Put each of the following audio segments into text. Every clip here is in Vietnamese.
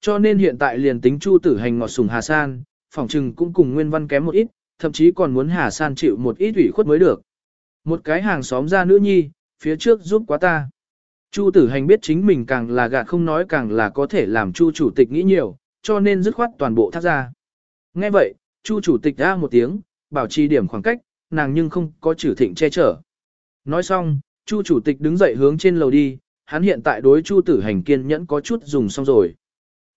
Cho nên hiện tại liền tính Chu Tử Hành ngọt sùng Hà San, phỏng trừng cũng cùng Nguyên Văn kém một ít, thậm chí còn muốn Hà San chịu một ít ủy khuất mới được. Một cái hàng xóm ra nữ nhi, phía trước giúp quá ta. Chu Tử Hành biết chính mình càng là gạt không nói càng là có thể làm Chu chủ tịch nghĩ nhiều, cho nên dứt khoát toàn bộ thác ra. Nghe vậy, Chu chủ tịch ra một tiếng, bảo trì điểm khoảng cách, nàng nhưng không có chử thịnh che chở. Nói xong, Chu chủ tịch đứng dậy hướng trên lầu đi, hắn hiện tại đối Chu tử hành kiên nhẫn có chút dùng xong rồi.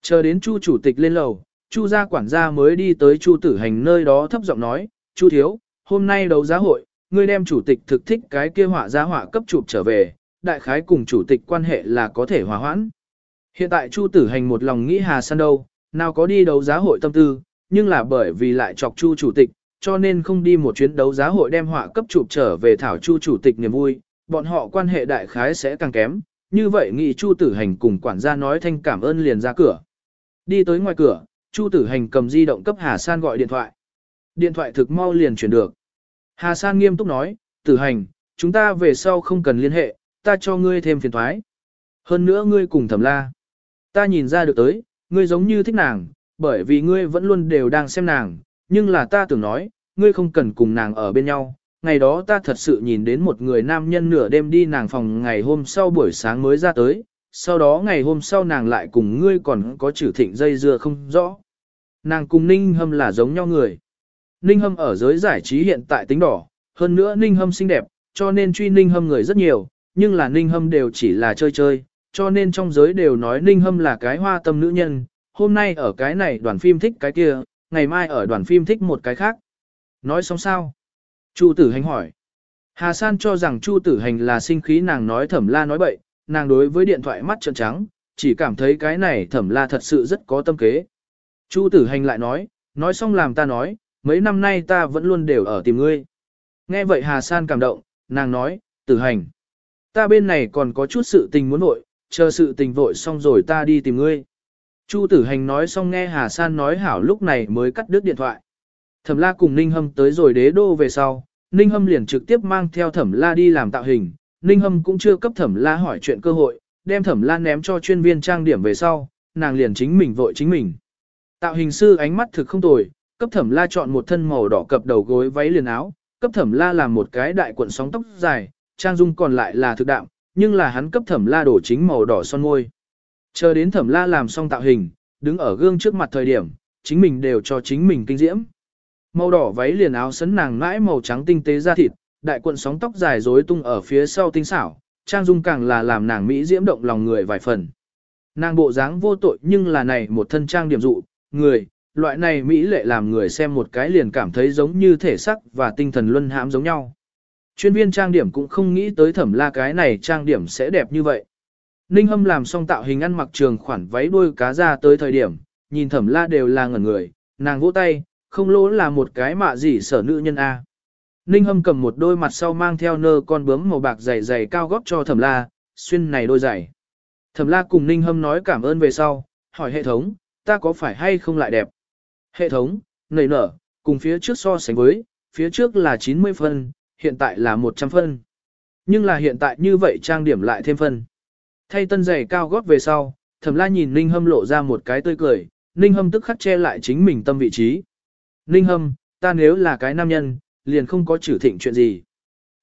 Chờ đến Chu chủ tịch lên lầu, Chu gia quản gia mới đi tới Chu tử hành nơi đó thấp giọng nói, Chu thiếu, hôm nay đấu giá hội, ngươi đem chủ tịch thực thích cái kia họa giá họa cấp chụp trở về, đại khái cùng chủ tịch quan hệ là có thể hòa hoãn. Hiện tại Chu tử hành một lòng nghĩ Hà San đâu, nào có đi đấu giá hội tâm tư, nhưng là bởi vì lại chọc Chu chủ tịch, cho nên không đi một chuyến đấu giá hội đem họa cấp chụp trở về thảo Chu chủ tịch niềm vui, bọn họ quan hệ đại khái sẽ càng kém, như vậy nghị Chu tử hành cùng quản gia nói thanh cảm ơn liền ra cửa. Đi tới ngoài cửa, Chu tử hành cầm di động cấp Hà San gọi điện thoại. Điện thoại thực mau liền chuyển được. Hà San nghiêm túc nói, tử hành, chúng ta về sau không cần liên hệ, ta cho ngươi thêm phiền thoái. Hơn nữa ngươi cùng thẩm la. Ta nhìn ra được tới, ngươi giống như thích nàng, bởi vì ngươi vẫn luôn đều đang xem nàng, nhưng là ta tưởng nói, ngươi không cần cùng nàng ở bên nhau. Ngày đó ta thật sự nhìn đến một người nam nhân nửa đêm đi nàng phòng ngày hôm sau buổi sáng mới ra tới, sau đó ngày hôm sau nàng lại cùng ngươi còn có chữ thịnh dây dưa không rõ. Nàng cùng Ninh Hâm là giống nhau người. Ninh Hâm ở giới giải trí hiện tại tính đỏ, hơn nữa Ninh Hâm xinh đẹp, cho nên truy Ninh Hâm người rất nhiều, nhưng là Ninh Hâm đều chỉ là chơi chơi, cho nên trong giới đều nói Ninh Hâm là cái hoa tâm nữ nhân, hôm nay ở cái này đoàn phim thích cái kia, ngày mai ở đoàn phim thích một cái khác. Nói xong sao? Chu tử hành hỏi. Hà San cho rằng Chu tử hành là sinh khí nàng nói thẩm la nói bậy, nàng đối với điện thoại mắt trợn trắng, chỉ cảm thấy cái này thẩm la thật sự rất có tâm kế. Chu tử hành lại nói, nói xong làm ta nói, mấy năm nay ta vẫn luôn đều ở tìm ngươi. Nghe vậy Hà San cảm động, nàng nói, tử hành. Ta bên này còn có chút sự tình muốn vội, chờ sự tình vội xong rồi ta đi tìm ngươi. Chu tử hành nói xong nghe Hà San nói hảo lúc này mới cắt đứt điện thoại. Thẩm la cùng Ninh Hâm tới rồi đế đô về sau, Ninh Hâm liền trực tiếp mang theo Thẩm la đi làm tạo hình, Ninh Hâm cũng chưa cấp Thẩm la hỏi chuyện cơ hội, đem Thẩm la ném cho chuyên viên trang điểm về sau, nàng liền chính mình vội chính mình. Tạo hình sư ánh mắt thực không tồi, cấp Thẩm la chọn một thân màu đỏ cập đầu gối váy liền áo, cấp Thẩm la làm một cái đại cuộn sóng tóc dài, trang dung còn lại là thực đạm, nhưng là hắn cấp Thẩm la đổ chính màu đỏ son môi. Chờ đến thẩm la làm xong tạo hình, đứng ở gương trước mặt thời điểm, chính mình đều cho chính mình kinh diễm. Màu đỏ váy liền áo sấn nàng mãi màu trắng tinh tế da thịt, đại cuộn sóng tóc dài rối tung ở phía sau tinh xảo, trang dung càng là làm nàng mỹ diễm động lòng người vài phần. Nàng bộ dáng vô tội nhưng là này một thân trang điểm dụ, người, loại này mỹ lệ làm người xem một cái liền cảm thấy giống như thể sắc và tinh thần luân hãm giống nhau. Chuyên viên trang điểm cũng không nghĩ tới thẩm la cái này trang điểm sẽ đẹp như vậy. Ninh Hâm làm xong tạo hình ăn mặc trường khoản váy đuôi cá ra tới thời điểm, nhìn thẩm la đều là ngẩn người, nàng vỗ tay, không lỗ là một cái mạ gì sở nữ nhân A. Ninh Hâm cầm một đôi mặt sau mang theo nơ con bướm màu bạc dày dày cao gót cho thẩm la, xuyên này đôi giày. Thẩm la cùng Ninh Hâm nói cảm ơn về sau, hỏi hệ thống, ta có phải hay không lại đẹp? Hệ thống, nảy nở, cùng phía trước so sánh với, phía trước là 90 phân, hiện tại là 100 phân. Nhưng là hiện tại như vậy trang điểm lại thêm phân. Thay tân giày cao gót về sau, thẩm la nhìn Ninh Hâm lộ ra một cái tươi cười, Ninh Hâm tức khắc che lại chính mình tâm vị trí. Ninh Hâm, ta nếu là cái nam nhân, liền không có chử thịnh chuyện gì.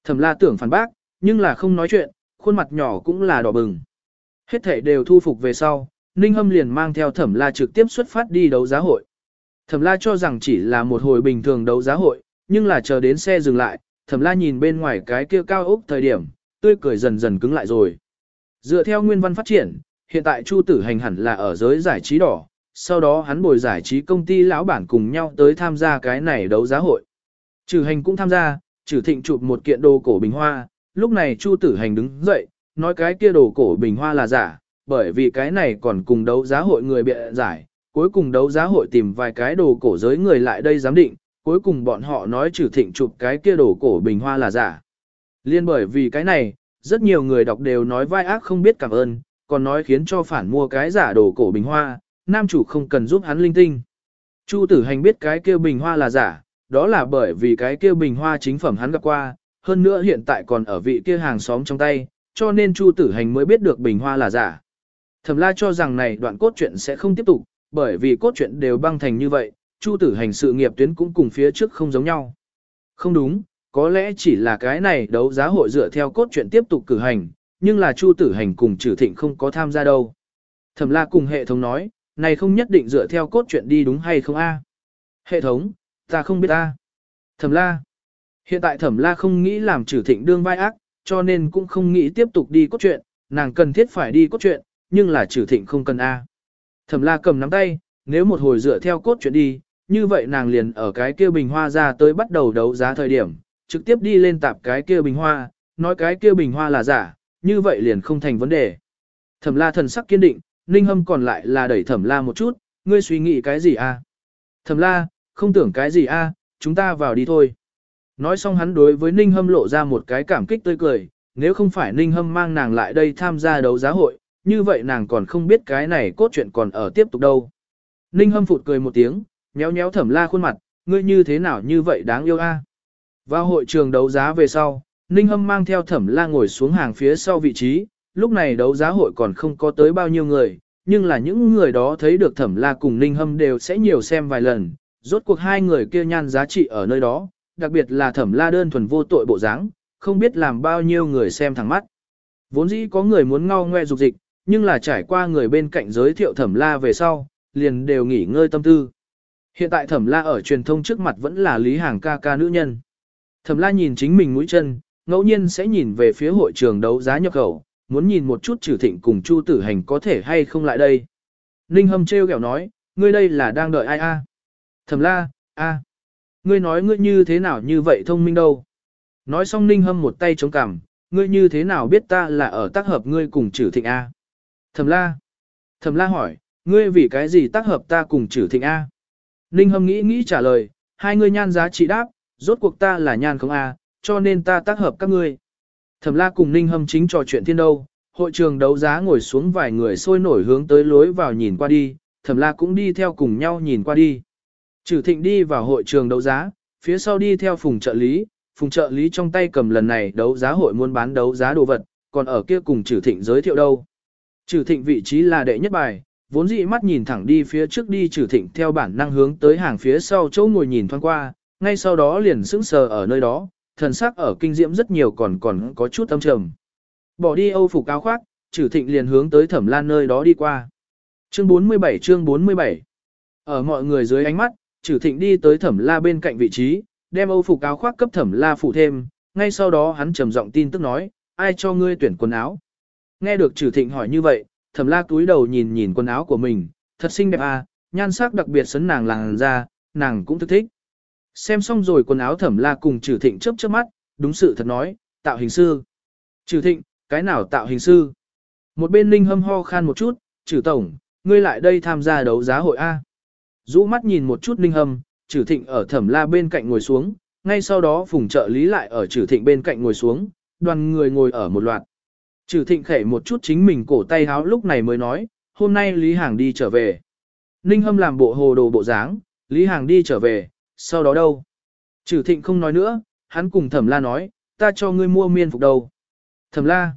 Thẩm la tưởng phản bác, nhưng là không nói chuyện, khuôn mặt nhỏ cũng là đỏ bừng. Hết thể đều thu phục về sau, Ninh Hâm liền mang theo thẩm la trực tiếp xuất phát đi đấu giá hội. Thẩm la cho rằng chỉ là một hồi bình thường đấu giá hội, nhưng là chờ đến xe dừng lại, thẩm la nhìn bên ngoài cái kia cao ốc thời điểm, tươi cười dần dần cứng lại rồi. Dựa theo nguyên văn phát triển, hiện tại Chu Tử Hành hẳn là ở giới giải trí đỏ, sau đó hắn bồi giải trí công ty lão bản cùng nhau tới tham gia cái này đấu giá hội. Trừ hành cũng tham gia, trừ thịnh chụp một kiện đồ cổ bình hoa, lúc này Chu Tử Hành đứng dậy, nói cái kia đồ cổ bình hoa là giả, bởi vì cái này còn cùng đấu giá hội người bịa giải, cuối cùng đấu giá hội tìm vài cái đồ cổ giới người lại đây giám định, cuối cùng bọn họ nói trừ thịnh chụp cái kia đồ cổ bình hoa là giả. Liên bởi vì cái này, rất nhiều người đọc đều nói vai ác không biết cảm ơn, còn nói khiến cho phản mua cái giả đồ cổ bình hoa, nam chủ không cần giúp hắn linh tinh. Chu tử hành biết cái kia bình hoa là giả, đó là bởi vì cái kia bình hoa chính phẩm hắn gặp qua, hơn nữa hiện tại còn ở vị kia hàng xóm trong tay, cho nên Chu tử hành mới biết được bình hoa là giả. Thẩm la cho rằng này đoạn cốt truyện sẽ không tiếp tục, bởi vì cốt truyện đều băng thành như vậy, Chu tử hành sự nghiệp tuyến cũng cùng phía trước không giống nhau. Không đúng, có lẽ chỉ là cái này đấu giá hội dựa theo cốt truyện tiếp tục cử hành, nhưng là Chu tử hành cùng trừ thịnh không có tham gia đâu. Thẩm la cùng hệ thống nói, này không nhất định dựa theo cốt truyện đi đúng hay không a? Hệ thống, ta không biết ta. Thẩm la. Hiện tại thẩm la không nghĩ làm trừ thịnh đương vai ác, cho nên cũng không nghĩ tiếp tục đi cốt truyện, nàng cần thiết phải đi cốt truyện, nhưng là trừ thịnh không cần a. Thẩm la cầm nắm tay, nếu một hồi dựa theo cốt truyện đi, như vậy nàng liền ở cái kia bình hoa ra tới bắt đầu đấu giá thời điểm, trực tiếp đi lên tạp cái kia bình hoa, nói cái kia bình hoa là giả, như vậy liền không thành vấn đề. Thẩm la thần sắc kiên định, ninh hâm còn lại là đẩy thẩm la một chút, ngươi suy nghĩ cái gì a? Thẩm la, không tưởng cái gì a, chúng ta vào đi thôi. Nói xong hắn đối với ninh hâm lộ ra một cái cảm kích tươi cười, nếu không phải ninh hâm mang nàng lại đây tham gia đấu giá hội, như vậy nàng còn không biết cái này cốt truyện còn ở tiếp tục đâu. Ninh hâm phụt cười một tiếng, nhéo nhéo thẩm la khuôn mặt, ngươi như thế nào như vậy đáng yêu a. Vào hội trường đấu giá về sau, Ninh Hâm mang theo thẩm la ngồi xuống hàng phía sau vị trí, lúc này đấu giá hội còn không có tới bao nhiêu người, nhưng là những người đó thấy được thẩm la cùng Ninh Hâm đều sẽ nhiều xem vài lần, rốt cuộc hai người kia nhan giá trị ở nơi đó, đặc biệt là thẩm la đơn thuần vô tội bộ dáng, không biết làm bao nhiêu người xem thẳng mắt. Vốn dĩ có người muốn ngao ngoe dục dịch, nhưng là trải qua người bên cạnh giới thiệu thẩm la về sau, liền đều nghỉ ngơi tâm tư. Hiện tại thẩm la ở truyền thông trước mặt vẫn là lý hàng ca ca nữ nhân. Thẩm la nhìn chính mình mũi chân, ngẫu nhiên sẽ nhìn về phía hội trường đấu giá nhập khẩu, muốn nhìn một chút trừ thịnh cùng Chu tử hành có thể hay không lại đây. Ninh hâm treo kẹo nói, ngươi đây là đang đợi ai a? Thẩm la, a, ngươi nói ngươi như thế nào như vậy thông minh đâu? Nói xong Ninh hâm một tay chống cằm, ngươi như thế nào biết ta là ở tác hợp ngươi cùng trừ thịnh a? Thẩm la, Thẩm la hỏi, ngươi vì cái gì tác hợp ta cùng trừ thịnh a? Ninh hâm nghĩ nghĩ trả lời, hai ngươi nhan giá trị đáp, rốt cuộc ta là nhan không a, cho nên ta tác hợp các ngươi. Thẩm la cùng Ninh hâm chính trò chuyện thiên đâu, hội trường đấu giá ngồi xuống vài người sôi nổi hướng tới lối vào nhìn qua đi, thẩm la cũng đi theo cùng nhau nhìn qua đi. Trừ thịnh đi vào hội trường đấu giá, phía sau đi theo phùng trợ lý, phùng trợ lý trong tay cầm lần này đấu giá hội muốn bán đấu giá đồ vật, còn ở kia cùng trừ thịnh giới thiệu đâu. Trừ thịnh vị trí là đệ nhất bài, vốn dĩ mắt nhìn thẳng đi phía trước đi trừ thịnh theo bản năng hướng tới hàng phía sau chỗ ngồi nhìn thoáng qua, ngay sau đó liền sững sờ ở nơi đó, thần sắc ở kinh diễm rất nhiều còn còn có chút âm trầm. Bỏ đi âu phục áo khoác, trừ thịnh liền hướng tới thẩm lan nơi đó đi qua. Chương 47 chương 47 Ở mọi người dưới ánh mắt, trừ thịnh đi tới thẩm la bên cạnh vị trí, đem âu phục áo khoác cấp thẩm la phủ thêm, ngay sau đó hắn trầm giọng tin tức nói, ai cho ngươi tuyển quần áo. Nghe được trừ thịnh hỏi như vậy, thẩm la túi đầu nhìn nhìn quần áo của mình, thật xinh đẹp à, nhan sắc đặc biệt sấn nàng làng ra, nàng cũng thức thích. Xem xong rồi quần áo thẩm la cùng trừ thịnh chớp chớp mắt, đúng sự thật nói, tạo hình sư. Trừ thịnh, cái nào tạo hình sư? Một bên ninh hâm ho khan một chút, trừ tổng, ngươi lại đây tham gia đấu giá hội A. Dũ mắt nhìn một chút ninh hâm, Trử thịnh ở thẩm la bên cạnh ngồi xuống, ngay sau đó phùng trợ lý lại ở Trử thịnh bên cạnh ngồi xuống, đoàn người ngồi ở một loạt. Trử thịnh khẽ một chút chính mình cổ tay háo lúc này mới nói, hôm nay Lý Hàng đi trở về. Ninh hâm làm bộ hồ đồ bộ dáng, Lý Hàng đi trở về, sau đó đâu? Trử thịnh không nói nữa, hắn cùng thẩm la nói, ta cho ngươi mua miên phục đầu. Thẩm la,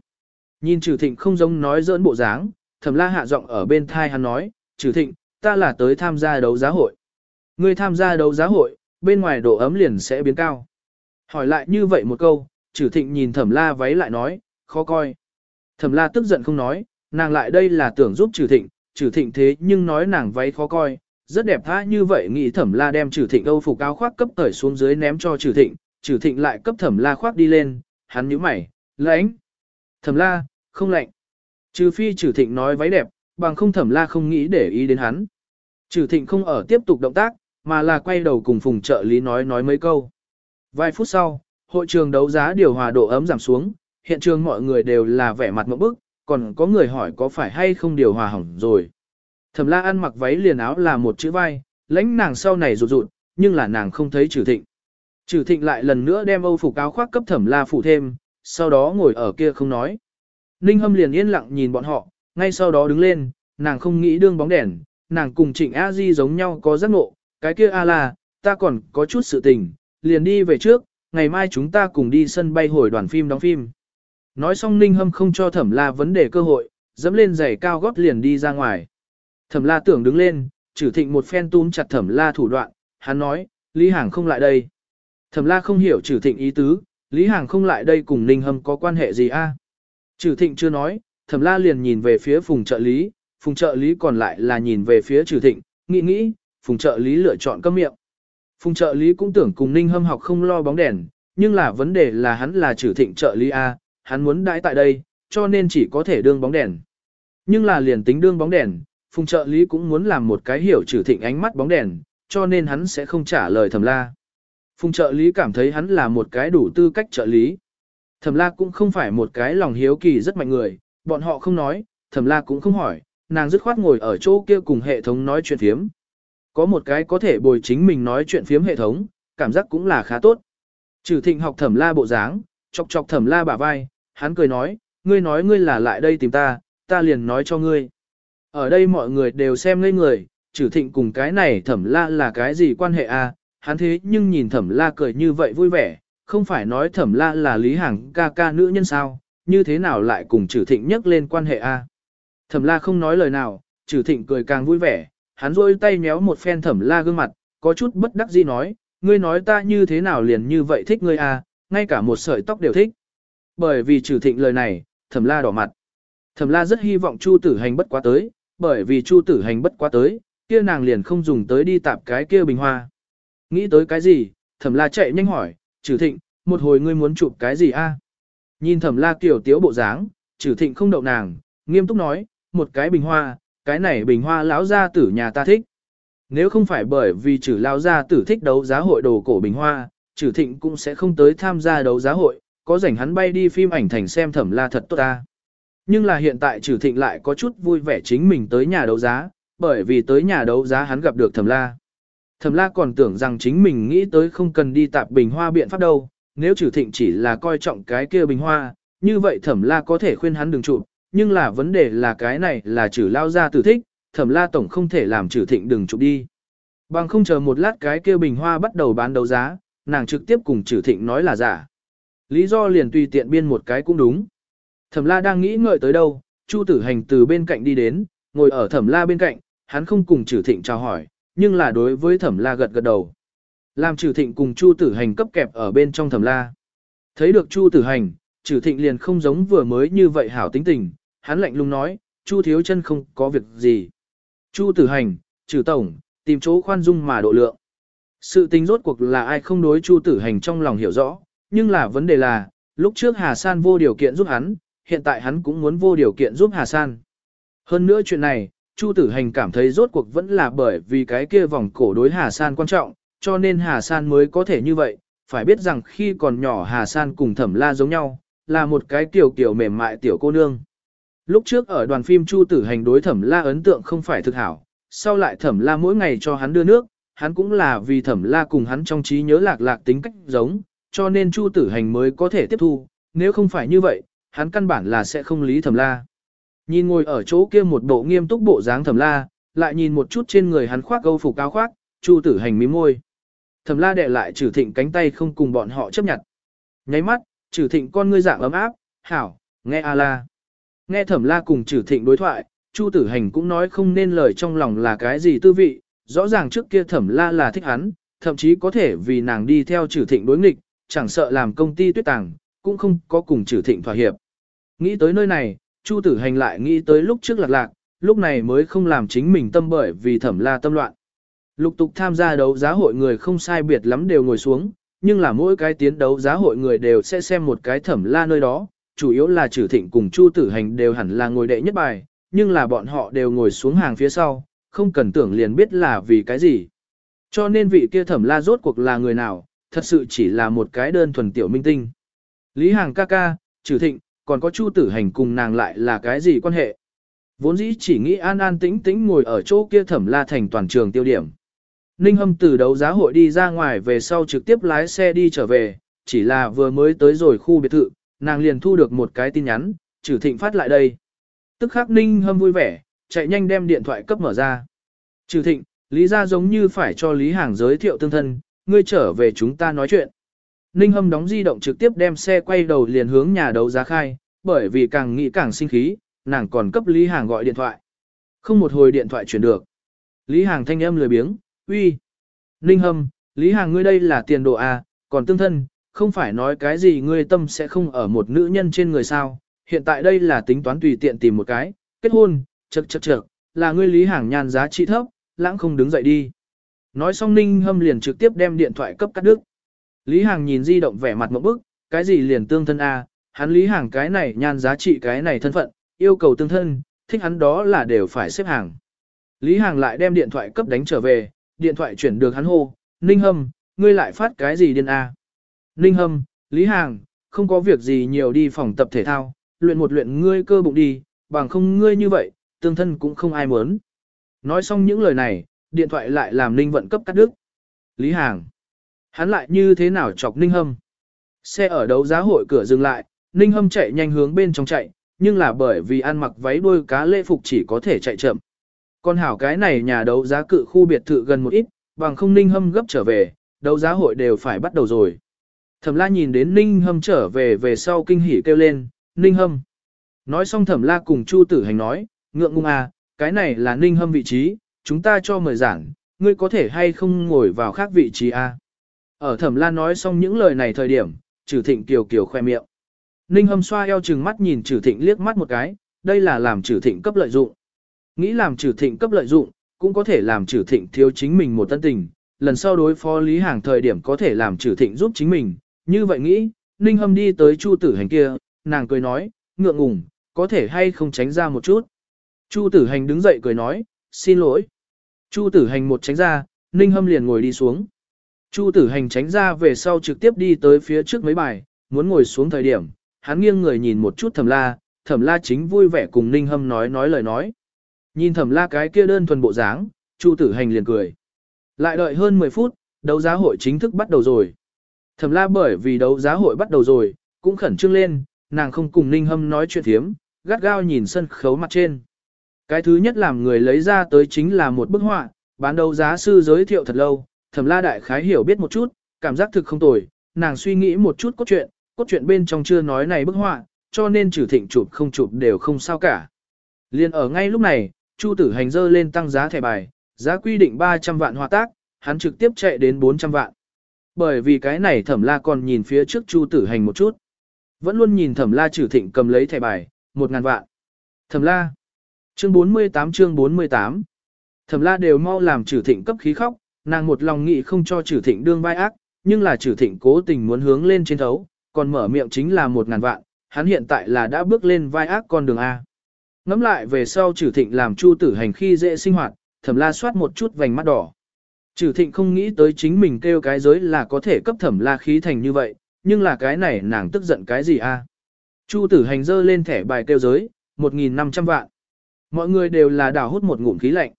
nhìn Trử thịnh không giống nói dỡn bộ dáng, thẩm la hạ giọng ở bên thai hắn nói, Trử thịnh, ta là tới tham gia đấu giá hội. Ngươi tham gia đấu giá hội, bên ngoài độ ấm liền sẽ biến cao. Hỏi lại như vậy một câu, trừ thịnh nhìn thẩm la váy lại nói, khó coi. Thẩm la tức giận không nói, nàng lại đây là tưởng giúp trừ thịnh, trừ thịnh thế nhưng nói nàng váy khó coi, rất đẹp tha như vậy nghĩ thẩm la đem trừ thịnh âu phục áo khoác cấp cởi xuống dưới ném cho trừ thịnh, trừ thịnh lại cấp thẩm la khoác đi lên, hắn nhíu mày, lãnh. Thẩm la, không lạnh. Trừ phi trừ thịnh nói váy đẹp, bằng không thẩm la không nghĩ để ý đến hắn. Trừ thịnh không ở tiếp tục động tác, mà là quay đầu cùng phùng trợ lý nói nói mấy câu. Vài phút sau, hội trường đấu giá điều hòa độ ấm giảm xuống, hiện trường mọi người đều là vẻ mặt mẫu bức, còn có người hỏi có phải hay không điều hòa hỏng rồi. Thẩm la ăn mặc váy liền áo là một chữ vai, lãnh nàng sau này rụt rụt, nhưng là nàng không thấy trừ thịnh. Trừ thịnh lại lần nữa đem âu phục áo khoác cấp thẩm la phủ thêm, sau đó ngồi ở kia không nói. Ninh hâm liền yên lặng nhìn bọn họ, ngay sau đó đứng lên, nàng không nghĩ đương bóng đèn, nàng cùng trịnh a di giống nhau có giác ngộ, cái kia a là, ta còn có chút sự tình, liền đi về trước, ngày mai chúng ta cùng đi sân bay hồi đoàn phim đóng phim. Nói xong Ninh Hâm không cho thẩm la vấn đề cơ hội, dẫm lên giày cao gót liền đi ra ngoài. Thẩm la tưởng đứng lên, trừ thịnh một phen túm chặt thẩm la thủ đoạn, hắn nói, Lý Hàng không lại đây. Thẩm la không hiểu trừ thịnh ý tứ, Lý Hàng không lại đây cùng Ninh Hâm có quan hệ gì a? À? Trừ thịnh chưa nói, thẩm la liền nhìn về phía phùng trợ lý, phùng trợ lý còn lại là nhìn về phía trừ thịnh, nghĩ nghĩ, phùng trợ lý lựa chọn cấm miệng. Phùng trợ lý cũng tưởng cùng Ninh Hâm học không lo bóng đèn, nhưng là vấn đề là hắn là trừ thịnh trợ lý A, hắn muốn đãi tại đây, cho nên chỉ có thể đương bóng đèn. Nhưng là liền tính đương bóng đèn, phùng trợ lý cũng muốn làm một cái hiểu trừ thịnh ánh mắt bóng đèn, cho nên hắn sẽ không trả lời thẩm la. Phùng trợ lý cảm thấy hắn là một cái đủ tư cách trợ lý. Thẩm la cũng không phải một cái lòng hiếu kỳ rất mạnh người, bọn họ không nói, thẩm la cũng không hỏi, nàng dứt khoát ngồi ở chỗ kia cùng hệ thống nói chuyện phiếm. Có một cái có thể bồi chính mình nói chuyện phiếm hệ thống, cảm giác cũng là khá tốt. Trừ thịnh học thẩm la bộ dáng, chọc chọc thẩm la bả vai, hắn cười nói, ngươi nói ngươi là lại đây tìm ta, ta liền nói cho ngươi. Ở đây mọi người đều xem ngây người, trừ thịnh cùng cái này thẩm la là cái gì quan hệ à, hắn thế nhưng nhìn thẩm la cười như vậy vui vẻ, không phải nói thẩm la là lý hàng ca ca nữ nhân sao, như thế nào lại cùng trừ thịnh nhắc lên quan hệ a à? Thẩm la không nói lời nào, trừ thịnh cười càng vui vẻ, hắn rôi tay méo một phen thẩm la gương mặt, có chút bất đắc dĩ nói, ngươi nói ta như thế nào liền như vậy thích ngươi à, ngay cả một sợi tóc đều thích. Bởi vì trừ thịnh lời này, thẩm la đỏ mặt. Thẩm la rất hy vọng Chu tử hành bất quá tới, bởi vì Chu tử hành bất quá tới, kia nàng liền không dùng tới đi tạp cái kia bình hoa. Nghĩ tới cái gì, thẩm la chạy nhanh hỏi, trừ thịnh, một hồi ngươi muốn chụp cái gì a? Nhìn thẩm la kiểu tiếu bộ dáng, trừ thịnh không đậu nàng, nghiêm túc nói, một cái bình hoa, cái này bình hoa lão gia tử nhà ta thích. Nếu không phải bởi vì trừ lão gia tử thích đấu giá hội đồ cổ bình hoa, trừ thịnh cũng sẽ không tới tham gia đấu giá hội, có rảnh hắn bay đi phim ảnh thành xem thẩm la thật tốt ta. Nhưng là hiện tại trừ thịnh lại có chút vui vẻ chính mình tới nhà đấu giá, bởi vì tới nhà đấu giá hắn gặp được thẩm la. Thẩm la còn tưởng rằng chính mình nghĩ tới không cần đi tạp bình hoa biện pháp đâu, nếu trừ thịnh chỉ là coi trọng cái kia bình hoa, như vậy thẩm la có thể khuyên hắn đừng chụp, nhưng là vấn đề là cái này là trừ lao ra tử thích, thẩm la tổng không thể làm trừ thịnh đừng chụp đi. Bằng không chờ một lát cái kia bình hoa bắt đầu bán đấu giá, nàng trực tiếp cùng trừ thịnh nói là giả. Lý do liền tùy tiện biên một cái cũng đúng. Thẩm la đang nghĩ ngợi tới đâu, Chu tử hành từ bên cạnh đi đến, ngồi ở thẩm la bên cạnh, hắn không cùng trừ thịnh chào hỏi, nhưng là đối với thẩm la gật gật đầu. Làm trừ thịnh cùng Chu tử hành cấp kẹp ở bên trong thẩm la. Thấy được Chu tử hành, trừ thịnh liền không giống vừa mới như vậy hảo tính tình, hắn lạnh lùng nói, Chu thiếu chân không có việc gì. Chu tử hành, trừ tổng, tìm chỗ khoan dung mà độ lượng. Sự tình rốt cuộc là ai không đối Chu tử hành trong lòng hiểu rõ, nhưng là vấn đề là, lúc trước Hà San vô điều kiện giúp hắn, hiện tại hắn cũng muốn vô điều kiện giúp Hà San. Hơn nữa chuyện này, Chu tử hành cảm thấy rốt cuộc vẫn là bởi vì cái kia vòng cổ đối Hà San quan trọng, cho nên Hà San mới có thể như vậy, phải biết rằng khi còn nhỏ Hà San cùng thẩm la giống nhau, là một cái tiểu kiểu mềm mại tiểu cô nương. Lúc trước ở đoàn phim Chu tử hành đối thẩm la ấn tượng không phải thực hảo, sau lại thẩm la mỗi ngày cho hắn đưa nước, hắn cũng là vì thẩm la cùng hắn trong trí nhớ lạc lạc tính cách giống, cho nên Chu tử hành mới có thể tiếp thu, nếu không phải như vậy, hắn căn bản là sẽ không lý thẩm la. Nhìn ngồi ở chỗ kia một bộ nghiêm túc bộ dáng thẩm la, lại nhìn một chút trên người hắn khoác câu phục áo khoác, Chu tử hành mím môi. Thẩm la đệ lại trừ thịnh cánh tay không cùng bọn họ chấp nhận. Nháy mắt, trừ thịnh con ngươi dạng ấm áp, hảo, nghe a la. Nghe thẩm la cùng trừ thịnh đối thoại, Chu tử hành cũng nói không nên lời trong lòng là cái gì tư vị, rõ ràng trước kia thẩm la là thích hắn, thậm chí có thể vì nàng đi theo trừ thịnh đối nghịch, chẳng sợ làm công ty tuyết tàng, cũng không có cùng trừ thịnh thỏa hiệp. Nghĩ tới nơi này, Chu tử hành lại nghĩ tới lúc trước lạc lạc, lúc này mới không làm chính mình tâm bởi vì thẩm la tâm loạn. Lục tục tham gia đấu giá hội người không sai biệt lắm đều ngồi xuống, nhưng là mỗi cái tiến đấu giá hội người đều sẽ xem một cái thẩm la nơi đó, chủ yếu là trừ thịnh cùng Chu tử hành đều hẳn là ngồi đệ nhất bài, nhưng là bọn họ đều ngồi xuống hàng phía sau, không cần tưởng liền biết là vì cái gì. Cho nên vị kia thẩm la rốt cuộc là người nào, thật sự chỉ là một cái đơn thuần tiểu minh tinh. Lý Hàng ca ca, trừ thịnh, còn có Chu tử hành cùng nàng lại là cái gì quan hệ. Vốn dĩ chỉ nghĩ an an tĩnh tĩnh ngồi ở chỗ kia thẩm la thành toàn trường tiêu điểm. Ninh Hâm từ đấu giá hội đi ra ngoài về sau trực tiếp lái xe đi trở về, chỉ là vừa mới tới rồi khu biệt thự, nàng liền thu được một cái tin nhắn, trừ thịnh phát lại đây. Tức khắc Ninh Hâm vui vẻ, chạy nhanh đem điện thoại cấp mở ra. Trừ thịnh, Lý ra giống như phải cho Lý Hàng giới thiệu tương thân, ngươi trở về chúng ta nói chuyện. Ninh Hâm đóng di động trực tiếp đem xe quay đầu liền hướng nhà đấu giá khai, bởi vì càng nghĩ càng sinh khí, nàng còn cấp Lý Hàng gọi điện thoại. Không một hồi điện thoại chuyển được. Lý Hàng thanh âm lười biếng, uy. Ninh Hâm, Lý Hàng ngươi đây là tiền đồ à, còn tương thân, không phải nói cái gì ngươi tâm sẽ không ở một nữ nhân trên người sao. Hiện tại đây là tính toán tùy tiện tìm một cái, kết hôn, chật chật chật, là ngươi Lý Hàng nhan giá trị thấp, lãng không đứng dậy đi. Nói xong Ninh Hâm liền trực tiếp đem điện thoại cấp cắt đứt. Lý Hàng nhìn di động vẻ mặt một bức, cái gì liền tương thân a, hắn Lý Hàng cái này nhan giá trị cái này thân phận, yêu cầu tương thân, thích hắn đó là đều phải xếp hàng. Lý Hàng lại đem điện thoại cấp đánh trở về, điện thoại chuyển được hắn hô, Ninh Hâm, ngươi lại phát cái gì điên a? Ninh Hâm, Lý Hàng, không có việc gì nhiều đi phòng tập thể thao, luyện một luyện ngươi cơ bụng đi, bằng không ngươi như vậy, tương thân cũng không ai muốn. Nói xong những lời này, điện thoại lại làm Ninh vận cấp cắt đứt. Lý Hàng. Hắn lại như thế nào chọc Ninh Hâm? Xe ở đấu giá hội cửa dừng lại, Ninh Hâm chạy nhanh hướng bên trong chạy, nhưng là bởi vì ăn mặc váy đuôi cá lễ phục chỉ có thể chạy chậm. Con hảo cái này nhà đấu giá cự khu biệt thự gần một ít, bằng không Ninh Hâm gấp trở về, đấu giá hội đều phải bắt đầu rồi. Thẩm la nhìn đến Ninh Hâm trở về về sau kinh hỉ kêu lên, Ninh Hâm. Nói xong thẩm la cùng Chu Tử Hành nói, ngượng ngung à, cái này là Ninh Hâm vị trí, chúng ta cho mời giảng, ngươi có thể hay không ngồi vào khác vị trí à. Ở thẩm la nói xong những lời này thời điểm, trừ thịnh kiều kiều khoe miệng. Ninh hâm xoa eo chừng mắt nhìn trừ thịnh liếc mắt một cái, đây là làm trừ thịnh cấp lợi dụng. Nghĩ làm trừ thịnh cấp lợi dụng, cũng có thể làm trừ thịnh thiếu chính mình một tân tình, lần sau đối phó lý hàng thời điểm có thể làm trừ thịnh giúp chính mình. Như vậy nghĩ, Ninh hâm đi tới chu tử hành kia, nàng cười nói, ngượng ngùng, có thể hay không tránh ra một chút. Chu tử hành đứng dậy cười nói, xin lỗi. Chu tử hành một tránh ra, Ninh hâm liền ngồi đi xuống. Chu tử hành tránh ra về sau trực tiếp đi tới phía trước mấy bài, muốn ngồi xuống thời điểm, hắn nghiêng người nhìn một chút thẩm la, thẩm la chính vui vẻ cùng ninh hâm nói nói lời nói. Nhìn thẩm la cái kia đơn thuần bộ dáng, chu tử hành liền cười. Lại đợi hơn 10 phút, đấu giá hội chính thức bắt đầu rồi. Thẩm la bởi vì đấu giá hội bắt đầu rồi, cũng khẩn trương lên, nàng không cùng ninh hâm nói chuyện thiếm, gắt gao nhìn sân khấu mặt trên. Cái thứ nhất làm người lấy ra tới chính là một bức họa, bán đấu giá sư giới thiệu thật lâu, thẩm la đại khái hiểu biết một chút, cảm giác thực không tồi, nàng suy nghĩ một chút cốt truyện, cốt truyện bên trong chưa nói này bức họa, cho nên trừ thịnh chụp không chụp đều không sao cả. Liên ở ngay lúc này, Chu tử hành dơ lên tăng giá thẻ bài, giá quy định 300 vạn hòa tác, hắn trực tiếp chạy đến 400 vạn. Bởi vì cái này thẩm la còn nhìn phía trước Chu tử hành một chút. Vẫn luôn nhìn thẩm la trừ thịnh cầm lấy thẻ bài, một ngàn vạn. Thẩm la. Chương 48 chương 48. Thẩm la đều mau làm trừ thịnh cấp khí khóc, nàng một lòng nghĩ không cho trừ thịnh đương vai ác, nhưng là trừ thịnh cố tình muốn hướng lên trên thấu, còn mở miệng chính là một ngàn vạn, hắn hiện tại là đã bước lên vai ác con đường A. Ngắm lại về sau trừ thịnh làm chu tử hành khi dễ sinh hoạt, thẩm la soát một chút vành mắt đỏ. Trừ thịnh không nghĩ tới chính mình kêu cái giới là có thể cấp thẩm la khí thành như vậy, nhưng là cái này nàng tức giận cái gì a? Chu tử hành dơ lên thẻ bài kêu giới, 1.500 vạn. Mọi người đều là đào hút một ngụm khí lạnh.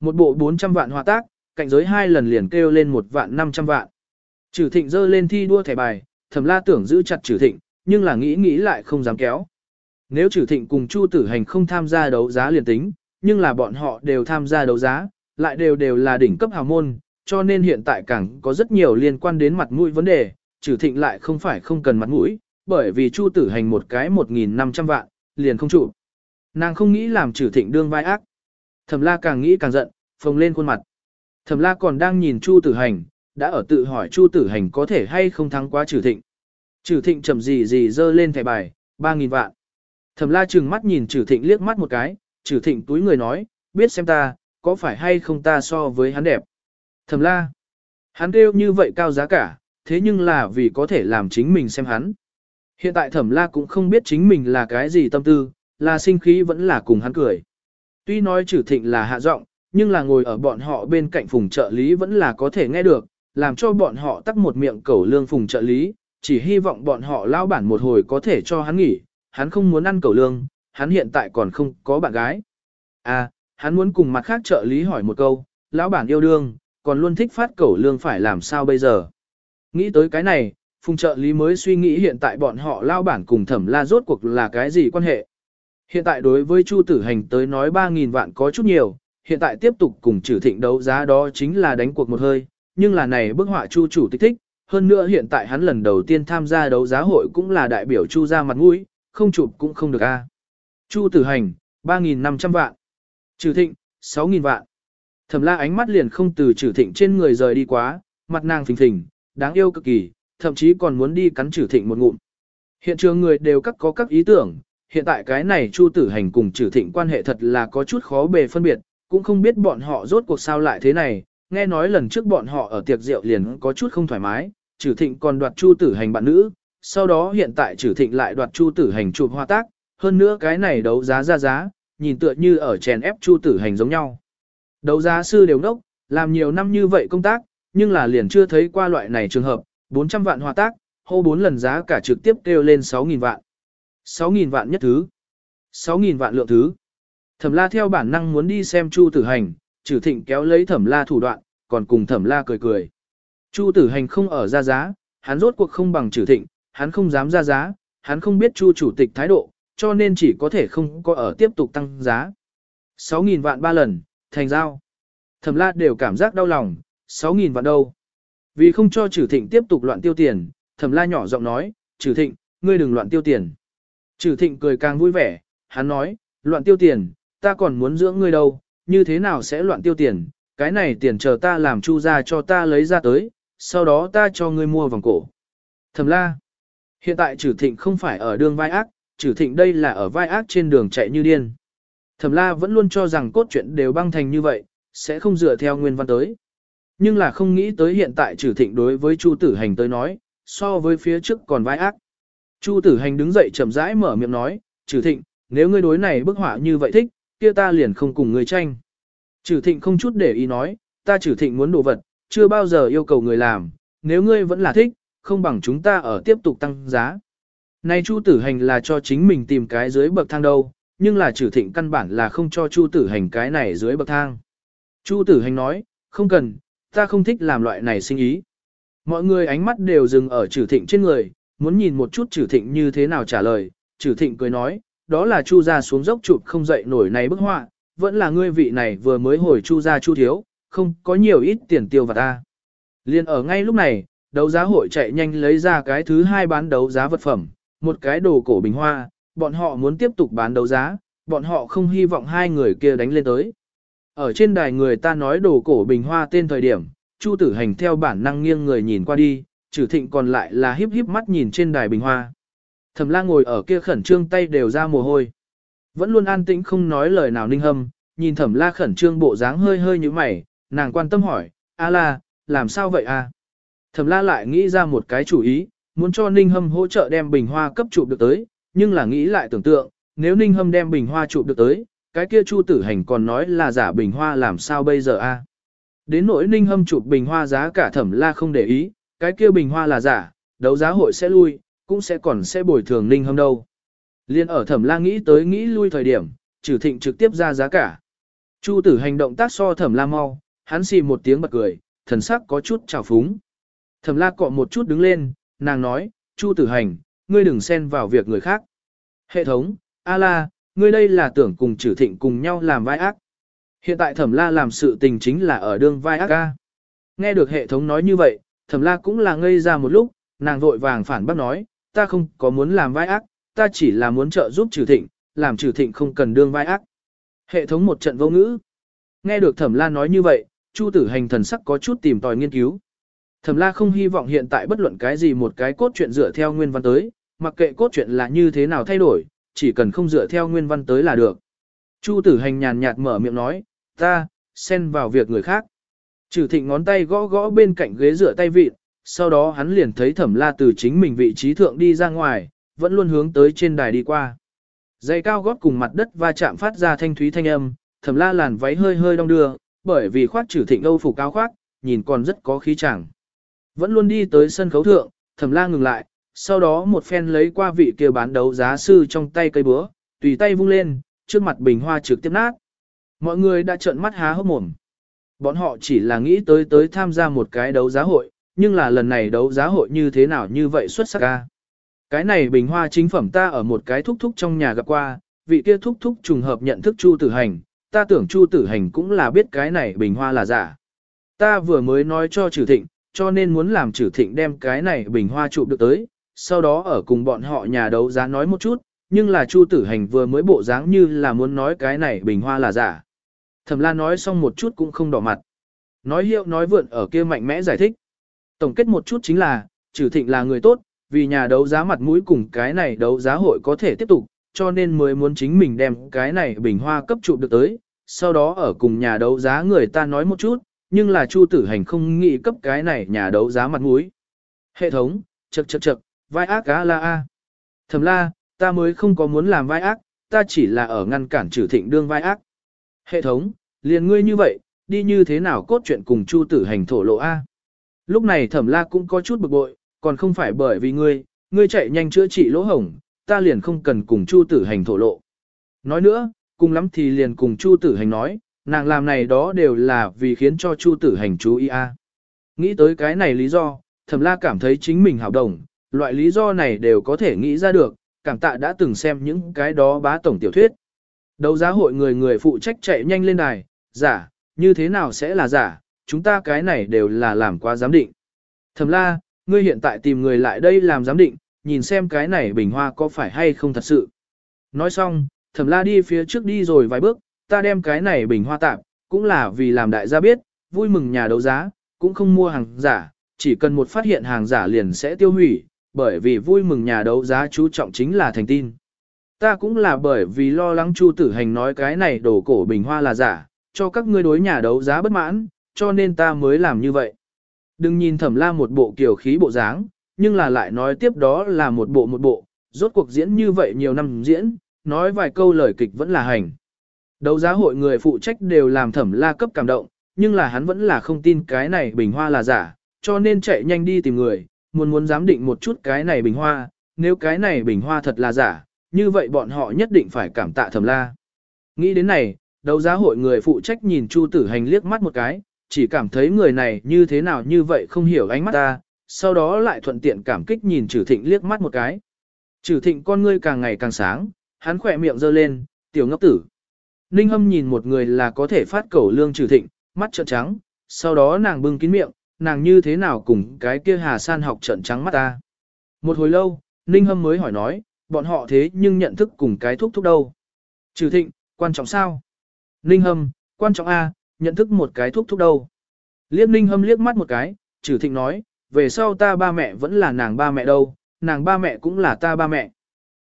Một bộ 400 vạn hòa tác, cạnh giới hai lần liền kêu lên một vạn 500 vạn. Trừ thịnh dơ lên thi đua thẻ bài, thẩm la tưởng giữ chặt trừ thịnh, nhưng là nghĩ nghĩ lại không dám kéo. Nếu trừ thịnh cùng Chu tử hành không tham gia đấu giá liền tính, nhưng là bọn họ đều tham gia đấu giá, lại đều đều là đỉnh cấp hào môn, cho nên hiện tại càng có rất nhiều liên quan đến mặt mũi vấn đề, trừ thịnh lại không phải không cần mặt mũi, bởi vì Chu tử hành một cái 1.500 vạn, liền không trụ. Nàng không nghĩ làm trừ thịnh đương vai ác. Thẩm la càng nghĩ càng giận, phồng lên khuôn mặt. Thẩm la còn đang nhìn Chu tử hành, đã ở tự hỏi Chu tử hành có thể hay không thắng quá trừ thịnh. Trừ thịnh chậm gì gì dơ lên thẻ bài, 3.000 vạn. Thẩm la trừng mắt nhìn trừ thịnh liếc mắt một cái, trừ thịnh túi người nói, biết xem ta, có phải hay không ta so với hắn đẹp. Thẩm la, hắn kêu như vậy cao giá cả, thế nhưng là vì có thể làm chính mình xem hắn. Hiện tại thẩm la cũng không biết chính mình là cái gì tâm tư, là sinh khí vẫn là cùng hắn cười. Tuy nói trừ thịnh là hạ giọng, nhưng là ngồi ở bọn họ bên cạnh phùng trợ lý vẫn là có thể nghe được, làm cho bọn họ tắc một miệng cẩu lương phùng trợ lý, chỉ hy vọng bọn họ lao bản một hồi có thể cho hắn nghỉ, hắn không muốn ăn cẩu lương, hắn hiện tại còn không có bạn gái. À, hắn muốn cùng mặt khác trợ lý hỏi một câu, lão bản yêu đương, còn luôn thích phát cẩu lương phải làm sao bây giờ. Nghĩ tới cái này, phùng trợ lý mới suy nghĩ hiện tại bọn họ lao bản cùng thẩm la rốt cuộc là cái gì quan hệ. Hiện tại đối với Chu Tử Hành tới nói 3.000 vạn có chút nhiều, hiện tại tiếp tục cùng trừ thịnh đấu giá đó chính là đánh cuộc một hơi, nhưng là này bức họa Chu chủ tích thích, hơn nữa hiện tại hắn lần đầu tiên tham gia đấu giá hội cũng là đại biểu Chu ra mặt mũi, không chụp cũng không được a. Chu tử hành, 3.500 vạn. Trừ thịnh, 6.000 vạn. Thẩm la ánh mắt liền không từ trừ thịnh trên người rời đi quá, mặt nàng phình phình, đáng yêu cực kỳ, thậm chí còn muốn đi cắn trừ thịnh một ngụm. Hiện trường người đều các có các ý tưởng, hiện tại cái này Chu Tử Hành cùng trừ thịnh quan hệ thật là có chút khó bề phân biệt, cũng không biết bọn họ rốt cuộc sao lại thế này, nghe nói lần trước bọn họ ở tiệc rượu liền có chút không thoải mái, trừ thịnh còn đoạt Chu Tử Hành bạn nữ, sau đó hiện tại trừ thịnh lại đoạt Chu Tử Hành chụp hoa tác, hơn nữa cái này đấu giá ra giá, nhìn tựa như ở chèn ép Chu Tử Hành giống nhau. Đấu giá sư đều nốc làm nhiều năm như vậy công tác, nhưng là liền chưa thấy qua loại này trường hợp, 400 vạn hòa tác, hô 4 lần giá cả trực tiếp kêu lên 6.000 vạn. 6.000 vạn nhất thứ. 6.000 vạn lượng thứ. Thẩm la theo bản năng muốn đi xem Chu tử hành, trừ thịnh kéo lấy thẩm la thủ đoạn, còn cùng thẩm la cười cười. Chu tử hành không ở ra giá, hắn rốt cuộc không bằng trừ thịnh, hắn không dám ra giá, hắn không biết Chu chủ tịch thái độ, cho nên chỉ có thể không có ở tiếp tục tăng giá. 6.000 vạn ba lần, thành giao. Thẩm la đều cảm giác đau lòng, 6.000 vạn đâu. Vì không cho trừ thịnh tiếp tục loạn tiêu tiền, thẩm la nhỏ giọng nói, trừ thịnh, ngươi đừng loạn tiêu tiền. Trừ thịnh cười càng vui vẻ, hắn nói, loạn tiêu tiền, ta còn muốn dưỡng ngươi đâu, như thế nào sẽ loạn tiêu tiền, cái này tiền chờ ta làm chu ra cho ta lấy ra tới, sau đó ta cho ngươi mua vòng cổ. Thẩm la, hiện tại trừ thịnh không phải ở đường vai ác, trừ thịnh đây là ở vai ác trên đường chạy như điên. Thẩm la vẫn luôn cho rằng cốt truyện đều băng thành như vậy, sẽ không dựa theo nguyên văn tới. Nhưng là không nghĩ tới hiện tại trừ thịnh đối với Chu tử hành tới nói, so với phía trước còn vai ác. Chu tử hành đứng dậy chậm rãi mở miệng nói, trừ thịnh, nếu ngươi đối này bức họa như vậy thích, kia ta liền không cùng ngươi tranh. Trừ thịnh không chút để ý nói, ta trừ thịnh muốn đồ vật, chưa bao giờ yêu cầu người làm, nếu ngươi vẫn là thích, không bằng chúng ta ở tiếp tục tăng giá. Nay Chu tử hành là cho chính mình tìm cái dưới bậc thang đâu, nhưng là trừ thịnh căn bản là không cho Chu tử hành cái này dưới bậc thang. Chu tử hành nói, không cần, ta không thích làm loại này sinh ý. Mọi người ánh mắt đều dừng ở trừ thịnh trên người, muốn nhìn một chút trừ thịnh như thế nào trả lời. Trừ thịnh cười nói, đó là chu ra xuống dốc chụp không dậy nổi này bức họa, vẫn là ngươi vị này vừa mới hồi chu ra chu thiếu, không có nhiều ít tiền tiêu vào ta. Liên ở ngay lúc này, đấu giá hội chạy nhanh lấy ra cái thứ hai bán đấu giá vật phẩm, một cái đồ cổ bình hoa, bọn họ muốn tiếp tục bán đấu giá, bọn họ không hy vọng hai người kia đánh lên tới. Ở trên đài người ta nói đồ cổ bình hoa tên thời điểm, Chu tử hành theo bản năng nghiêng người nhìn qua đi, trừ thịnh còn lại là híp híp mắt nhìn trên đài bình hoa. Thẩm la ngồi ở kia khẩn trương tay đều ra mồ hôi. Vẫn luôn an tĩnh không nói lời nào ninh hâm, nhìn thẩm la khẩn trương bộ dáng hơi hơi như mày, nàng quan tâm hỏi, a la, làm sao vậy a? Thẩm la lại nghĩ ra một cái chủ ý, muốn cho ninh hâm hỗ trợ đem bình hoa cấp chụp được tới, nhưng là nghĩ lại tưởng tượng, nếu ninh hâm đem bình hoa chụp được tới, cái kia chu tử hành còn nói là giả bình hoa làm sao bây giờ a? Đến nỗi ninh hâm chụp bình hoa giá cả thẩm la không để ý, cái kia bình hoa là giả, đấu giá hội sẽ lui, cũng sẽ còn sẽ bồi thường ninh hâm đâu. Liên ở thẩm la nghĩ tới nghĩ lui thời điểm, trừ thịnh trực tiếp ra giá cả. Chu tử hành động tác so thẩm la mau, hắn xì một tiếng bật cười, thần sắc có chút trào phúng. Thẩm la cọ một chút đứng lên, nàng nói, Chu tử hành, ngươi đừng xen vào việc người khác. Hệ thống, a la, ngươi đây là tưởng cùng trừ thịnh cùng nhau làm vai ác. Hiện tại thẩm la làm sự tình chính là ở đương vai ác ca. Nghe được hệ thống nói như vậy, thẩm la cũng là ngây ra một lúc, nàng vội vàng phản bác nói, ta không có muốn làm vai ác, ta chỉ là muốn trợ giúp trừ thịnh, làm trừ thịnh không cần đương vai ác. Hệ thống một trận vô ngữ. Nghe được thẩm la nói như vậy, chu tử hành thần sắc có chút tìm tòi nghiên cứu. Thẩm la không hy vọng hiện tại bất luận cái gì một cái cốt truyện dựa theo nguyên văn tới, mặc kệ cốt truyện là như thế nào thay đổi, chỉ cần không dựa theo nguyên văn tới là được. Chu tử hành nhàn nhạt mở miệng nói, ta, xen vào việc người khác. Trừ thịnh ngón tay gõ gõ bên cạnh ghế dựa tay vịt, sau đó hắn liền thấy thẩm la từ chính mình vị trí thượng đi ra ngoài, vẫn luôn hướng tới trên đài đi qua. Dây cao gót cùng mặt đất va chạm phát ra thanh thúy thanh âm, thẩm la làn váy hơi hơi đong đưa, bởi vì khoác trừ thịnh âu phục cao khoác, nhìn còn rất có khí chẳng. Vẫn luôn đi tới sân khấu thượng, thẩm la ngừng lại, sau đó một phen lấy qua vị kia bán đấu giá sư trong tay cây búa, tùy tay vung lên, trước mặt bình hoa trực tiếp nát. Mọi người đã trợn mắt há hốc mồm. Bọn họ chỉ là nghĩ tới tới tham gia một cái đấu giá hội, nhưng là lần này đấu giá hội như thế nào như vậy xuất sắc ca. Cái này bình hoa chính phẩm ta ở một cái thúc thúc trong nhà gặp qua, vị kia thúc thúc trùng hợp nhận thức Chu Tử Hành, ta tưởng Chu Tử Hành cũng là biết cái này bình hoa là giả. Ta vừa mới nói cho trừ Thịnh, cho nên muốn làm trừ Thịnh đem cái này bình hoa chụp được tới, sau đó ở cùng bọn họ nhà đấu giá nói một chút, nhưng là Chu Tử Hành vừa mới bộ dáng như là muốn nói cái này bình hoa là giả. Thẩm La nói xong một chút cũng không đỏ mặt. Nói hiệu nói vượn ở kia mạnh mẽ giải thích. Tổng kết một chút chính là, trừ thịnh là người tốt, vì nhà đấu giá mặt mũi cùng cái này đấu giá hội có thể tiếp tục, cho nên mới muốn chính mình đem cái này bình hoa cấp trụ được tới, sau đó ở cùng nhà đấu giá người ta nói một chút, nhưng là Chu Tử Hành không nghĩ cấp cái này nhà đấu giá mặt mũi. Hệ thống, chậc chậc chậc, vai ác cá la a. Thẩm la, ta mới không có muốn làm vai ác, ta chỉ là ở ngăn cản trừ thịnh đương vai ác. Hệ thống, liền ngươi như vậy, đi như thế nào cốt chuyện cùng Chu Tử Hành thổ lộ a. Lúc này Thẩm La cũng có chút bực bội, còn không phải bởi vì ngươi, ngươi chạy nhanh chữa trị lỗ hổng, ta liền không cần cùng Chu Tử Hành thổ lộ. Nói nữa, cùng lắm thì liền cùng Chu Tử Hành nói, nàng làm này đó đều là vì khiến cho Chu Tử Hành chú ý a. Nghĩ tới cái này lý do, Thẩm La cảm thấy chính mình hảo đồng, loại lý do này đều có thể nghĩ ra được, cảm tạ đã từng xem những cái đó bá tổng tiểu thuyết. Đấu giá hội người người phụ trách chạy nhanh lên đài, giả, như thế nào sẽ là giả, chúng ta cái này đều là làm quá giám định. Thẩm la, ngươi hiện tại tìm người lại đây làm giám định, nhìn xem cái này bình hoa có phải hay không thật sự. Nói xong, thẩm la đi phía trước đi rồi vài bước, ta đem cái này bình hoa tạm, cũng là vì làm đại gia biết, vui mừng nhà đấu giá, cũng không mua hàng giả, chỉ cần một phát hiện hàng giả liền sẽ tiêu hủy, bởi vì vui mừng nhà đấu giá chú trọng chính là thành tin. Ta cũng là bởi vì lo lắng Chu Tử Hành nói cái này đồ cổ bình hoa là giả, cho các ngươi đối nhà đấu giá bất mãn, cho nên ta mới làm như vậy. Đừng nhìn thẩm la một bộ kiểu khí bộ dáng, nhưng là lại nói tiếp đó là một bộ một bộ, rốt cuộc diễn như vậy nhiều năm diễn, nói vài câu lời kịch vẫn là hành. Đấu giá hội người phụ trách đều làm thẩm la cấp cảm động, nhưng là hắn vẫn là không tin cái này bình hoa là giả, cho nên chạy nhanh đi tìm người, muốn muốn giám định một chút cái này bình hoa, nếu cái này bình hoa thật là giả, như vậy bọn họ nhất định phải cảm tạ thẩm la. Nghĩ đến này, đấu giá hội người phụ trách nhìn Chu Tử Hành liếc mắt một cái, chỉ cảm thấy người này như thế nào như vậy không hiểu ánh mắt ta, sau đó lại thuận tiện cảm kích nhìn Trử Thịnh liếc mắt một cái. Trử Thịnh con ngươi càng ngày càng sáng, hắn khỏe miệng giơ lên, tiểu ngốc tử. Ninh Hâm nhìn một người là có thể phát cẩu lương trừ Thịnh, mắt trợn trắng, sau đó nàng bưng kín miệng, nàng như thế nào cùng cái kia Hà San học trợn trắng mắt ta. Một hồi lâu, Ninh Hâm mới hỏi nói, bọn họ thế nhưng nhận thức cùng cái thuốc thúc đâu. Trừ thịnh, quan trọng sao? Ninh Hâm, quan trọng A, nhận thức một cái thuốc thúc đâu. Liếc Ninh Hâm liếc mắt một cái, trừ thịnh nói, về sau ta ba mẹ vẫn là nàng ba mẹ đâu, nàng ba mẹ cũng là ta ba mẹ.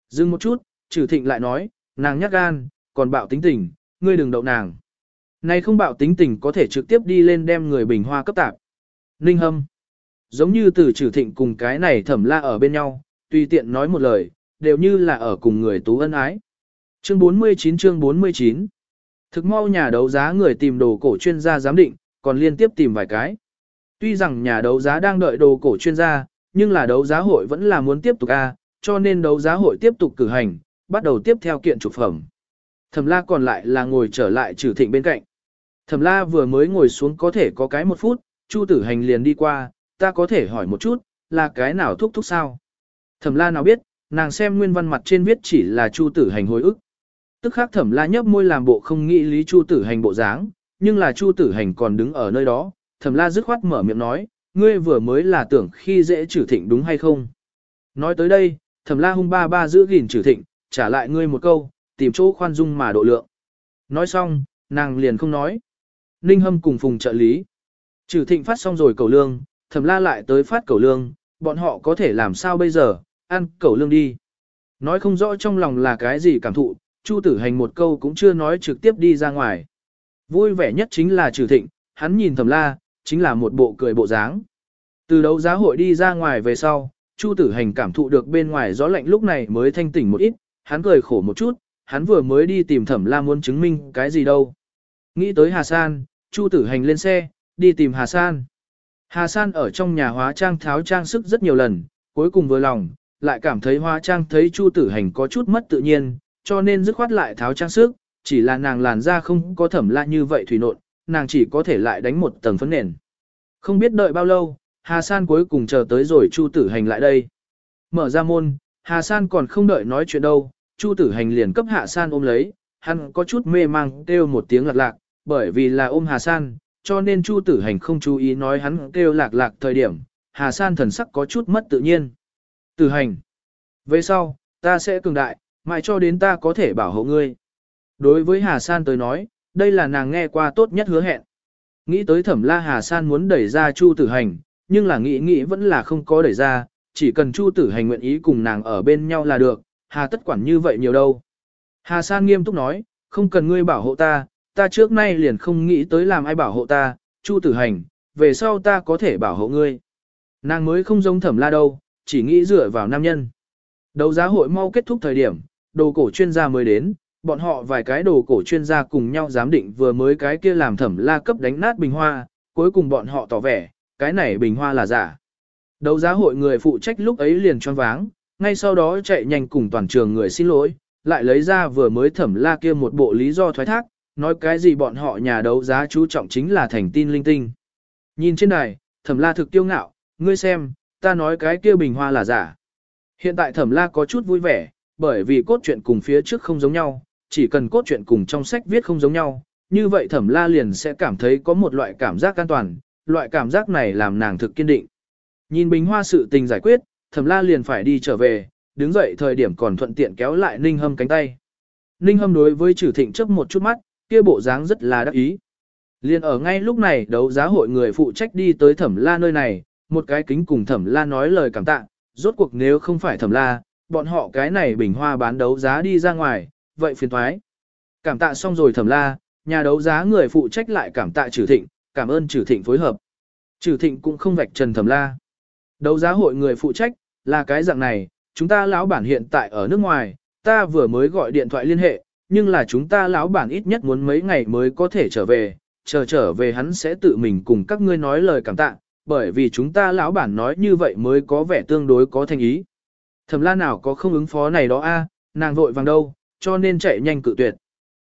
Dừng một chút, trừ thịnh lại nói, nàng nhát gan, còn bạo tính tình, ngươi đừng đậu nàng. Này không bạo tính tình có thể trực tiếp đi lên đem người bình hoa cấp tạp. Ninh Hâm. Giống như từ trừ thịnh cùng cái này thẩm la ở bên nhau, tùy tiện nói một lời, đều như là ở cùng người tú ân ái. Chương 49 chương 49 Thực mau nhà đấu giá người tìm đồ cổ chuyên gia giám định, còn liên tiếp tìm vài cái. Tuy rằng nhà đấu giá đang đợi đồ cổ chuyên gia, nhưng là đấu giá hội vẫn là muốn tiếp tục a, cho nên đấu giá hội tiếp tục cử hành, bắt đầu tiếp theo kiện trục phẩm. Thẩm la còn lại là ngồi trở lại trừ thịnh bên cạnh. Thẩm la vừa mới ngồi xuống có thể có cái một phút, Chu tử hành liền đi qua, ta có thể hỏi một chút, là cái nào thúc thúc sao? Thẩm la nào biết, nàng xem nguyên văn mặt trên viết chỉ là Chu tử hành hồi ức. Tức khắc thẩm la nhấp môi làm bộ không nghĩ lý Chu tử hành bộ dáng, nhưng là Chu tử hành còn đứng ở nơi đó, thẩm la dứt khoát mở miệng nói, ngươi vừa mới là tưởng khi dễ trừ thịnh đúng hay không? Nói tới đây, thẩm la hung ba ba giữ gìn trừ thịnh, trả lại ngươi một câu, tìm chỗ khoan dung mà độ lượng. Nói xong, nàng liền không nói. Ninh hâm cùng phùng trợ lý. Trừ thịnh phát xong rồi cầu lương, thẩm la lại tới phát cầu lương, bọn họ có thể làm sao bây giờ, ăn cầu lương đi. Nói không rõ trong lòng là cái gì cảm thụ, Chu tử hành một câu cũng chưa nói trực tiếp đi ra ngoài. Vui vẻ nhất chính là trừ thịnh, hắn nhìn thẩm la, chính là một bộ cười bộ dáng. Từ đấu giá hội đi ra ngoài về sau, Chu tử hành cảm thụ được bên ngoài gió lạnh lúc này mới thanh tỉnh một ít, hắn cười khổ một chút, hắn vừa mới đi tìm thẩm la muốn chứng minh cái gì đâu. Nghĩ tới Hà San, Chu tử hành lên xe, đi tìm Hà San. Hà San ở trong nhà hóa trang tháo trang sức rất nhiều lần, cuối cùng vừa lòng, lại cảm thấy hóa trang thấy Chu tử hành có chút mất tự nhiên, cho nên dứt khoát lại tháo trang sức, chỉ là nàng làn da không có thẩm la như vậy thủy nộn, nàng chỉ có thể lại đánh một tầng phấn nền. Không biết đợi bao lâu, Hà San cuối cùng chờ tới rồi Chu tử hành lại đây. Mở ra môn, Hà San còn không đợi nói chuyện đâu, Chu tử hành liền cấp Hạ San ôm lấy, hắn có chút mê mang kêu một tiếng lạc lạc, bởi vì là ôm Hà San, cho nên Chu Tử Hành không chú ý nói hắn kêu lạc lạc thời điểm, Hà San thần sắc có chút mất tự nhiên. Tử Hành. Về sau, ta sẽ cường đại, mãi cho đến ta có thể bảo hộ ngươi. Đối với Hà San tới nói, đây là nàng nghe qua tốt nhất hứa hẹn. Nghĩ tới thẩm la Hà San muốn đẩy ra Chu tử hành, nhưng là nghĩ nghĩ vẫn là không có đẩy ra, chỉ cần Chu tử hành nguyện ý cùng nàng ở bên nhau là được, Hà tất quản như vậy nhiều đâu. Hà San nghiêm túc nói, không cần ngươi bảo hộ ta, ta trước nay liền không nghĩ tới làm ai bảo hộ ta, Chu tử hành, về sau ta có thể bảo hộ ngươi. Nàng mới không giống thẩm la đâu, chỉ nghĩ dựa vào nam nhân. Đấu giá hội mau kết thúc thời điểm, đồ cổ chuyên gia mới đến, bọn họ vài cái đồ cổ chuyên gia cùng nhau giám định vừa mới cái kia làm thẩm la cấp đánh nát bình hoa, cuối cùng bọn họ tỏ vẻ, cái này bình hoa là giả. Đấu giá hội người phụ trách lúc ấy liền choáng váng, ngay sau đó chạy nhanh cùng toàn trường người xin lỗi, lại lấy ra vừa mới thẩm la kia một bộ lý do thoái thác, nói cái gì bọn họ nhà đấu giá chú trọng chính là thành tin linh tinh. Nhìn trên đài, thẩm la thực tiêu ngạo, ngươi xem, ta nói cái kia bình hoa là giả. Hiện tại thẩm la có chút vui vẻ, bởi vì cốt truyện cùng phía trước không giống nhau, chỉ cần cốt truyện cùng trong sách viết không giống nhau, như vậy thẩm la liền sẽ cảm thấy có một loại cảm giác an toàn, loại cảm giác này làm nàng thực kiên định. Nhìn bình hoa sự tình giải quyết, thẩm la liền phải đi trở về, đứng dậy thời điểm còn thuận tiện kéo lại ninh hâm cánh tay. Ninh hâm đối với trừ thịnh chấp một chút mắt, kia bộ dáng rất là đắc ý. Liền ở ngay lúc này đấu giá hội người phụ trách đi tới thẩm la nơi này, một cái kính cùng thẩm la nói lời cảm tạ, rốt cuộc nếu không phải thẩm la, bọn họ cái này bình hoa bán đấu giá đi ra ngoài, vậy phiền thoái. Cảm tạ xong rồi thẩm la, nhà đấu giá người phụ trách lại cảm tạ trừ thịnh, cảm ơn trừ thịnh phối hợp. Trừ thịnh cũng không vạch trần thẩm la. Đấu giá hội người phụ trách, là cái dạng này, chúng ta lão bản hiện tại ở nước ngoài, ta vừa mới gọi điện thoại liên hệ, nhưng là chúng ta lão bản ít nhất muốn mấy ngày mới có thể trở về, chờ trở về hắn sẽ tự mình cùng các ngươi nói lời cảm tạ, bởi vì chúng ta lão bản nói như vậy mới có vẻ tương đối có thành ý. Thẩm la nào có không ứng phó này đó a, nàng vội vàng đâu, cho nên chạy nhanh cự tuyệt.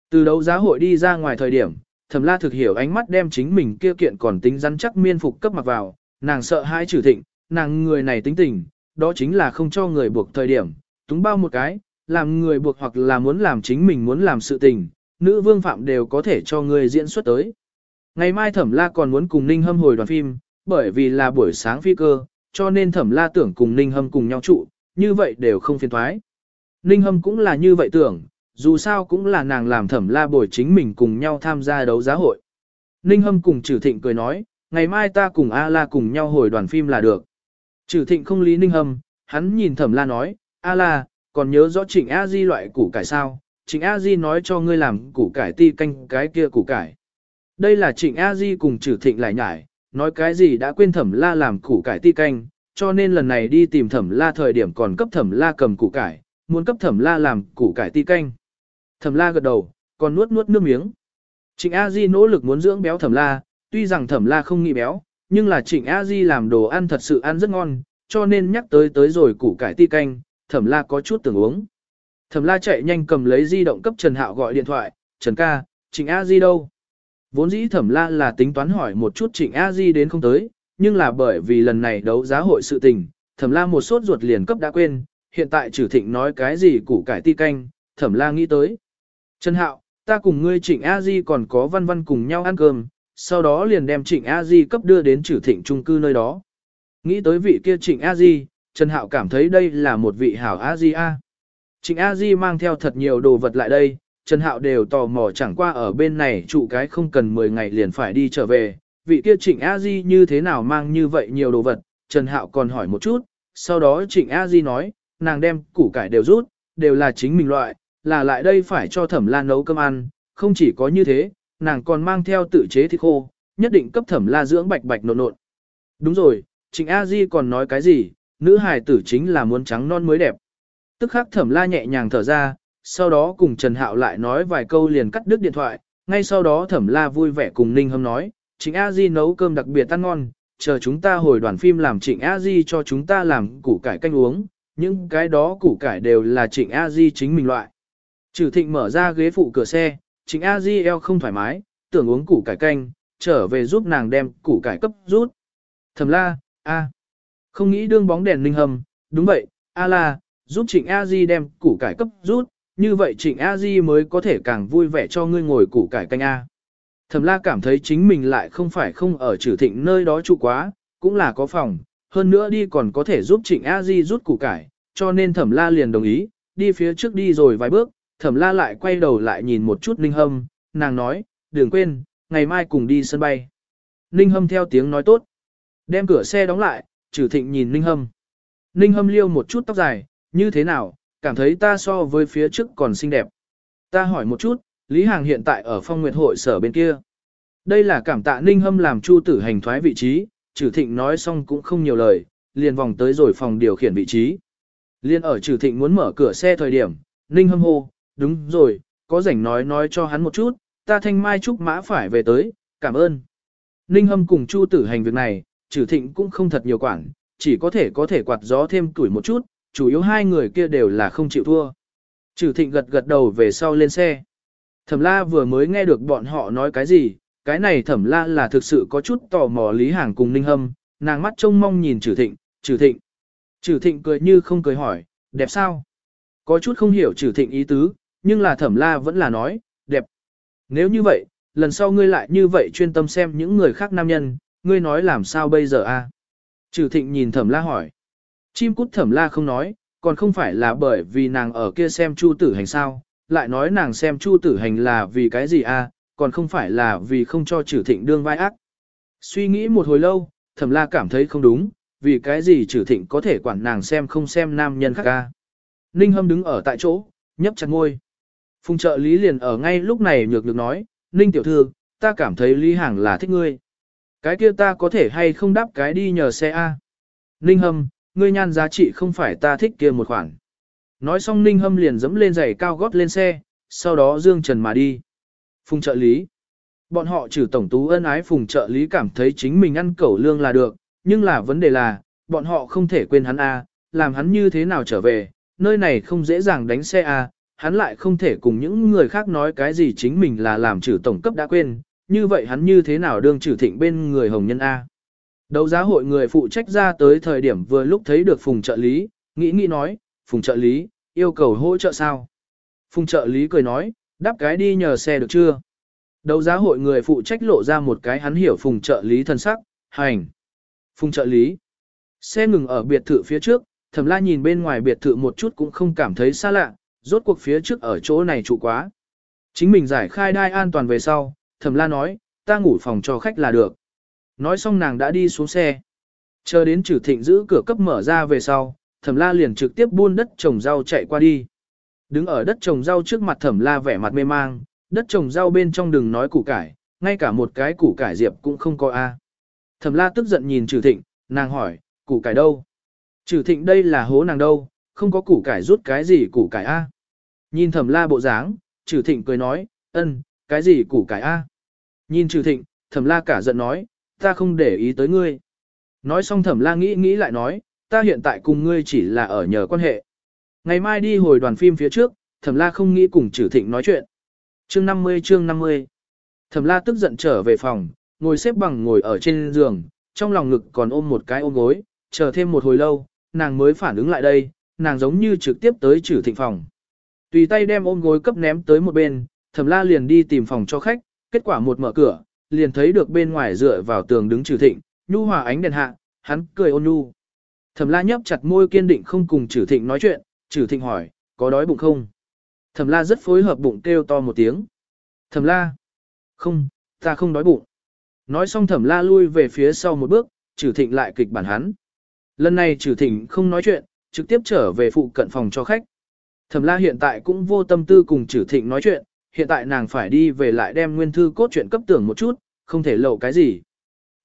Từ đấu giá hội đi ra ngoài thời điểm, thẩm la thực hiểu ánh mắt đem chính mình kia kiện còn tính rắn chắc miên phục cấp mặc vào, nàng sợ hai trừ thịnh, nàng người này tính tình, đó chính là không cho người buộc thời điểm, túng bao một cái, làm người buộc hoặc là muốn làm chính mình muốn làm sự tình, nữ vương phạm đều có thể cho người diễn xuất tới. Ngày mai thẩm la còn muốn cùng Ninh Hâm hồi đoàn phim, bởi vì là buổi sáng phi cơ, cho nên thẩm la tưởng cùng Ninh Hâm cùng nhau trụ, như vậy đều không phiền thoái. Ninh Hâm cũng là như vậy tưởng, dù sao cũng là nàng làm thẩm la bồi chính mình cùng nhau tham gia đấu giá hội. Ninh Hâm cùng Trử Thịnh cười nói, ngày mai ta cùng A La cùng nhau hồi đoàn phim là được. Trừ Thịnh không lý Ninh Hâm, hắn nhìn thẩm la nói, A La, còn nhớ rõ Trịnh A Di loại củ cải sao? Trịnh A Di nói cho ngươi làm củ cải ti canh cái kia củ cải. Đây là Trịnh A Di cùng trừ Thịnh lại nhải, nói cái gì đã quên thẩm la làm củ cải ti canh, cho nên lần này đi tìm thẩm la thời điểm còn cấp thẩm la cầm củ cải, muốn cấp thẩm la làm củ cải ti canh. Thẩm la gật đầu, còn nuốt nuốt nước miếng. Trịnh A Di nỗ lực muốn dưỡng béo thẩm la, tuy rằng thẩm la không nghĩ béo, nhưng là trịnh A Di làm đồ ăn thật sự ăn rất ngon, cho nên nhắc tới tới rồi củ cải ti canh, thẩm la có chút tưởng uống. Thẩm la chạy nhanh cầm lấy di động cấp Trần Hạo gọi điện thoại, Trần ca, trịnh A Di đâu? Vốn dĩ thẩm la là tính toán hỏi một chút trịnh A Di đến không tới, nhưng là bởi vì lần này đấu giá hội sự tình, thẩm la một sốt ruột liền cấp đã quên, hiện tại trừ thịnh nói cái gì củ cải ti canh, thẩm la nghĩ tới. Trần Hạo, ta cùng ngươi trịnh A Di còn có văn văn cùng nhau ăn cơm, sau đó liền đem trịnh A Di cấp đưa đến trừ thịnh trung cư nơi đó. Nghĩ tới vị kia trịnh A Di, Trần Hạo cảm thấy đây là một vị hảo A Di A. Trịnh A Di mang theo thật nhiều đồ vật lại đây, Trần Hạo đều tò mò chẳng qua ở bên này trụ cái không cần 10 ngày liền phải đi trở về, vị kia Trịnh A Di như thế nào mang như vậy nhiều đồ vật, Trần Hạo còn hỏi một chút, sau đó Trịnh A Di nói, nàng đem củ cải đều rút, đều là chính mình loại, là lại đây phải cho Thẩm Lan nấu cơm ăn, không chỉ có như thế, nàng còn mang theo tự chế thịt khô, nhất định cấp Thẩm La dưỡng bạch bạch nộn nộn. Đúng rồi, Trịnh A Di còn nói cái gì, nữ hài tử chính là muốn trắng non mới đẹp. Tức khắc Thẩm La nhẹ nhàng thở ra, sau đó cùng Trần Hạo lại nói vài câu liền cắt đứt điện thoại, ngay sau đó Thẩm La vui vẻ cùng Ninh Hâm nói, Trịnh A Di nấu cơm đặc biệt ăn ngon, chờ chúng ta hồi đoàn phim làm Trịnh A Di cho chúng ta làm củ cải canh uống, những cái đó củ cải đều là Trịnh A Di chính mình loại. Trừ Thịnh mở ra ghế phụ cửa xe, Trịnh A Di eo không thoải mái, tưởng uống củ cải canh, trở về giúp nàng đem củ cải cấp rút. Thẩm La, a, không nghĩ đương bóng đèn linh hầm, đúng vậy, A La, giúp Trịnh A Di đem củ cải cấp rút, như vậy Trịnh A Di mới có thể càng vui vẻ cho ngươi ngồi củ cải canh A. Thẩm la cảm thấy chính mình lại không phải không ở trừ thịnh nơi đó trụ quá, cũng là có phòng, hơn nữa đi còn có thể giúp Trịnh A Di rút củ cải, cho nên thẩm la liền đồng ý, đi phía trước đi rồi vài bước, thẩm la lại quay đầu lại nhìn một chút Ninh Hâm, nàng nói, đừng quên, ngày mai cùng đi sân bay. Ninh Hâm theo tiếng nói tốt. Đem cửa xe đóng lại, trừ thịnh nhìn Ninh Hâm. Ninh Hâm liêu một chút tóc dài, như thế nào, cảm thấy ta so với phía trước còn xinh đẹp. Ta hỏi một chút, Lý Hàng hiện tại ở phong nguyệt hội sở bên kia. Đây là cảm tạ Ninh Hâm làm chu tử hành thoái vị trí, trừ thịnh nói xong cũng không nhiều lời, liền vòng tới rồi phòng điều khiển vị trí. Liên ở trừ thịnh muốn mở cửa xe thời điểm, Ninh Hâm hô, đúng rồi, có rảnh nói nói cho hắn một chút, ta thanh mai trúc mã phải về tới, cảm ơn. Ninh Hâm cùng Chu tử hành việc này, trừ thịnh cũng không thật nhiều quản, chỉ có thể có thể quạt gió thêm tuổi một chút, chủ yếu hai người kia đều là không chịu thua. Trừ thịnh gật gật đầu về sau lên xe. Thẩm la vừa mới nghe được bọn họ nói cái gì, cái này thẩm la là thực sự có chút tò mò Lý Hàng cùng Ninh Hâm, nàng mắt trông mong nhìn trừ thịnh, trừ thịnh. Trừ thịnh cười như không cười hỏi, đẹp sao? Có chút không hiểu trừ thịnh ý tứ, nhưng là thẩm la vẫn là nói, đẹp. Nếu như vậy, lần sau ngươi lại như vậy chuyên tâm xem những người khác nam nhân, ngươi nói làm sao bây giờ a? Trừ thịnh nhìn thẩm la hỏi. Chim cút thẩm la không nói, còn không phải là bởi vì nàng ở kia xem chu tử hành sao, lại nói nàng xem chu tử hành là vì cái gì a, còn không phải là vì không cho trừ thịnh đương vai ác. Suy nghĩ một hồi lâu, thẩm la cảm thấy không đúng, vì cái gì trừ thịnh có thể quản nàng xem không xem nam nhân khác ca. Ninh hâm đứng ở tại chỗ, nhấp chặt ngôi. Phùng trợ lý liền ở ngay lúc này nhược được nói, Ninh tiểu thư, ta cảm thấy Lý Hàng là thích ngươi. Cái kia ta có thể hay không đáp cái đi nhờ xe A. Ninh hâm, ngươi nhan giá trị không phải ta thích kia một khoản. Nói xong Ninh hâm liền dẫm lên giày cao gót lên xe, sau đó dương trần mà đi. Phùng trợ lý. Bọn họ trừ tổng tú ân ái phùng trợ lý cảm thấy chính mình ăn cẩu lương là được, nhưng là vấn đề là, bọn họ không thể quên hắn A, làm hắn như thế nào trở về, nơi này không dễ dàng đánh xe A, hắn lại không thể cùng những người khác nói cái gì chính mình là làm trừ tổng cấp đã quên, như vậy hắn như thế nào đương trừ thịnh bên người hồng nhân A. Đấu giá hội người phụ trách ra tới thời điểm vừa lúc thấy được phùng trợ lý, nghĩ nghĩ nói, phùng trợ lý, yêu cầu hỗ trợ sao? Phùng trợ lý cười nói, đáp cái đi nhờ xe được chưa? Đấu giá hội người phụ trách lộ ra một cái hắn hiểu phùng trợ lý thân sắc, hành. Phùng trợ lý. Xe ngừng ở biệt thự phía trước, thẩm la nhìn bên ngoài biệt thự một chút cũng không cảm thấy xa lạ, rốt cuộc phía trước ở chỗ này trụ quá. Chính mình giải khai đai an toàn về sau, thẩm la nói, ta ngủ phòng cho khách là được. Nói xong nàng đã đi xuống xe. Chờ đến trừ thịnh giữ cửa cấp mở ra về sau, thẩm la liền trực tiếp buôn đất trồng rau chạy qua đi. Đứng ở đất trồng rau trước mặt thẩm la vẻ mặt mê mang, đất trồng rau bên trong đừng nói củ cải, ngay cả một cái củ cải diệp cũng không có a. Thẩm la tức giận nhìn trừ thịnh, nàng hỏi, củ cải đâu? Trừ thịnh đây là hố nàng đâu, không có củ cải rút cái gì củ cải a? Nhìn thẩm la bộ dáng, trừ thịnh cười nói, ân, cái gì củ cải a? Nhìn trừ thịnh, thẩm la cả giận nói, ta không để ý tới ngươi. Nói xong thẩm la nghĩ nghĩ lại nói, ta hiện tại cùng ngươi chỉ là ở nhờ quan hệ. Ngày mai đi hồi đoàn phim phía trước, thẩm la không nghĩ cùng trừ thịnh nói chuyện. Chương 50 chương 50 Thẩm la tức giận trở về phòng, ngồi xếp bằng ngồi ở trên giường, trong lòng ngực còn ôm một cái ôm gối, chờ thêm một hồi lâu, nàng mới phản ứng lại đây, nàng giống như trực tiếp tới trừ thịnh phòng. Tùy tay đem ôm gối cấp ném tới một bên, thẩm la liền đi tìm phòng cho khách, kết quả một mở cửa, liền thấy được bên ngoài dựa vào tường đứng trừ thịnh, nhu hòa ánh đèn hạ, hắn cười ôn nhu. Thẩm la nhấp chặt môi kiên định không cùng trừ thịnh nói chuyện, trừ thịnh hỏi, có đói bụng không? Thẩm la rất phối hợp bụng kêu to một tiếng. Thẩm la, không, ta không đói bụng. Nói xong thẩm la lui về phía sau một bước, trừ thịnh lại kịch bản hắn. Lần này trừ thịnh không nói chuyện, trực tiếp trở về phụ cận phòng cho khách. Thẩm la hiện tại cũng vô tâm tư cùng trừ thịnh nói chuyện, hiện tại nàng phải đi về lại đem nguyên thư cốt truyện cấp tưởng một chút, không thể lộ cái gì.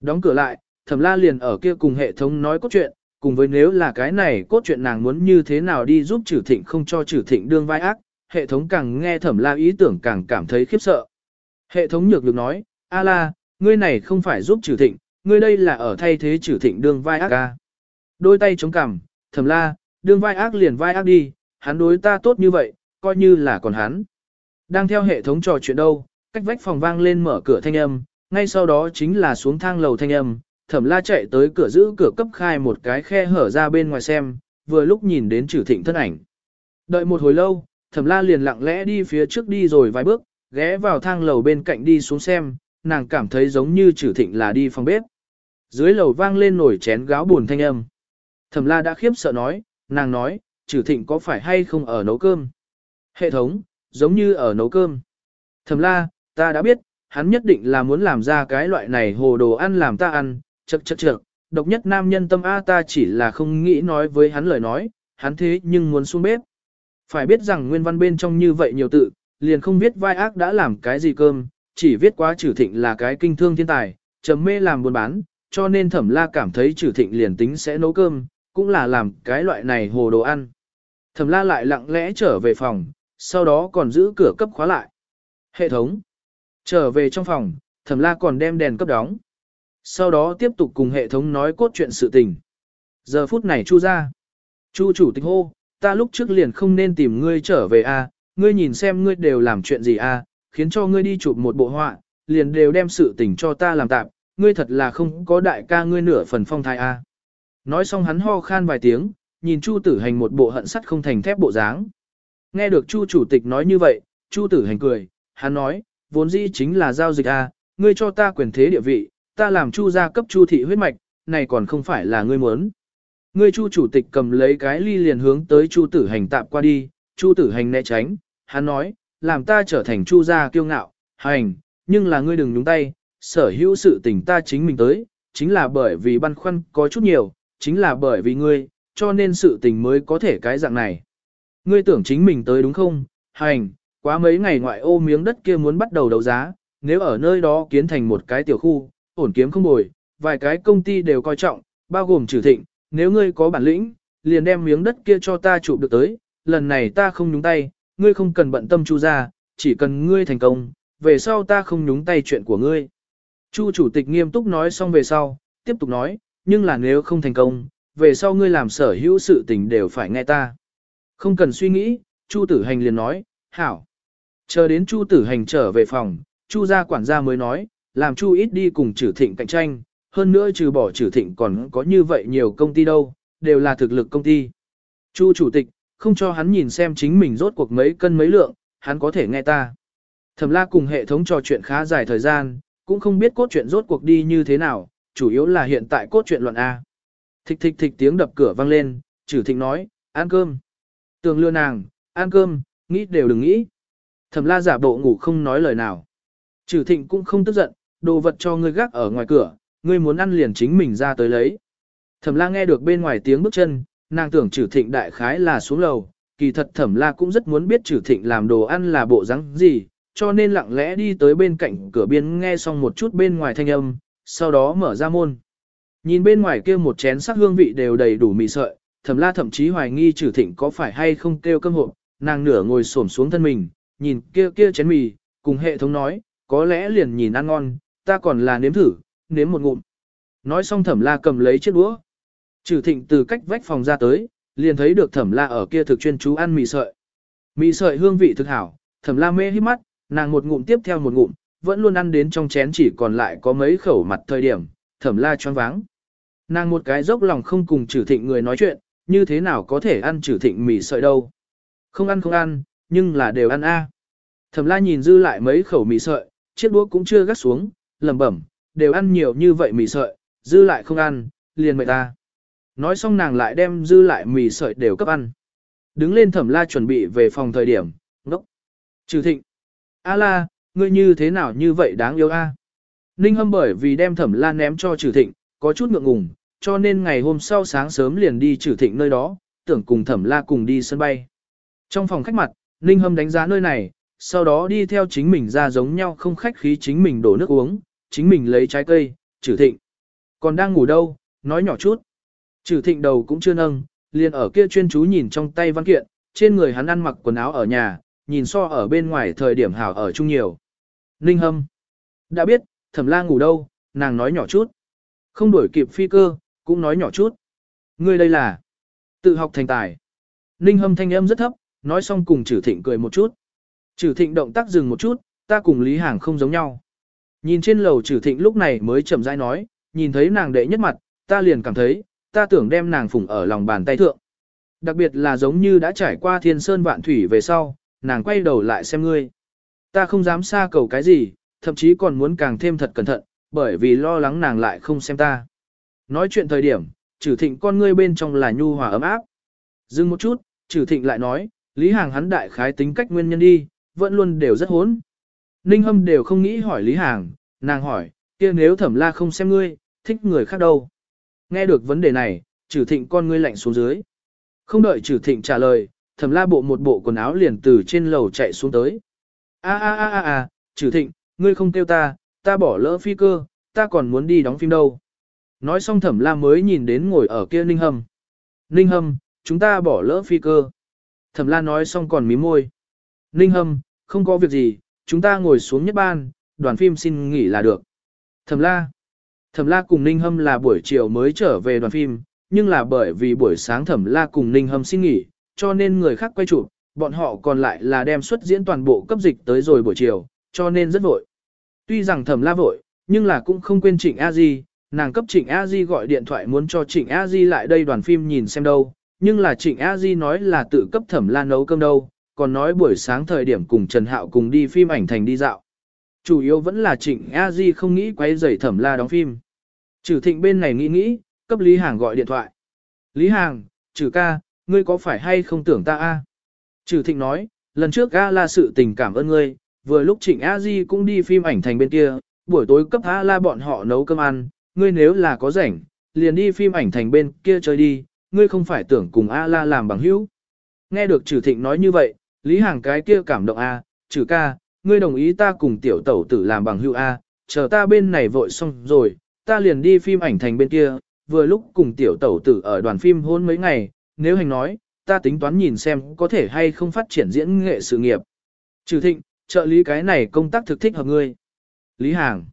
Đóng cửa lại, thẩm la liền ở kia cùng hệ thống nói cốt truyện, cùng với nếu là cái này cốt truyện nàng muốn như thế nào đi giúp trừ thịnh không cho trừ thịnh đương vai ác, hệ thống càng nghe thẩm la ý tưởng càng cảm thấy khiếp sợ. Hệ thống nhược được nói, a la, ngươi này không phải giúp trừ thịnh, ngươi đây là ở thay thế trừ thịnh đương vai ác ca. Đôi tay chống cằm, thẩm la, đương vai ác liền vai ác đi, hắn đối ta tốt như vậy, coi như là còn hắn. Đang theo hệ thống trò chuyện đâu, cách vách phòng vang lên mở cửa thanh âm, ngay sau đó chính là xuống thang lầu thanh âm, thẩm la chạy tới cửa giữ cửa cấp khai một cái khe hở ra bên ngoài xem, vừa lúc nhìn đến trừ thịnh thân ảnh. Đợi một hồi lâu, thẩm la liền lặng lẽ đi phía trước đi rồi vài bước, ghé vào thang lầu bên cạnh đi xuống xem, nàng cảm thấy giống như trừ thịnh là đi phòng bếp. Dưới lầu vang lên nổi chén gáo buồn thanh âm. Thẩm la đã khiếp sợ nói, nàng nói, trừ thịnh có phải hay không ở nấu cơm? Hệ thống, giống như ở nấu cơm. Thẩm la, ta đã biết, hắn nhất định là muốn làm ra cái loại này hồ đồ ăn làm ta ăn, chật chật chật, độc nhất nam nhân tâm A ta chỉ là không nghĩ nói với hắn lời nói, hắn thế nhưng muốn xuống bếp. Phải biết rằng nguyên văn bên trong như vậy nhiều tự, liền không biết vai ác đã làm cái gì cơm, chỉ viết quá trừ thịnh là cái kinh thương thiên tài, trầm mê làm buôn bán, cho nên thẩm la cảm thấy trừ thịnh liền tính sẽ nấu cơm, cũng là làm cái loại này hồ đồ ăn. Thẩm la lại lặng lẽ trở về phòng, sau đó còn giữ cửa cấp khóa lại. Hệ thống. Trở về trong phòng, thẩm la còn đem đèn cấp đóng. Sau đó tiếp tục cùng hệ thống nói cốt chuyện sự tình. Giờ phút này chu ra. Chu chủ tịch hô, ta lúc trước liền không nên tìm ngươi trở về a, ngươi nhìn xem ngươi đều làm chuyện gì a, khiến cho ngươi đi chụp một bộ họa, liền đều đem sự tình cho ta làm tạm, ngươi thật là không có đại ca ngươi nửa phần phong thái a. Nói xong hắn ho khan vài tiếng, nhìn Chu Tử Hành một bộ hận sắt không thành thép bộ dáng. Nghe được Chu chủ tịch nói như vậy, Chu Tử Hành cười, hắn nói, vốn dĩ chính là giao dịch a, ngươi cho ta quyền thế địa vị, ta làm Chu gia cấp Chu thị huyết mạch, này còn không phải là ngươi muốn. Ngươi Chu chủ tịch cầm lấy cái ly liền hướng tới Chu Tử Hành tạm qua đi, Chu Tử Hành né tránh, hắn nói, làm ta trở thành Chu gia kiêu ngạo, hành, nhưng là ngươi đừng nhúng tay, sở hữu sự tình ta chính mình tới, chính là bởi vì băn khoăn có chút nhiều, chính là bởi vì ngươi, cho nên sự tình mới có thể cái dạng này. Ngươi tưởng chính mình tới đúng không? Hành, quá mấy ngày ngoại ô miếng đất kia muốn bắt đầu đấu giá, nếu ở nơi đó kiến thành một cái tiểu khu, ổn kiếm không bồi, vài cái công ty đều coi trọng, bao gồm trừ thịnh, nếu ngươi có bản lĩnh, liền đem miếng đất kia cho ta chụp được tới, lần này ta không nhúng tay, ngươi không cần bận tâm chu ra, chỉ cần ngươi thành công, về sau ta không nhúng tay chuyện của ngươi. Chu chủ tịch nghiêm túc nói xong về sau, tiếp tục nói, nhưng là nếu không thành công, về sau ngươi làm sở hữu sự tình đều phải nghe ta. Không cần suy nghĩ, Chu tử hành liền nói, hảo. Chờ đến Chu tử hành trở về phòng, Chu gia quản gia mới nói, làm Chu ít đi cùng trừ thịnh cạnh tranh, hơn nữa trừ bỏ trừ thịnh còn có như vậy nhiều công ty đâu, đều là thực lực công ty. Chu chủ tịch, không cho hắn nhìn xem chính mình rốt cuộc mấy cân mấy lượng, hắn có thể nghe ta. Thẩm la cùng hệ thống trò chuyện khá dài thời gian, cũng không biết cốt truyện rốt cuộc đi như thế nào, chủ yếu là hiện tại cốt truyện luận A. Thịch thịch thịch tiếng đập cửa vang lên, Chử thịnh nói, ăn cơm. Tường lừa nàng, ăn cơm, nghĩ đều đừng nghĩ. Thẩm la giả bộ ngủ không nói lời nào. Chử thịnh cũng không tức giận, đồ vật cho ngươi gác ở ngoài cửa, ngươi muốn ăn liền chính mình ra tới lấy. Thẩm la nghe được bên ngoài tiếng bước chân, nàng tưởng Chử thịnh đại khái là xuống lầu, kỳ thật thẩm la cũng rất muốn biết Chử thịnh làm đồ ăn là bộ rắn gì, cho nên lặng lẽ đi tới bên cạnh cửa biên nghe xong một chút bên ngoài thanh âm, sau đó mở ra môn. Nhìn bên ngoài kia một chén sắc hương vị đều đầy đủ mì sợi, thẩm la thậm chí hoài nghi trừ thịnh có phải hay không kêu cơm hộp, nàng nửa ngồi xổm xuống thân mình, nhìn kia kia chén mì, cùng hệ thống nói, có lẽ liền nhìn ăn ngon, ta còn là nếm thử, nếm một ngụm. Nói xong thẩm la cầm lấy chiếc đũa. Trừ thịnh từ cách vách phòng ra tới, liền thấy được thẩm la ở kia thực chuyên chú ăn mì sợi. Mì sợi hương vị thực hảo, thẩm la mê hít mắt, nàng một ngụm tiếp theo một ngụm, vẫn luôn ăn đến trong chén chỉ còn lại có mấy khẩu mặt thời điểm, thẩm la choáng váng. Nàng một cái dốc lòng không cùng trừ thịnh người nói chuyện, như thế nào có thể ăn trừ thịnh mì sợi đâu. Không ăn không ăn, nhưng là đều ăn a. Thẩm la nhìn dư lại mấy khẩu mì sợi, chiếc đũa cũng chưa gắt xuống, lẩm bẩm, đều ăn nhiều như vậy mì sợi, dư lại không ăn, liền mời ta. Nói xong nàng lại đem dư lại mì sợi đều cấp ăn. Đứng lên thẩm la chuẩn bị về phòng thời điểm, ngốc. Trừ thịnh. A la, ngươi như thế nào như vậy đáng yêu a? Ninh hâm bởi vì đem thẩm la ném cho trừ thịnh, có chút ngượng ngùng, cho nên ngày hôm sau sáng sớm liền đi trừ thịnh nơi đó, tưởng cùng thẩm la cùng đi sân bay. Trong phòng khách mặt, Ninh hâm đánh giá nơi này, sau đó đi theo chính mình ra giống nhau không khách khí chính mình đổ nước uống, chính mình lấy trái cây, trừ thịnh. Còn đang ngủ đâu, nói nhỏ chút. Trừ thịnh đầu cũng chưa nâng, liền ở kia chuyên chú nhìn trong tay văn kiện, trên người hắn ăn mặc quần áo ở nhà, nhìn so ở bên ngoài thời điểm hảo ở chung nhiều. Ninh hâm. Đã biết, thẩm la ngủ đâu, nàng nói nhỏ chút. Không đuổi kịp phi cơ, cũng nói nhỏ chút. Ngươi đây là tự học thành tài. Ninh hâm thanh âm rất thấp, nói xong cùng trừ thịnh cười một chút. Trừ thịnh động tác dừng một chút, ta cùng Lý Hàng không giống nhau. Nhìn trên lầu trừ thịnh lúc này mới chậm rãi nói, nhìn thấy nàng đệ nhất mặt, ta liền cảm thấy, ta tưởng đem nàng phụng ở lòng bàn tay thượng. Đặc biệt là giống như đã trải qua thiên sơn vạn thủy về sau, nàng quay đầu lại xem ngươi. Ta không dám xa cầu cái gì, thậm chí còn muốn càng thêm thật cẩn thận, bởi vì lo lắng nàng lại không xem ta. Nói chuyện thời điểm, trừ thịnh con ngươi bên trong là nhu hòa ấm áp. Dừng một chút, Trừ thịnh lại nói, Lý Hàng hắn đại khái tính cách nguyên nhân đi, vẫn luôn đều rất hốn. Ninh Hâm đều không nghĩ hỏi Lý Hàng, nàng hỏi, kia nếu thẩm la không xem ngươi, thích người khác đâu. Nghe được vấn đề này, trừ thịnh con ngươi lạnh xuống dưới. Không đợi trừ thịnh trả lời, thẩm la bộ một bộ quần áo liền từ trên lầu chạy xuống tới. a a a a a, trừ thịnh, ngươi không kêu ta, ta bỏ lỡ phi cơ, ta còn muốn đi đóng phim đâu. Nói xong thẩm la mới nhìn đến ngồi ở kia Ninh Hâm. Ninh Hâm, chúng ta bỏ lỡ phi cơ. Thẩm la nói xong còn mí môi. Ninh Hâm, không có việc gì, chúng ta ngồi xuống nhất ban, đoàn phim xin nghỉ là được. Thẩm la. Thẩm la cùng Ninh Hâm là buổi chiều mới trở về đoàn phim, nhưng là bởi vì buổi sáng Thẩm la cùng Ninh Hâm xin nghỉ, cho nên người khác quay chụp, bọn họ còn lại là đem xuất diễn toàn bộ cấp dịch tới rồi buổi chiều, cho nên rất vội. Tuy rằng Thẩm la vội, nhưng là cũng không quên Trịnh A Di, nàng cấp Trịnh A Di gọi điện thoại muốn cho Trịnh A Di lại đây đoàn phim nhìn xem đâu, nhưng là Trịnh A Di nói là tự cấp Thẩm la nấu cơm đâu, còn nói buổi sáng thời điểm cùng Trần Hạo cùng đi phim ảnh thành đi dạo. Chủ yếu vẫn là Trịnh A Di không nghĩ quay rầy Thẩm la đóng phim. Trừ thịnh bên này nghĩ nghĩ, cấp Lý Hàng gọi điện thoại. Lý Hàng, trừ ca, ngươi có phải hay không tưởng ta a? Trừ thịnh nói, lần trước A la sự tình cảm ơn ngươi, vừa lúc Trịnh A Di cũng đi phim ảnh thành bên kia, buổi tối cấp A la bọn họ nấu cơm ăn, ngươi nếu là có rảnh, liền đi phim ảnh thành bên kia chơi đi, ngươi không phải tưởng cùng A la làm bằng hữu. Nghe được trừ thịnh nói như vậy, Lý Hàng cái kia cảm động à, A, trừ ca, ngươi đồng ý ta cùng tiểu tẩu tử làm bằng hữu A, chờ ta bên này vội xong rồi, ta liền đi phim ảnh thành bên kia, vừa lúc cùng tiểu tẩu tử ở đoàn phim hôn mấy ngày, nếu hành nói, ta tính toán nhìn xem có thể hay không phát triển diễn nghệ sự nghiệp. Trừ thịnh, trợ lý cái này công tác thực thích hợp ngươi. Lý Hàng.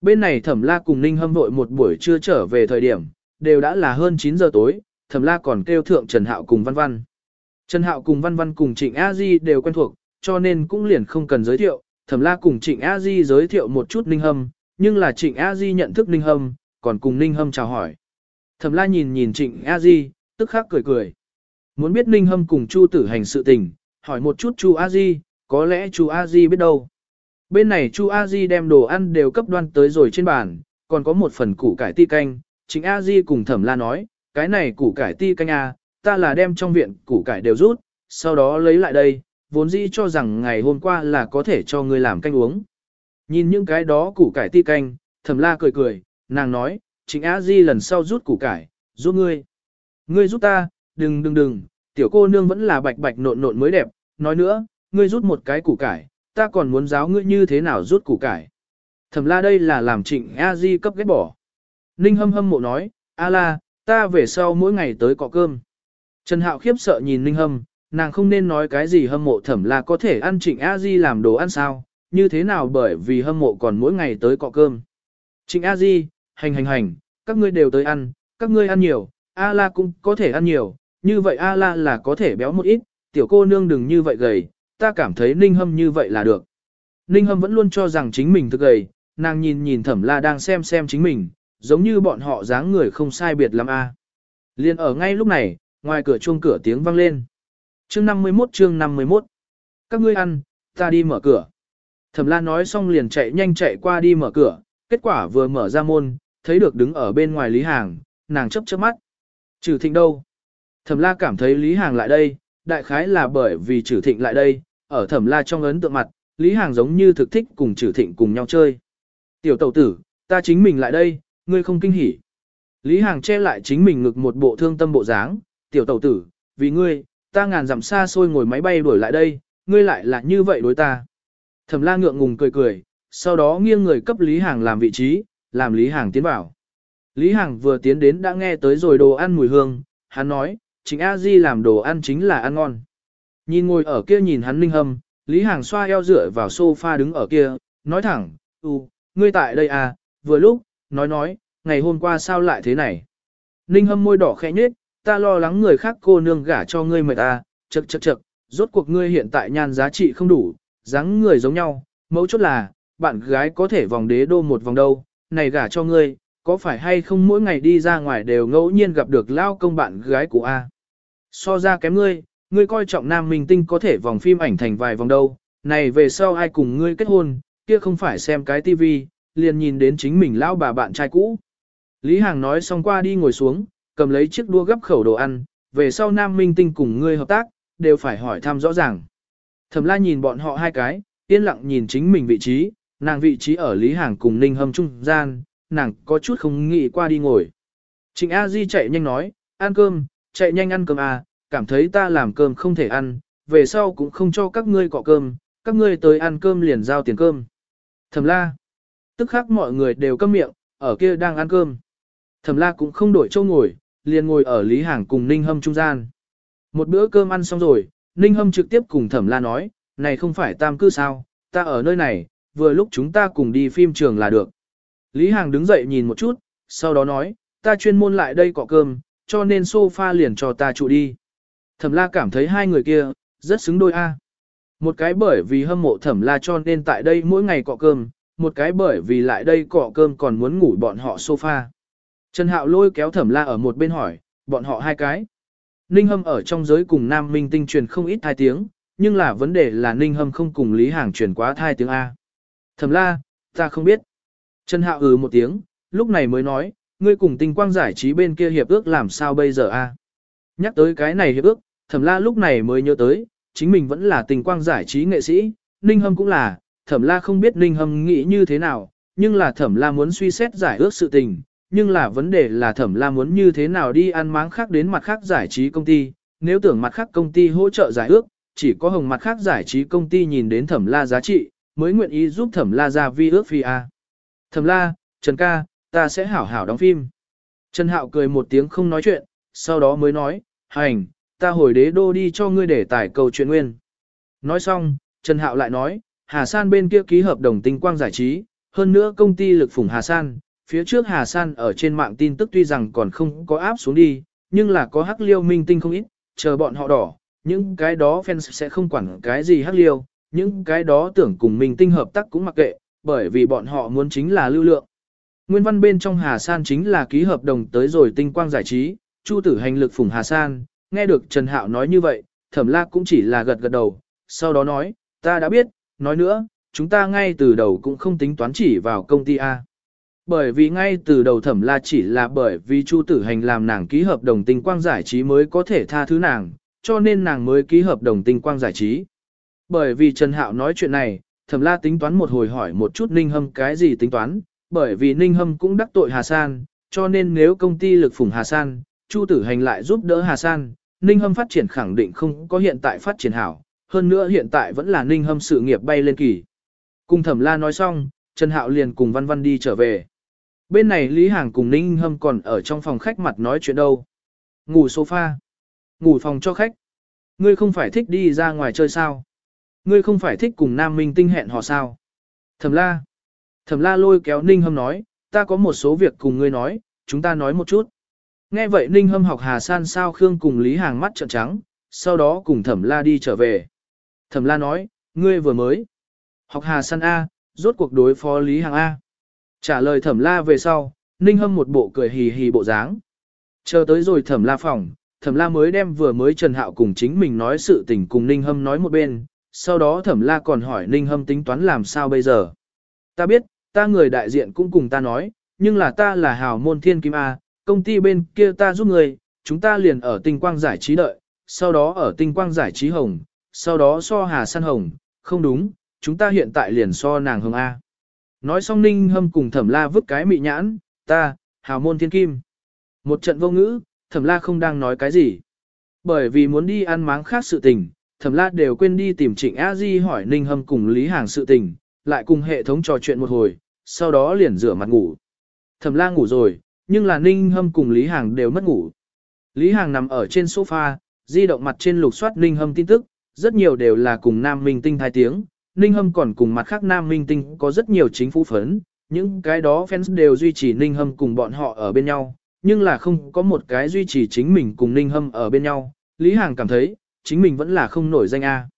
Bên này thẩm la cùng ninh hâm vội một buổi trưa trở về thời điểm, đều đã là hơn 9 giờ tối, thẩm la còn kêu thượng Trần Hạo cùng Văn Văn. Trần Hạo cùng Văn Văn cùng Trịnh A Di đều quen thuộc, cho nên cũng liền không cần giới thiệu, thẩm la cùng Trịnh A Di giới thiệu một chút ninh hâm, nhưng là Trịnh A Di nhận thức ninh hâm, còn cùng ninh hâm chào hỏi. Thẩm la nhìn nhìn Trịnh A Di, tức khắc cười cười. Muốn biết ninh hâm cùng Chu tử hành sự tình, hỏi một chút Chu A Di, có lẽ Chu A Di biết đâu. Bên này Chu A Di đem đồ ăn đều cấp đoan tới rồi trên bàn, còn có một phần củ cải ti canh, chính A Di cùng Thẩm La nói, cái này củ cải ti canh a, ta là đem trong viện củ cải đều rút, sau đó lấy lại đây, vốn dĩ cho rằng ngày hôm qua là có thể cho ngươi làm canh uống. Nhìn những cái đó củ cải ti canh, Thẩm La cười cười, nàng nói, chính A Di lần sau rút củ cải, giúp ngươi. Ngươi giúp ta, đừng đừng đừng, tiểu cô nương vẫn là bạch bạch nộn nộn mới đẹp, nói nữa, ngươi rút một cái củ cải, ta còn muốn giáo ngươi như thế nào rút củ cải. Thẩm la đây là làm trịnh A Di cấp ghét bỏ. Ninh hâm hâm mộ nói, A la, ta về sau mỗi ngày tới cọ cơm. Trần Hạo khiếp sợ nhìn Ninh hâm, nàng không nên nói cái gì hâm mộ thẩm la có thể ăn trịnh A Di làm đồ ăn sao, như thế nào bởi vì hâm mộ còn mỗi ngày tới cọ cơm. Trịnh A Di, hành hành hành, các ngươi đều tới ăn, các ngươi ăn nhiều, A la cũng có thể ăn nhiều, như vậy A la là có thể béo một ít, tiểu cô nương đừng như vậy gầy, ta cảm thấy Ninh Hâm như vậy là được. Ninh Hâm vẫn luôn cho rằng chính mình thực gầy, nàng nhìn nhìn thẩm la đang xem xem chính mình, giống như bọn họ dáng người không sai biệt lắm a. À. Liên ở ngay lúc này, ngoài cửa chuông cửa tiếng vang lên. Chương 51 chương 51. Các ngươi ăn, ta đi mở cửa. Thẩm la nói xong liền chạy nhanh chạy qua đi mở cửa, kết quả vừa mở ra môn, thấy được đứng ở bên ngoài Lý Hàng, nàng chấp chớp mắt. Trừ thịnh đâu? Thẩm la cảm thấy Lý Hàng lại đây, đại khái là bởi vì trừ thịnh lại đây, ở thẩm la trong ấn tượng mặt, Lý Hàng giống như thực thích cùng trừ thịnh cùng nhau chơi. Tiểu tẩu tử, ta chính mình lại đây, ngươi không kinh hỉ. Lý Hàng che lại chính mình ngực một bộ thương tâm bộ dáng, tiểu tẩu tử, vì ngươi, ta ngàn dặm xa xôi ngồi máy bay đuổi lại đây, ngươi lại là như vậy đối ta. Thẩm la ngượng ngùng cười cười, sau đó nghiêng người cấp Lý Hàng làm vị trí, làm Lý Hàng tiến vào. Lý Hàng vừa tiến đến đã nghe tới rồi đồ ăn mùi hương, hắn nói, chính A Di làm đồ ăn chính là ăn ngon. Nhìn ngồi ở kia nhìn hắn ninh hâm, Lý Hàng xoa eo dựa vào sofa đứng ở kia, nói thẳng, ừ, ngươi tại đây à, vừa lúc, nói nói, ngày hôm qua sao lại thế này. Ninh hâm môi đỏ khẽ nhết, ta lo lắng người khác cô nương gả cho ngươi mệt à, ta, chật chật chật, rốt cuộc ngươi hiện tại nhan giá trị không đủ, dáng người giống nhau, mấu chốt là, bạn gái có thể vòng đế đô một vòng đâu, này gả cho ngươi, có phải hay không mỗi ngày đi ra ngoài đều ngẫu nhiên gặp được lao công bạn gái của A. So ra kém ngươi, ngươi coi trọng nam minh tinh có thể vòng phim ảnh thành vài vòng đâu, này về sau ai cùng ngươi kết hôn, kia không phải xem cái tivi, liền nhìn đến chính mình lão bà bạn trai cũ. Lý Hàng nói xong qua đi ngồi xuống, cầm lấy chiếc đua gấp khẩu đồ ăn, về sau nam minh tinh cùng ngươi hợp tác, đều phải hỏi thăm rõ ràng. Thẩm la nhìn bọn họ hai cái, yên lặng nhìn chính mình vị trí, nàng vị trí ở Lý Hàng cùng Ninh Hâm trung gian, nàng có chút không nghĩ qua đi ngồi. Trịnh A Di chạy nhanh nói, ăn cơm, chạy nhanh ăn cơm à, cảm thấy ta làm cơm không thể ăn, về sau cũng không cho các ngươi cọ cơm, các ngươi tới ăn cơm liền giao tiền cơm. Thẩm la. Tức khắc mọi người đều câm miệng, ở kia đang ăn cơm. Thẩm la cũng không đổi chỗ ngồi, liền ngồi ở Lý Hàng cùng Ninh Hâm trung gian. Một bữa cơm ăn xong rồi, Ninh Hâm trực tiếp cùng Thẩm la nói, này không phải tam cư sao, ta ở nơi này, vừa lúc chúng ta cùng đi phim trường là được. Lý Hàng đứng dậy nhìn một chút, sau đó nói, ta chuyên môn lại đây cọ cơm, cho nên sofa liền cho ta trụ đi. Thẩm la cảm thấy hai người kia, rất xứng đôi a. Một cái bởi vì hâm mộ thẩm la cho nên tại đây mỗi ngày cọ cơm, một cái bởi vì lại đây cọ cơm còn muốn ngủ bọn họ sofa. Trần Hạo lôi kéo thẩm la ở một bên hỏi, bọn họ hai cái. Ninh Hâm ở trong giới cùng Nam Minh Tinh truyền không ít hai tiếng, nhưng là vấn đề là Ninh Hâm không cùng Lý Hàng truyền quá thai tiếng A. Thẩm la, ta không biết. Trần Hạo ừ một tiếng, lúc này mới nói, ngươi cùng tinh quang giải trí bên kia hiệp ước làm sao bây giờ a? Nhắc tới cái này hiệp ước, thẩm la lúc này mới nhớ tới, chính mình vẫn là Tình quang giải trí nghệ sĩ, Ninh Hâm cũng là, thẩm la không biết Ninh Hâm nghĩ như thế nào, nhưng là thẩm la muốn suy xét giải ước sự tình, nhưng là vấn đề là thẩm la muốn như thế nào đi ăn máng khác đến mặt khác giải trí công ty, nếu tưởng mặt khác công ty hỗ trợ giải ước, chỉ có hồng mặt khác giải trí công ty nhìn đến thẩm la giá trị, mới nguyện ý giúp thẩm la ra vi ước phi a. Thẩm la, Trần ca, ta sẽ hảo hảo đóng phim. Trần Hạo cười một tiếng không nói chuyện, sau đó mới nói, hành, ta hồi đế đô đi cho ngươi để tải câu chuyện nguyên. Nói xong, Trần Hạo lại nói, Hà San bên kia ký hợp đồng tinh quang giải trí, hơn nữa công ty lực phủng Hà San, phía trước Hà San ở trên mạng tin tức tuy rằng còn không có áp xuống đi, nhưng là có hắc liêu minh tinh không ít, chờ bọn họ đỏ, những cái đó fans sẽ không quản cái gì hắc liêu, những cái đó tưởng cùng minh tinh hợp tác cũng mặc kệ, bởi vì bọn họ muốn chính là lưu lượng. Nguyên văn bên trong Hà San chính là ký hợp đồng tới rồi tinh quang giải trí, Chu tử hành lực phủng Hà San, nghe được Trần Hạo nói như vậy, thẩm la cũng chỉ là gật gật đầu, sau đó nói, ta đã biết, nói nữa, chúng ta ngay từ đầu cũng không tính toán chỉ vào công ty A. Bởi vì ngay từ đầu thẩm la chỉ là bởi vì Chu tử hành làm nàng ký hợp đồng tinh quang giải trí mới có thể tha thứ nàng, cho nên nàng mới ký hợp đồng tinh quang giải trí. Bởi vì Trần Hạo nói chuyện này, thẩm la tính toán một hồi hỏi một chút ninh hâm cái gì tính toán, bởi vì Ninh Hâm cũng đắc tội Hà San, cho nên nếu công ty lực phủng Hà San, Chu Tử Hành lại giúp đỡ Hà San, Ninh Hâm phát triển khẳng định không có hiện tại phát triển hảo, hơn nữa hiện tại vẫn là Ninh Hâm sự nghiệp bay lên kỳ. Cùng Thẩm La nói xong, Trần Hạo liền cùng Văn Văn đi trở về. Bên này Lý Hàng cùng Ninh Hâm còn ở trong phòng khách mặt nói chuyện đâu. Ngủ sofa. Ngủ phòng cho khách. Ngươi không phải thích đi ra ngoài chơi sao? Ngươi không phải thích cùng Nam Minh tinh hẹn hò sao? Thẩm La. Thẩm la lôi kéo Ninh Hâm nói, ta có một số việc cùng ngươi nói, chúng ta nói một chút. Nghe vậy Ninh Hâm học Hà San sao Khương cùng Lý Hàng mắt trợn trắng, sau đó cùng Thẩm la đi trở về. Thẩm la nói, ngươi vừa mới học Hà San A, rốt cuộc đối phó Lý Hàng A. Trả lời Thẩm la về sau, Ninh Hâm một bộ cười hì hì bộ dáng. Chờ tới rồi Thẩm la phòng, Thẩm la mới đem vừa mới Trần Hạo cùng chính mình nói sự tình cùng Ninh Hâm nói một bên, sau đó Thẩm la còn hỏi Ninh Hâm tính toán làm sao bây giờ. Ta biết, ta người đại diện cũng cùng ta nói, nhưng là ta là hào môn thiên kim A, công ty bên kia ta giúp người, chúng ta liền ở tinh quang giải trí đợi, sau đó ở tinh quang giải trí hồng, sau đó so hà san hồng, không đúng, chúng ta hiện tại liền so nàng hồng A. Nói xong ninh hâm cùng thẩm la vứt cái mị nhãn, ta, hào môn thiên kim. Một trận vô ngữ, thẩm la không đang nói cái gì. Bởi vì muốn đi ăn máng khác sự tình, thẩm la đều quên đi tìm trịnh a di hỏi ninh hâm cùng lý hàng sự tình, lại cùng hệ thống trò chuyện một hồi, sau đó liền rửa mặt ngủ. Thẩm la ngủ rồi, nhưng là Ninh Hâm cùng Lý Hàng đều mất ngủ. Lý Hàng nằm ở trên sofa, di động mặt trên lục soát Ninh Hâm tin tức, rất nhiều đều là cùng Nam Minh Tinh thai tiếng. Ninh Hâm còn cùng mặt khác Nam Minh Tinh có rất nhiều chính phủ phấn, những cái đó fans đều duy trì Ninh Hâm cùng bọn họ ở bên nhau, nhưng là không có một cái duy trì chính mình cùng Ninh Hâm ở bên nhau. Lý Hàng cảm thấy, chính mình vẫn là không nổi danh A.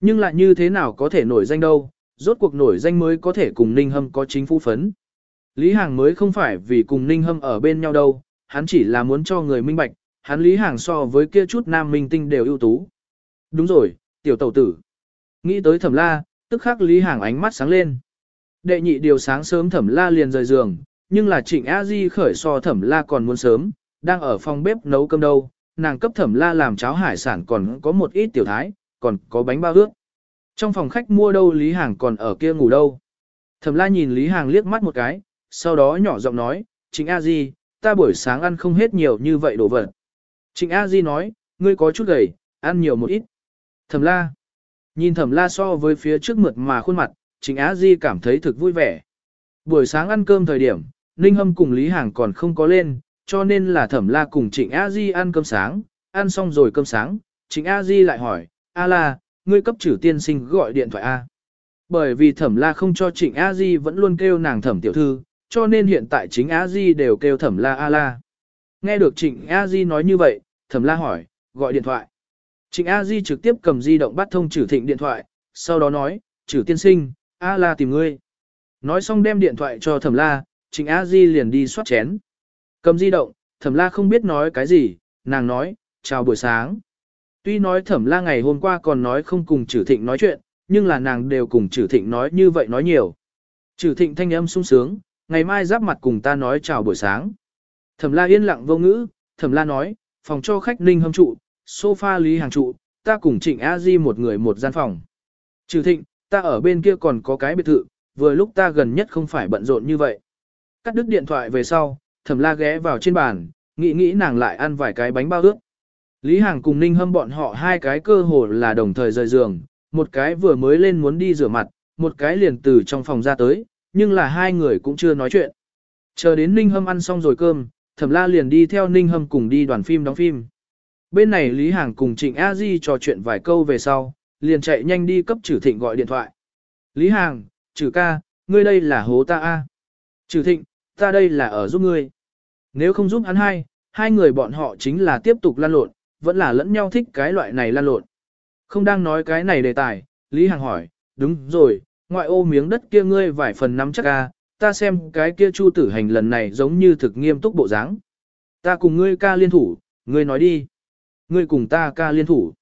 Nhưng lại như thế nào có thể nổi danh đâu, rốt cuộc nổi danh mới có thể cùng Ninh Hâm có chính phủ phấn. Lý Hàng mới không phải vì cùng Ninh Hâm ở bên nhau đâu, hắn chỉ là muốn cho người minh bạch, hắn Lý Hàng so với kia chút nam minh tinh đều ưu tú. Đúng rồi, tiểu tẩu tử. Nghĩ tới thẩm la, tức khắc Lý Hàng ánh mắt sáng lên. Đệ nhị điều sáng sớm thẩm la liền rời giường, nhưng là trịnh A Di khởi so thẩm la còn muốn sớm, đang ở phòng bếp nấu cơm đâu. nàng cấp thẩm la làm cháo hải sản còn có một ít tiểu thái, còn có bánh bao ướt. Trong phòng khách mua đâu Lý Hàng còn ở kia ngủ đâu. Thẩm la nhìn Lý Hàng liếc mắt một cái, sau đó nhỏ giọng nói, Trịnh A Di, ta buổi sáng ăn không hết nhiều như vậy đồ vật. Trịnh A Di nói, ngươi có chút gầy, ăn nhiều một ít. Thẩm la. Nhìn thẩm la so với phía trước mượt mà khuôn mặt, Trịnh A Di cảm thấy thực vui vẻ. Buổi sáng ăn cơm thời điểm, Ninh Hâm cùng Lý Hàng còn không có lên, cho nên là thẩm la cùng Trịnh A Di ăn cơm sáng, ăn xong rồi cơm sáng, Trịnh A Di lại hỏi, A la, ngươi cấp trừ tiên sinh gọi điện thoại A. Bởi vì thẩm la không cho Trịnh A Di vẫn luôn kêu nàng thẩm tiểu thư, cho nên hiện tại chính A Di đều kêu thẩm la A la. Nghe được Trịnh A Di nói như vậy, thẩm la hỏi, gọi điện thoại. Trịnh A Di trực tiếp cầm di động bắt thông trừ thịnh điện thoại, sau đó nói, trừ tiên sinh, A la tìm ngươi. Nói xong đem điện thoại cho thẩm la, Trịnh A Di liền đi soát chén. Cầm di động, thẩm la không biết nói cái gì, nàng nói, chào buổi sáng. Tuy nói thẩm la ngày hôm qua còn nói không cùng trừ thịnh nói chuyện, nhưng là nàng đều cùng trừ thịnh nói như vậy nói nhiều. Trừ thịnh thanh âm sung sướng, ngày mai giáp mặt cùng ta nói chào buổi sáng. Thẩm la yên lặng vô ngữ, thẩm la nói, phòng cho khách ninh hâm trụ, sofa lý hàng trụ, ta cùng trịnh A Di một người một gian phòng. Trừ thịnh, ta ở bên kia còn có cái biệt thự, vừa lúc ta gần nhất không phải bận rộn như vậy. Cắt đứt điện thoại về sau, thẩm la ghé vào trên bàn, nghĩ nghĩ nàng lại ăn vài cái bánh bao ướt. Lý Hàng cùng Ninh Hâm bọn họ hai cái cơ hồ là đồng thời rời giường, một cái vừa mới lên muốn đi rửa mặt, một cái liền từ trong phòng ra tới, nhưng là hai người cũng chưa nói chuyện. Chờ đến Ninh Hâm ăn xong rồi cơm, Thẩm La liền đi theo Ninh Hâm cùng đi đoàn phim đóng phim. Bên này Lý Hàng cùng Trịnh A Di trò chuyện vài câu về sau, liền chạy nhanh đi cấp Trử Thịnh gọi điện thoại. Lý Hàng, Trử ca, ngươi đây là hố ta A. Trử Thịnh, ta đây là ở giúp ngươi. Nếu không giúp hắn hai, hai người bọn họ chính là tiếp tục lan lộn, vẫn là lẫn nhau thích cái loại này lan lộn. Không đang nói cái này đề tài, Lý Hàng hỏi, đúng rồi, ngoại ô miếng đất kia ngươi vài phần nắm chắc a ta xem cái kia chu tử hành lần này giống như thực nghiêm túc bộ dáng. Ta cùng ngươi ca liên thủ, ngươi nói đi. Ngươi cùng ta ca liên thủ.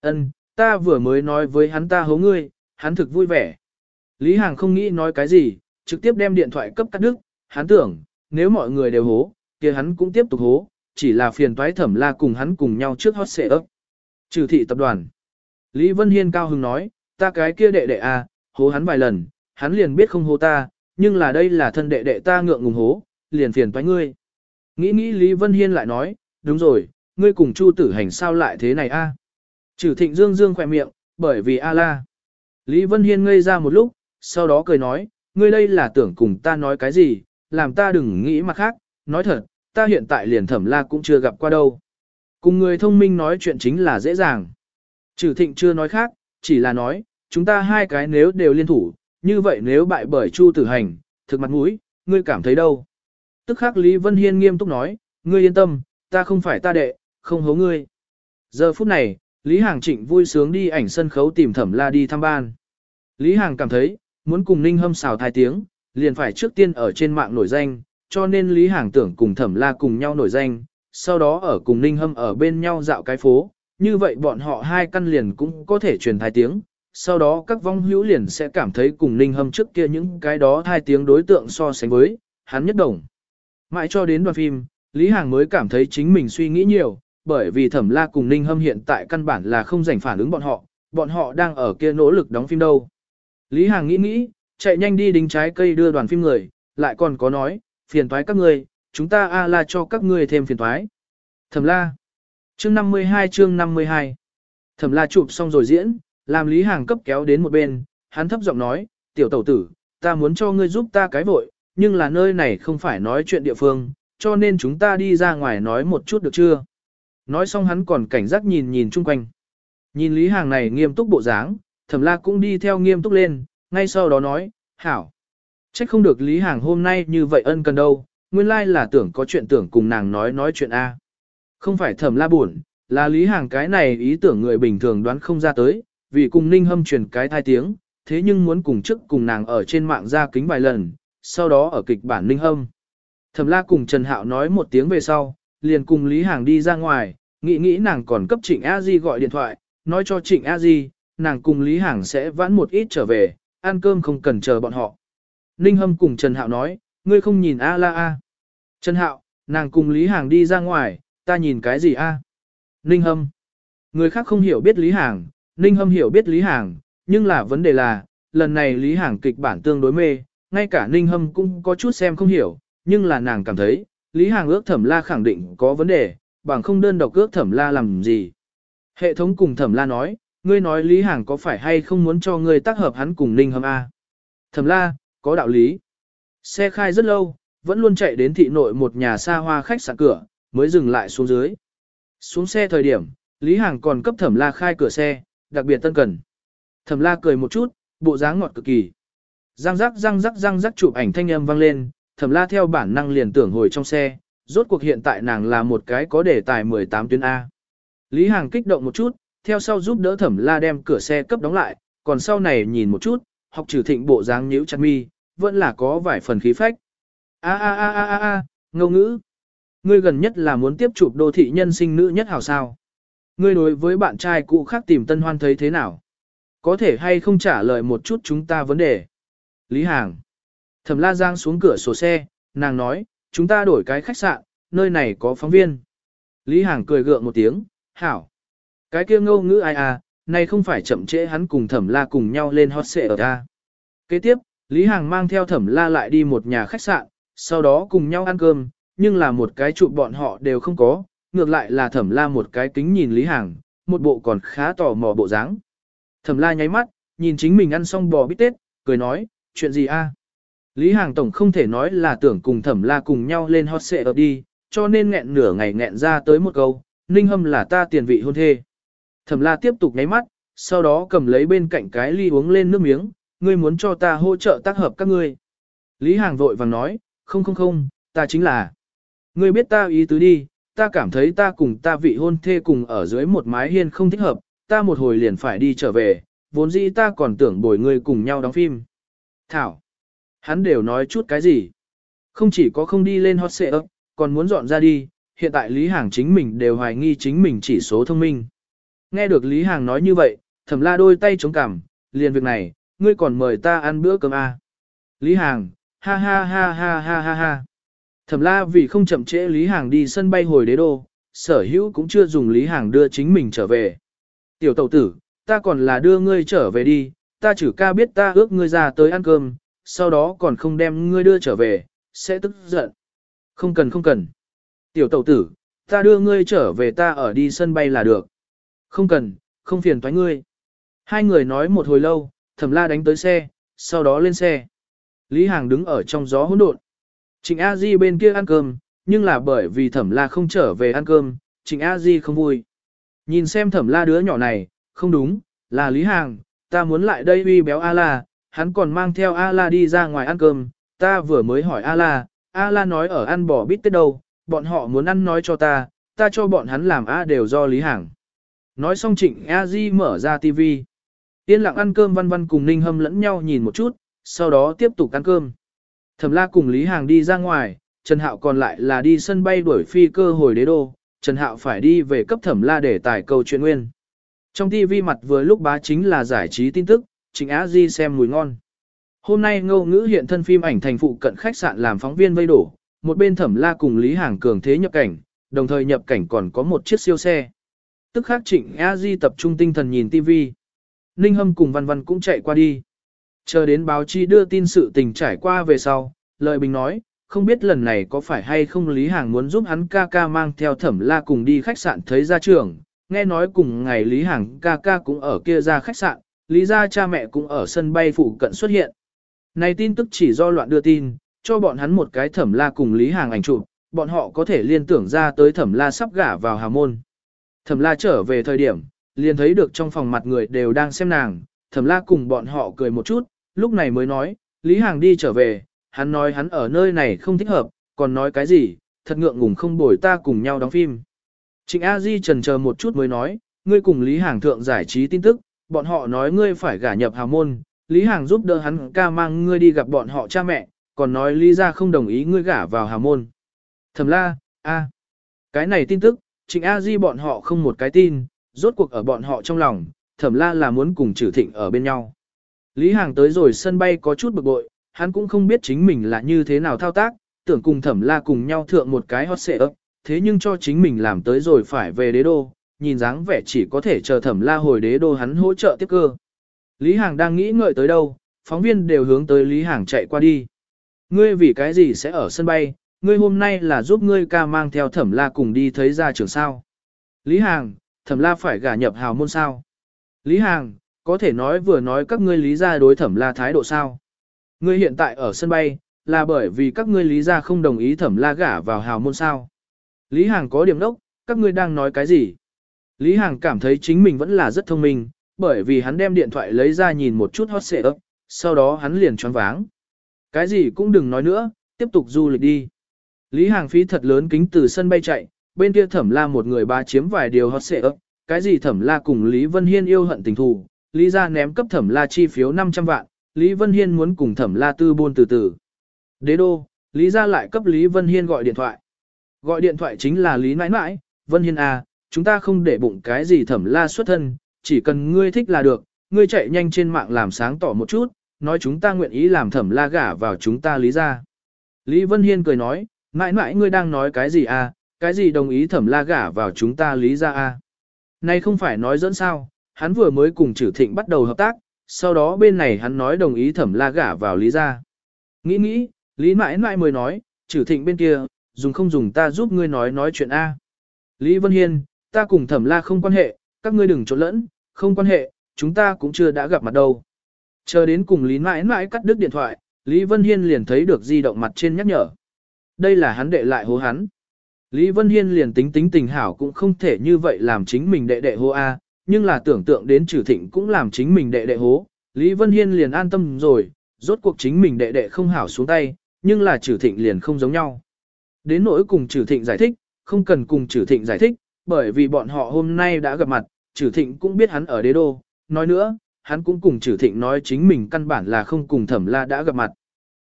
Ân, ta vừa mới nói với hắn ta hố ngươi, hắn thực vui vẻ. Lý Hằng không nghĩ nói cái gì, trực tiếp đem điện thoại cấp cắt đứt, hắn tưởng, nếu mọi người đều hố, kia hắn cũng tiếp tục hố, chỉ là phiền toái thẩm la cùng hắn cùng nhau trước hot xệ ấp. Trừ thị tập đoàn. Lý Vân Hiên cao hứng nói, ta cái kia đệ đệ à, hố hắn vài lần, hắn liền biết không hố ta, nhưng là đây là thân đệ đệ ta ngượng ngùng hố, liền phiền toái ngươi. Nghĩ nghĩ Lý Vân Hiên lại nói, đúng rồi, ngươi cùng Chu tử hành sao lại thế này a? À? Trừ thịnh dương dương khỏe miệng, bởi vì a la. Lý Vân Hiên ngây ra một lúc, sau đó cười nói, ngươi đây là tưởng cùng ta nói cái gì, làm ta đừng nghĩ mặt khác, nói thật, ta hiện tại liền thẩm la cũng chưa gặp qua đâu. Cùng người thông minh nói chuyện chính là dễ dàng. Trừ thịnh chưa nói khác, chỉ là nói, chúng ta hai cái nếu đều liên thủ, như vậy nếu bại bởi Chu tử hành, thực mặt mũi, ngươi cảm thấy đâu? Tức khắc Lý Vân Hiên nghiêm túc nói, ngươi yên tâm, ta không phải ta đệ, không hố ngươi. Giờ phút này, Lý Hàng Trịnh vui sướng đi ảnh sân khấu tìm thẩm la đi thăm ban. Lý Hàng cảm thấy, muốn cùng Ninh Hâm xào thai tiếng, liền phải trước tiên ở trên mạng nổi danh, cho nên Lý Hàng tưởng cùng thẩm la cùng nhau nổi danh, sau đó ở cùng Ninh Hâm ở bên nhau dạo cái phố, như vậy bọn họ hai căn liền cũng có thể truyền thai tiếng, sau đó các vong hữu liền sẽ cảm thấy cùng Ninh Hâm trước kia những cái đó hai tiếng đối tượng so sánh với, hắn nhất đồng. Mãi cho đến đoàn phim, Lý Hàng mới cảm thấy chính mình suy nghĩ nhiều, bởi vì thẩm la cùng Ninh Hâm hiện tại căn bản là không giành phản ứng bọn họ, bọn họ đang ở kia nỗ lực đóng phim đâu. Lý Hàng nghĩ nghĩ, chạy nhanh đi đính trái cây đưa đoàn phim người, lại còn có nói, phiền toái các ngươi, chúng ta a la cho các ngươi thêm phiền toái. Thẩm la. Chương 52 chương 52. Thẩm la chụp xong rồi diễn, làm Lý Hàng cấp kéo đến một bên, hắn thấp giọng nói, tiểu tẩu tử, ta muốn cho ngươi giúp ta cái vội, nhưng là nơi này không phải nói chuyện địa phương, cho nên chúng ta đi ra ngoài nói một chút được chưa? Nói xong hắn còn cảnh giác nhìn nhìn chung quanh. Nhìn Lý Hàng này nghiêm túc bộ dáng, thẩm la cũng đi theo nghiêm túc lên, ngay sau đó nói, hảo. Trách không được Lý Hàng hôm nay như vậy ân cần đâu, nguyên lai là tưởng có chuyện tưởng cùng nàng nói nói chuyện A. Không phải thẩm la buồn, là Lý Hàng cái này ý tưởng người bình thường đoán không ra tới, vì cùng Ninh Hâm truyền cái thai tiếng, thế nhưng muốn cùng chức cùng nàng ở trên mạng ra kính vài lần, sau đó ở kịch bản Ninh Hâm. Thẩm la cùng Trần Hạo nói một tiếng về sau, liền cùng Lý Hàng đi ra ngoài, nghĩ nghĩ nàng còn cấp Trịnh A Di gọi điện thoại, nói cho Trịnh A Di, nàng cùng Lý Hàng sẽ vãn một ít trở về, ăn cơm không cần chờ bọn họ. Ninh Hâm cùng Trần Hạo nói, ngươi không nhìn A la A. Trần Hạo, nàng cùng Lý Hàng đi ra ngoài, ta nhìn cái gì A? Ninh Hâm. Người khác không hiểu biết Lý Hàng, Ninh Hâm hiểu biết Lý Hàng, nhưng là vấn đề là, lần này Lý Hàng kịch bản tương đối mê, ngay cả Ninh Hâm cũng có chút xem không hiểu, nhưng là nàng cảm thấy, Lý Hàng ước thẩm la khẳng định có vấn đề, bằng không đơn độc ước thẩm la làm gì. Hệ thống cùng thẩm la nói, ngươi nói Lý Hàng có phải hay không muốn cho ngươi tác hợp hắn cùng Ninh Hâm A. Thẩm la, có đạo lý. Xe khai rất lâu, vẫn luôn chạy đến thị nội một nhà xa hoa khách sạn cửa, mới dừng lại xuống dưới. Xuống xe thời điểm, Lý Hàng còn cấp thẩm la khai cửa xe, đặc biệt tân cần. Thẩm la cười một chút, bộ dáng ngọt cực kỳ. Răng rắc răng rắc răng rắc chụp ảnh thanh âm vang lên, thẩm la theo bản năng liền tưởng hồi trong xe, rốt cuộc hiện tại nàng là một cái có đề tài 18 tuyến A. Lý Hàng kích động một chút, theo sau giúp đỡ thẩm la đem cửa xe cấp đóng lại, còn sau này nhìn một chút, học trừ thịnh bộ dáng nhíu chặt mi, vẫn là có vài phần khí phách. A a a a a a, ngâu ngữ. Ngươi gần nhất là muốn tiếp chụp đô thị nhân sinh nữ nhất hào sao. Ngươi đối với bạn trai cũ khác tìm tân hoan thấy thế nào? Có thể hay không trả lời một chút chúng ta vấn đề? Lý Hàng. Thẩm La Giang xuống cửa sổ xe, nàng nói, chúng ta đổi cái khách sạn, nơi này có phóng viên. Lý Hàng cười gượng một tiếng, hảo. Cái kia ngâu ngữ ai à, này không phải chậm trễ hắn cùng thẩm la cùng nhau lên hot xệ ở ta. Kế tiếp, Lý Hàng mang theo thẩm la lại đi một nhà khách sạn, sau đó cùng nhau ăn cơm, nhưng là một cái chụp bọn họ đều không có, ngược lại là thẩm la một cái kính nhìn Lý Hàng, một bộ còn khá tò mò bộ dáng. Thẩm la nháy mắt, nhìn chính mình ăn xong bò bít tết, cười nói, chuyện gì a? Lý Hàng Tổng không thể nói là tưởng cùng thẩm la cùng nhau lên hot xệ ở đi, cho nên nghẹn nửa ngày nghẹn ra tới một câu, ninh hâm là ta tiền vị hôn thê. Thẩm la tiếp tục nháy mắt, sau đó cầm lấy bên cạnh cái ly uống lên nước miếng, ngươi muốn cho ta hỗ trợ tác hợp các ngươi. Lý Hàng vội vàng nói, không không không, ta chính là. Ngươi biết ta ý tứ đi, ta cảm thấy ta cùng ta vị hôn thê cùng ở dưới một mái hiên không thích hợp, ta một hồi liền phải đi trở về, vốn dĩ ta còn tưởng bồi ngươi cùng nhau đóng phim. Thảo, hắn đều nói chút cái gì? Không chỉ có không đi lên hot ấp, còn muốn dọn ra đi, hiện tại Lý Hàng chính mình đều hoài nghi chính mình chỉ số thông minh. Nghe được Lý Hàng nói như vậy, thẩm la đôi tay chống cằm, liền việc này, ngươi còn mời ta ăn bữa cơm à. Lý Hàng, ha ha ha ha ha ha ha. Thẩm la vì không chậm trễ Lý Hàng đi sân bay hồi đế đô, sở hữu cũng chưa dùng Lý Hàng đưa chính mình trở về. Tiểu tẩu tử, ta còn là đưa ngươi trở về đi, ta chử ca biết ta ước ngươi ra tới ăn cơm, sau đó còn không đem ngươi đưa trở về, sẽ tức giận. Không cần không cần. Tiểu tẩu tử, ta đưa ngươi trở về ta ở đi sân bay là được. Không cần, không phiền toái ngươi. Hai người nói một hồi lâu, thẩm la đánh tới xe, sau đó lên xe. Lý Hàng đứng ở trong gió hỗn độn. Trịnh A Di bên kia ăn cơm, nhưng là bởi vì thẩm la không trở về ăn cơm, Trịnh A Di không vui. Nhìn xem thẩm la đứa nhỏ này, không đúng, là Lý Hàng, ta muốn lại đây uy béo A la, hắn còn mang theo A la đi ra ngoài ăn cơm, ta vừa mới hỏi A la, A la nói ở ăn bò bít tết đâu, bọn họ muốn ăn nói cho ta, ta cho bọn hắn làm A đều do Lý Hàng. Nói xong trịnh A Di mở ra TV. Yên lặng ăn cơm văn văn cùng Ninh Hâm lẫn nhau nhìn một chút, sau đó tiếp tục ăn cơm. Thẩm la cùng Lý Hàng đi ra ngoài, Trần Hạo còn lại là đi sân bay đuổi phi cơ hồi đế đô, Trần Hạo phải đi về cấp thẩm la để tải câu chuyện nguyên. Trong TV mặt vừa lúc bá chính là giải trí tin tức, Trịnh Á Di xem mùi ngon. Hôm nay ngô ngữ hiện thân phim ảnh thành phụ cận khách sạn làm phóng viên vây đổ, một bên thẩm la cùng Lý Hàng cường thế nhập cảnh, đồng thời nhập cảnh còn có một chiếc siêu xe. Tức khác trịnh A Di tập trung tinh thần nhìn TV. Ninh Hâm cùng Văn Văn cũng chạy qua đi. Chờ đến báo chí đưa tin sự tình trải qua về sau, Lợi Bình nói, không biết lần này có phải hay không Lý Hàng muốn giúp hắn ca ca mang theo thẩm la cùng đi khách sạn thấy ra trường, nghe nói cùng ngày Lý Hàng ca ca cũng ở kia ra khách sạn, Lý gia cha mẹ cũng ở sân bay phụ cận xuất hiện. Này tin tức chỉ do loạn đưa tin, cho bọn hắn một cái thẩm la cùng Lý Hàng ảnh chụp, bọn họ có thể liên tưởng ra tới thẩm la sắp gả vào hà môn. Thẩm la trở về thời điểm, liền thấy được trong phòng mặt người đều đang xem nàng, thẩm la cùng bọn họ cười một chút, lúc này mới nói, Lý Hàng đi trở về, hắn nói hắn ở nơi này không thích hợp, còn nói cái gì, thật ngượng ngùng không bồi ta cùng nhau đóng phim. Trịnh A Di trần chờ một chút mới nói, ngươi cùng Lý Hàng thượng giải trí tin tức, bọn họ nói ngươi phải gả nhập hào môn, Lý Hàng giúp đỡ hắn ca mang ngươi đi gặp bọn họ cha mẹ, còn nói Lý ra không đồng ý ngươi gả vào hào môn. Thẩm la, a, cái này tin tức, Trịnh A Di bọn họ không một cái tin, rốt cuộc ở bọn họ trong lòng, thẩm la là muốn cùng trừ thịnh ở bên nhau. Lý Hàng tới rồi sân bay có chút bực bội, hắn cũng không biết chính mình là như thế nào thao tác, tưởng cùng thẩm la cùng nhau thượng một cái hot xệ ấp, thế nhưng cho chính mình làm tới rồi phải về đế đô, nhìn dáng vẻ chỉ có thể chờ thẩm la hồi đế đô hắn hỗ trợ tiếp cơ. Lý Hàng đang nghĩ ngợi tới đâu, phóng viên đều hướng tới Lý Hàng chạy qua đi. Ngươi vì cái gì sẽ ở sân bay, ngươi hôm nay là giúp ngươi ca mang theo thẩm la cùng đi thấy ra trường sao. Lý Hàng, thẩm la phải gả nhập hào môn sao. Lý Hàng, có thể nói vừa nói các ngươi lý ra đối thẩm la thái độ sao. Ngươi hiện tại ở sân bay, là bởi vì các ngươi lý ra không đồng ý thẩm la gả vào hào môn sao. Lý Hàng có điểm đốc, các ngươi đang nói cái gì? Lý Hàng cảm thấy chính mình vẫn là rất thông minh, bởi vì hắn đem điện thoại lấy ra nhìn một chút hot xệ ấp, sau đó hắn liền choáng váng. Cái gì cũng đừng nói nữa, tiếp tục du lịch đi. Lý Hàng phí thật lớn kính từ sân bay chạy, bên kia thẩm la một người ba chiếm vài điều hot xệ ấp, cái gì thẩm la cùng Lý Vân Hiên yêu hận tình thù, Lý ra ném cấp thẩm la chi phiếu 500 vạn, Lý Vân Hiên muốn cùng thẩm la tư buôn từ từ. Đế đô, Lý ra lại cấp Lý Vân Hiên gọi điện thoại. Gọi điện thoại chính là Lý nãi nãi, Vân Hiên à, chúng ta không để bụng cái gì thẩm la xuất thân, chỉ cần ngươi thích là được, ngươi chạy nhanh trên mạng làm sáng tỏ một chút, nói chúng ta nguyện ý làm thẩm la gả vào chúng ta lý ra. Lý Vân Hiên cười nói, mãi mãi ngươi đang nói cái gì à, cái gì đồng ý thẩm la gả vào chúng ta lý ra à. Này không phải nói dẫn sao, hắn vừa mới cùng Trử thịnh bắt đầu hợp tác, sau đó bên này hắn nói đồng ý thẩm la gả vào lý Gia. Nghĩ nghĩ, lý mãi mãi mới nói, Trử thịnh bên kia, dùng không dùng ta giúp ngươi nói nói chuyện A. Lý Vân Hiên, ta cùng thẩm la không quan hệ, các ngươi đừng trộn lẫn, không quan hệ, chúng ta cũng chưa đã gặp mặt đâu. Chờ đến cùng Lý mãi mãi cắt đứt điện thoại, Lý Vân Hiên liền thấy được di động mặt trên nhắc nhở. Đây là hắn đệ lại hố hắn. Lý Vân Hiên liền tính tính tình hảo cũng không thể như vậy làm chính mình đệ đệ hô A, nhưng là tưởng tượng đến trừ thịnh cũng làm chính mình đệ đệ hố. Lý Vân Hiên liền an tâm rồi, rốt cuộc chính mình đệ đệ không hảo xuống tay, nhưng là trừ thịnh liền không giống nhau. Đến nỗi cùng trừ thịnh giải thích, không cần cùng trừ thịnh giải thích, bởi vì bọn họ hôm nay đã gặp mặt, trừ thịnh cũng biết hắn ở đế đô, nói nữa, hắn cũng cùng trừ thịnh nói chính mình căn bản là không cùng thẩm la đã gặp mặt.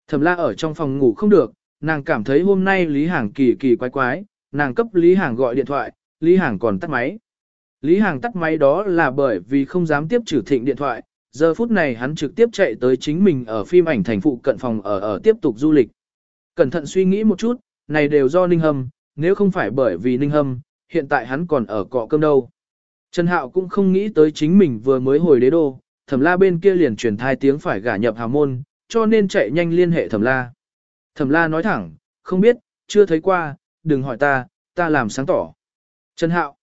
Thẩm la ở trong phòng ngủ không được, nàng cảm thấy hôm nay Lý Hàng kỳ kỳ quái quái, nàng cấp Lý Hàng gọi điện thoại, Lý Hàng còn tắt máy. Lý Hàng tắt máy đó là bởi vì không dám tiếp trừ thịnh điện thoại, giờ phút này hắn trực tiếp chạy tới chính mình ở phim ảnh thành phụ cận phòng ở ở tiếp tục du lịch. Cẩn thận suy nghĩ một chút, này đều do Ninh Hâm, nếu không phải bởi vì Ninh Hâm, hiện tại hắn còn ở cọ cơm đâu. Trần Hạo cũng không nghĩ tới chính mình vừa mới hồi đế đô, thẩm la bên kia liền truyền thai tiếng phải gả nhập hào môn, cho nên chạy nhanh liên hệ thẩm la. Thẩm la nói thẳng, không biết, chưa thấy qua, đừng hỏi ta, ta làm sáng tỏ. Trần Hạo,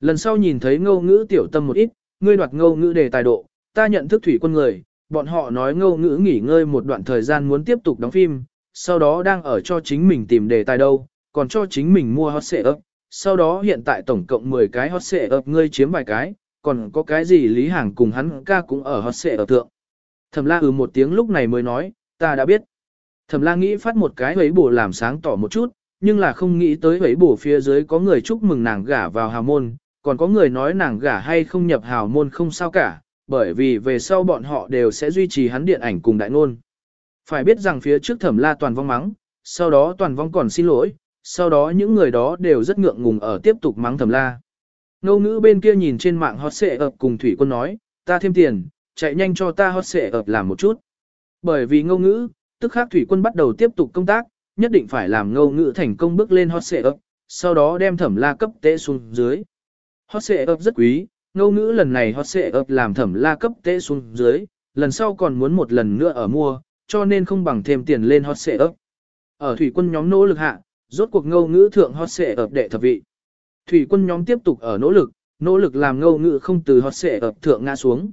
lần sau nhìn thấy ngâu ngữ tiểu tâm một ít, ngươi đoạt ngâu ngữ đề tài độ, ta nhận thức thủy quân người, bọn họ nói ngâu ngữ nghỉ ngơi một đoạn thời gian muốn tiếp tục đóng phim, sau đó đang ở cho chính mình tìm đề tài đâu, còn cho chính mình mua hot xệ ấp. Sau đó hiện tại tổng cộng 10 cái hot xệ ấp ngươi chiếm vài cái, còn có cái gì Lý Hàng cùng hắn ca cũng ở hot xệ ấp thượng. Thẩm la ừ một tiếng lúc này mới nói, ta đã biết. Thẩm la nghĩ phát một cái ấy bổ làm sáng tỏ một chút, nhưng là không nghĩ tới ấy bổ phía dưới có người chúc mừng nàng gả vào hào môn, còn có người nói nàng gả hay không nhập hào môn không sao cả, bởi vì về sau bọn họ đều sẽ duy trì hắn điện ảnh cùng đại ngôn. Phải biết rằng phía trước thẩm la toàn vong mắng, sau đó toàn vong còn xin lỗi, sau đó những người đó đều rất ngượng ngùng ở tiếp tục mắng thẩm la. Ngô ngữ bên kia nhìn trên mạng hot xệ ập cùng thủy quân nói, ta thêm tiền, chạy nhanh cho ta hot xệ ập làm một chút. Bởi vì ngô ngữ, tức khác thủy quân bắt đầu tiếp tục công tác, nhất định phải làm ngâu ngữ thành công bước lên hot xệ ấp, sau đó đem thẩm la cấp tế xuống dưới. Hot xệ ấp rất quý, ngâu ngữ lần này hot xệ ấp làm thẩm la cấp tế xuống dưới, lần sau còn muốn một lần nữa ở mua, cho nên không bằng thêm tiền lên hot xệ ấp. Ở thủy quân nhóm nỗ lực hạ, rốt cuộc ngâu ngữ thượng hot xệ ấp đệ thập vị. Thủy quân nhóm tiếp tục ở nỗ lực, nỗ lực làm ngâu ngữ không từ hot xệ ấp thượng ngã xuống.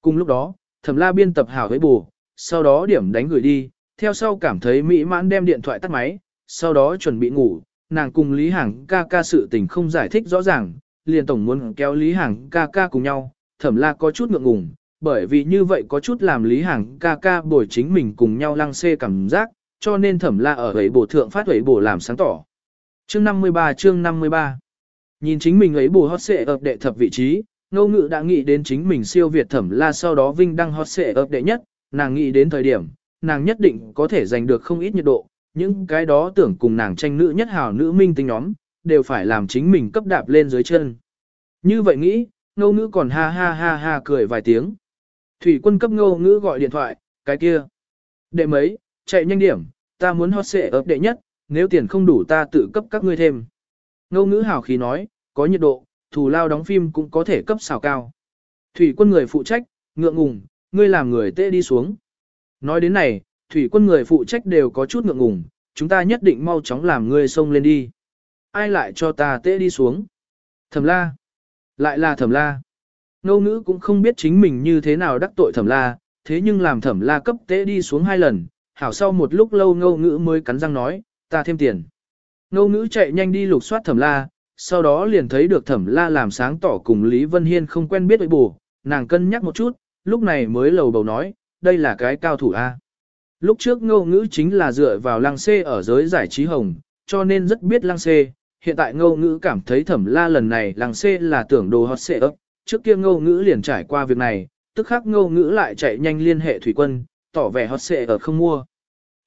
Cùng lúc đó, thẩm la biên tập hảo với bù, sau đó điểm đánh gửi đi, theo sau cảm thấy mỹ mãn đem điện thoại tắt máy, sau đó chuẩn bị ngủ, nàng cùng Lý Hằng ca ca sự tình không giải thích rõ ràng, liền tổng muốn kéo Lý Hằng ca ca cùng nhau, thẩm la có chút ngượng ngùng, bởi vì như vậy có chút làm Lý Hằng ca ca bồi chính mình cùng nhau lăng xê cảm giác, cho nên thẩm la ở ấy bổ thượng phát ấy bổ làm sáng tỏ. Chương 53 chương 53 Nhìn chính mình ấy bổ hot xệ ập đệ thập vị trí, ngâu ngự đã nghĩ đến chính mình siêu việt thẩm la sau đó vinh đăng hot xệ ập đệ nhất, nàng nghĩ đến thời điểm, nàng nhất định có thể giành được không ít nhiệt độ, những cái đó tưởng cùng nàng tranh nữ nhất hào nữ minh tinh nhóm, đều phải làm chính mình cấp đạp lên dưới chân. Như vậy nghĩ, ngô ngữ còn ha ha ha ha cười vài tiếng. Thủy quân cấp ngô ngữ gọi điện thoại, cái kia. Đệ mấy, chạy nhanh điểm, ta muốn hot xệ ấp đệ nhất, nếu tiền không đủ ta tự cấp các ngươi thêm. Ngô ngữ hào khí nói, có nhiệt độ, thù lao đóng phim cũng có thể cấp xào cao. Thủy quân người phụ trách, ngượng ngùng, ngươi làm người tê đi xuống. Nói đến này, thủy quân người phụ trách đều có chút ngượng ngùng, chúng ta nhất định mau chóng làm ngươi xông lên đi. Ai lại cho ta tê đi xuống? Thẩm la. Lại là thẩm la. Ngô ngữ cũng không biết chính mình như thế nào đắc tội thẩm la, thế nhưng làm thẩm la cấp tê đi xuống hai lần, hảo sau một lúc lâu ngô ngữ mới cắn răng nói, ta thêm tiền. Ngô ngữ chạy nhanh đi lục soát thẩm la, sau đó liền thấy được thẩm la làm sáng tỏ cùng Lý Vân Hiên không quen biết với bù, nàng cân nhắc một chút, lúc này mới lầu bầu nói, đây là cái cao thủ A. Lúc trước ngô ngữ chính là dựa vào lăng xê ở giới giải trí hồng, cho nên rất biết lăng xê. Hiện tại ngô ngữ cảm thấy thẩm la lần này lăng xê là tưởng đồ hot xê ấp, trước kia ngô ngữ liền trải qua việc này, tức khắc ngô ngữ lại chạy nhanh liên hệ thủy quân, tỏ vẻ hot xê ở không mua.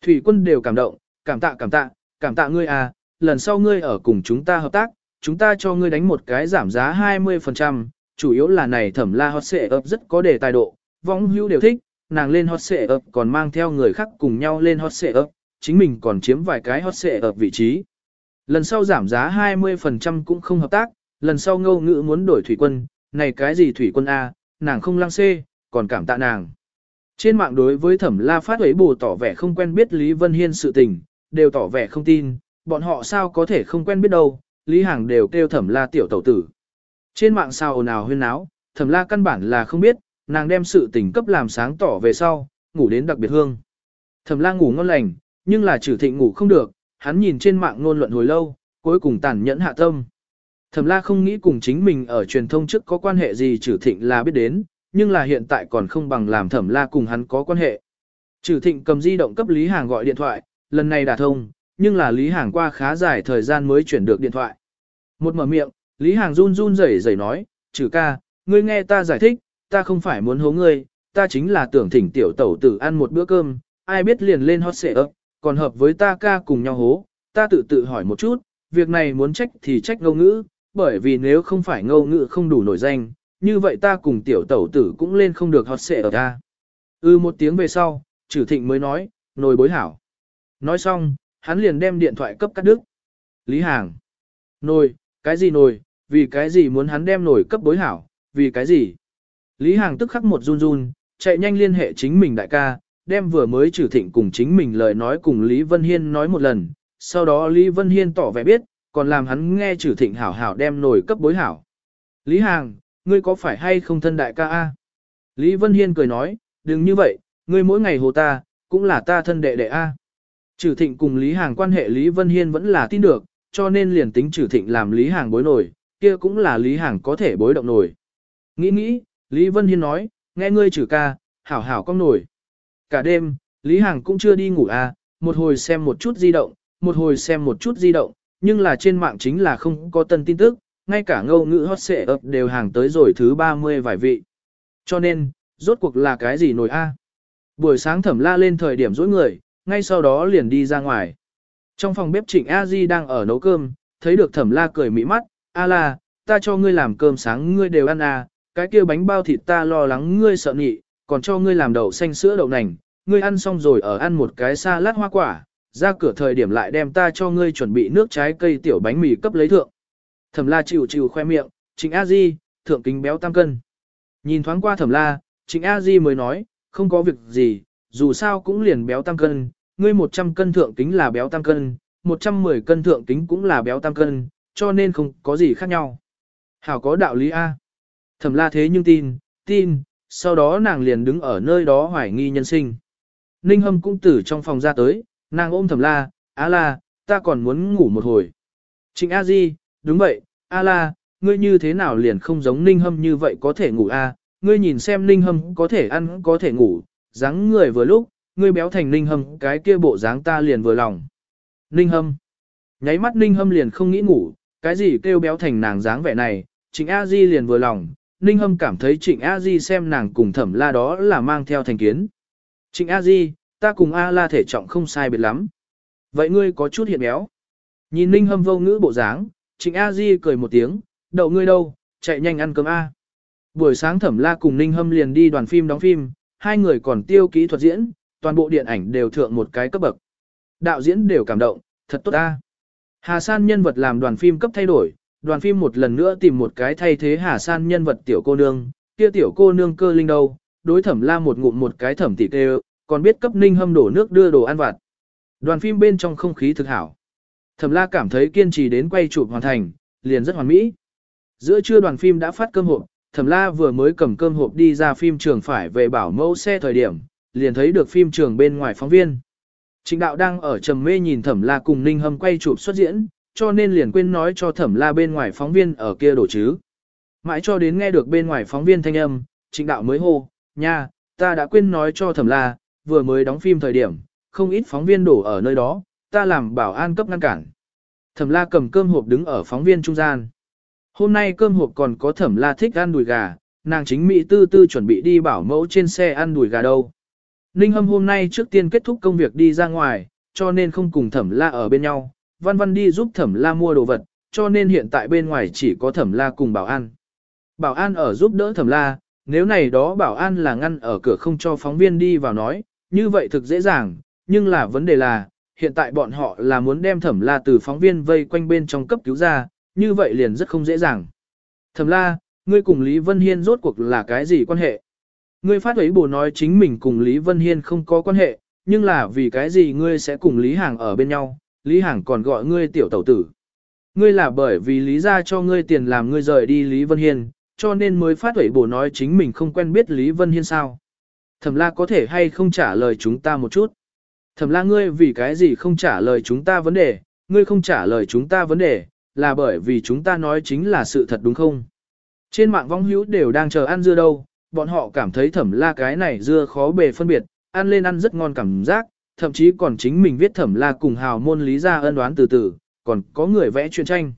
Thủy quân đều cảm động, cảm tạ cảm tạ, cảm tạ ngươi à, lần sau ngươi ở cùng chúng ta hợp tác, chúng ta cho ngươi đánh một cái giảm giá 20%, chủ yếu là này thẩm la hot xệ ấp rất có đề tài độ, vong hữu đều thích, nàng lên hot xệ ập còn mang theo người khác cùng nhau lên hot xệ ập chính mình còn chiếm vài cái hot xệ ập vị trí. Lần sau giảm giá 20% cũng không hợp tác, lần sau ngâu ngữ muốn đổi thủy quân, này cái gì thủy quân A, nàng không lăng xê, còn cảm tạ nàng. Trên mạng đối với thẩm la phát ấy bù tỏ vẻ không quen biết Lý Vân Hiên sự tình, đều tỏ vẻ không tin, bọn họ sao có thể không quen biết đâu, Lý Hàng đều kêu thẩm la tiểu tẩu tử. Trên mạng sao ồn ào huyên náo, thẩm la căn bản là không biết, nàng đem sự tình cấp làm sáng tỏ về sau, ngủ đến đặc biệt hương. Thẩm la ngủ ngon lành, nhưng là trừ thịnh ngủ không được, hắn nhìn trên mạng ngôn luận hồi lâu, cuối cùng tàn nhẫn hạ tâm. Thẩm la không nghĩ cùng chính mình ở truyền thông trước có quan hệ gì trừ thịnh là biết đến, nhưng là hiện tại còn không bằng làm thẩm la cùng hắn có quan hệ. Trừ thịnh cầm di động cấp Lý Hàng gọi điện thoại, lần này đả thông, nhưng là Lý Hàng qua khá dài thời gian mới chuyển được điện thoại. Một mở miệng, Lý Hàng run run rẩy rẩy nói, trừ ca, ngươi nghe ta giải thích, ta không phải muốn hố ngươi, ta chính là tưởng thỉnh tiểu tẩu tử ăn một bữa cơm, ai biết liền lên hot xệ ấp, còn hợp với ta ca cùng nhau hố, ta tự tự hỏi một chút, việc này muốn trách thì trách ngâu ngữ, bởi vì nếu không phải ngâu ngữ không đủ nổi danh, như vậy ta cùng tiểu tẩu tử cũng lên không được hot xệ ở ta. ư một tiếng về sau, trừ thịnh mới nói, nồi bối hảo. Nói xong, hắn liền đem điện thoại cấp cắt đứt. Lý Hàng. Nồi, cái gì nồi, vì cái gì muốn hắn đem nồi cấp bối hảo, vì cái gì? Lý Hàng tức khắc một run run, chạy nhanh liên hệ chính mình đại ca, đem vừa mới trừ thịnh cùng chính mình lời nói cùng Lý Vân Hiên nói một lần, sau đó Lý Vân Hiên tỏ vẻ biết, còn làm hắn nghe trừ thịnh hảo hảo đem nổi cấp bối hảo. Lý Hàng, ngươi có phải hay không thân đại ca A? Lý Vân Hiên cười nói, đừng như vậy, ngươi mỗi ngày hồ ta, cũng là ta thân đệ đệ A. Trừ thịnh cùng Lý Hàng quan hệ Lý Vân Hiên vẫn là tin được, cho nên liền tính trừ thịnh làm Lý Hàng bối nổi, kia cũng là Lý Hàng có thể bối động nổi. Nghĩ nghĩ, Lý Vân Hiên nói, nghe ngươi chử ca, hảo hảo con nổi. Cả đêm, Lý Hằng cũng chưa đi ngủ à, một hồi xem một chút di động, một hồi xem một chút di động, nhưng là trên mạng chính là không có tân tin tức, ngay cả ngâu ngữ hot xệ ập đều hàng tới rồi thứ 30 vài vị. Cho nên, rốt cuộc là cái gì nổi a? Buổi sáng thẩm la lên thời điểm dối người, ngay sau đó liền đi ra ngoài. Trong phòng bếp trịnh A Di đang ở nấu cơm, thấy được thẩm la cười mỹ mắt, A la, ta cho ngươi làm cơm sáng ngươi đều ăn à, cái kia bánh bao thịt ta lo lắng ngươi sợ nhị, còn cho ngươi làm đậu xanh sữa đậu nành, ngươi ăn xong rồi ở ăn một cái xa lát hoa quả, ra cửa thời điểm lại đem ta cho ngươi chuẩn bị nước trái cây tiểu bánh mì cấp lấy thượng. Thẩm la chịu chịu khoe miệng, trịnh A Di, thượng kính béo tam cân. Nhìn thoáng qua thẩm la, trịnh A Di mới nói, không có việc gì, dù sao cũng liền béo tam cân, ngươi 100 cân thượng kính là béo tam cân, 110 cân thượng kính cũng là béo tam cân, cho nên không có gì khác nhau. Hảo có đạo lý A. Thẩm la thế nhưng tin, tin, sau đó nàng liền đứng ở nơi đó hoài nghi nhân sinh. Ninh hâm cũng từ trong phòng ra tới, nàng ôm thẩm la, á la, ta còn muốn ngủ một hồi. Trịnh A Di, đúng vậy, A la, ngươi như thế nào liền không giống ninh hâm như vậy có thể ngủ A, ngươi nhìn xem ninh hâm có thể ăn có thể ngủ, dáng người vừa lúc, ngươi béo thành ninh hâm cái kia bộ dáng ta liền vừa lòng. Ninh hâm, nháy mắt ninh hâm liền không nghĩ ngủ, cái gì kêu béo thành nàng dáng vẻ này, trịnh A Di liền vừa lòng, ninh hâm cảm thấy trịnh A Di xem nàng cùng thẩm la đó là mang theo thành kiến. Trịnh A Di, ta cùng A la thể trọng không sai biệt lắm. Vậy ngươi có chút hiện béo. Nhìn ninh hâm vô ngữ bộ dáng, trịnh A Di cười một tiếng, đậu ngươi đâu, chạy nhanh ăn cơm A. Buổi sáng thẩm la cùng ninh hâm liền đi đoàn phim đóng phim, hai người còn tiêu kỹ thuật diễn, toàn bộ điện ảnh đều thượng một cái cấp bậc. Đạo diễn đều cảm động, thật tốt A. Hà San nhân vật làm đoàn phim cấp thay đổi, Đoàn phim một lần nữa tìm một cái thay thế Hà San nhân vật tiểu cô nương, kia tiểu cô nương cơ linh đâu, đối thẩm la một ngụm một cái thẩm tỷ tê còn biết cấp ninh hâm đổ nước đưa đồ ăn vặt. Đoàn phim bên trong không khí thực hảo. Thẩm la cảm thấy kiên trì đến quay chụp hoàn thành, liền rất hoàn mỹ. Giữa trưa đoàn phim đã phát cơm hộp, thẩm la vừa mới cầm cơm hộp đi ra phim trường phải về bảo mẫu xe thời điểm, liền thấy được phim trường bên ngoài phóng viên. Trịnh đạo đang ở trầm mê nhìn thẩm la cùng ninh hâm quay chụp xuất diễn, cho nên liền quên nói cho thẩm la bên ngoài phóng viên ở kia đổ chứ. Mãi cho đến nghe được bên ngoài phóng viên thanh âm, trịnh đạo mới hô, nha, ta đã quên nói cho thẩm la, vừa mới đóng phim thời điểm, không ít phóng viên đổ ở nơi đó, ta làm bảo an cấp ngăn cản. Thẩm la cầm cơm hộp đứng ở phóng viên trung gian. Hôm nay cơm hộp còn có thẩm la thích ăn đùi gà, nàng chính mỹ tư tư chuẩn bị đi bảo mẫu trên xe ăn đùi gà đâu. Ninh hâm hôm nay trước tiên kết thúc công việc đi ra ngoài, cho nên không cùng thẩm la ở bên nhau, văn văn đi giúp thẩm la mua đồ vật, cho nên hiện tại bên ngoài chỉ có thẩm la cùng bảo an. Bảo an ở giúp đỡ thẩm la, nếu này đó bảo an là ngăn ở cửa không cho phóng viên đi vào nói, như vậy thực dễ dàng, nhưng là vấn đề là, hiện tại bọn họ là muốn đem thẩm la từ phóng viên vây quanh bên trong cấp cứu ra, như vậy liền rất không dễ dàng. Thẩm la, ngươi cùng Lý Vân Hiên rốt cuộc là cái gì quan hệ? Ngươi phát ấy bù nói chính mình cùng Lý Vân Hiên không có quan hệ, nhưng là vì cái gì ngươi sẽ cùng Lý Hàng ở bên nhau, Lý Hằng còn gọi ngươi tiểu tẩu tử. Ngươi là bởi vì lý ra cho ngươi tiền làm ngươi rời đi Lý Vân Hiên, cho nên mới phát huệ bổ nói chính mình không quen biết Lý Vân Hiên sao. Thẩm la có thể hay không trả lời chúng ta một chút. Thẩm la ngươi vì cái gì không trả lời chúng ta vấn đề, ngươi không trả lời chúng ta vấn đề, là bởi vì chúng ta nói chính là sự thật đúng không? Trên mạng vong hữu đều đang chờ ăn dưa đâu, bọn họ cảm thấy thẩm la cái này dưa khó bề phân biệt, ăn lên ăn rất ngon cảm giác, thậm chí còn chính mình viết thẩm la cùng hào môn lý ra ân đoán từ từ, còn có người vẽ chuyên tranh.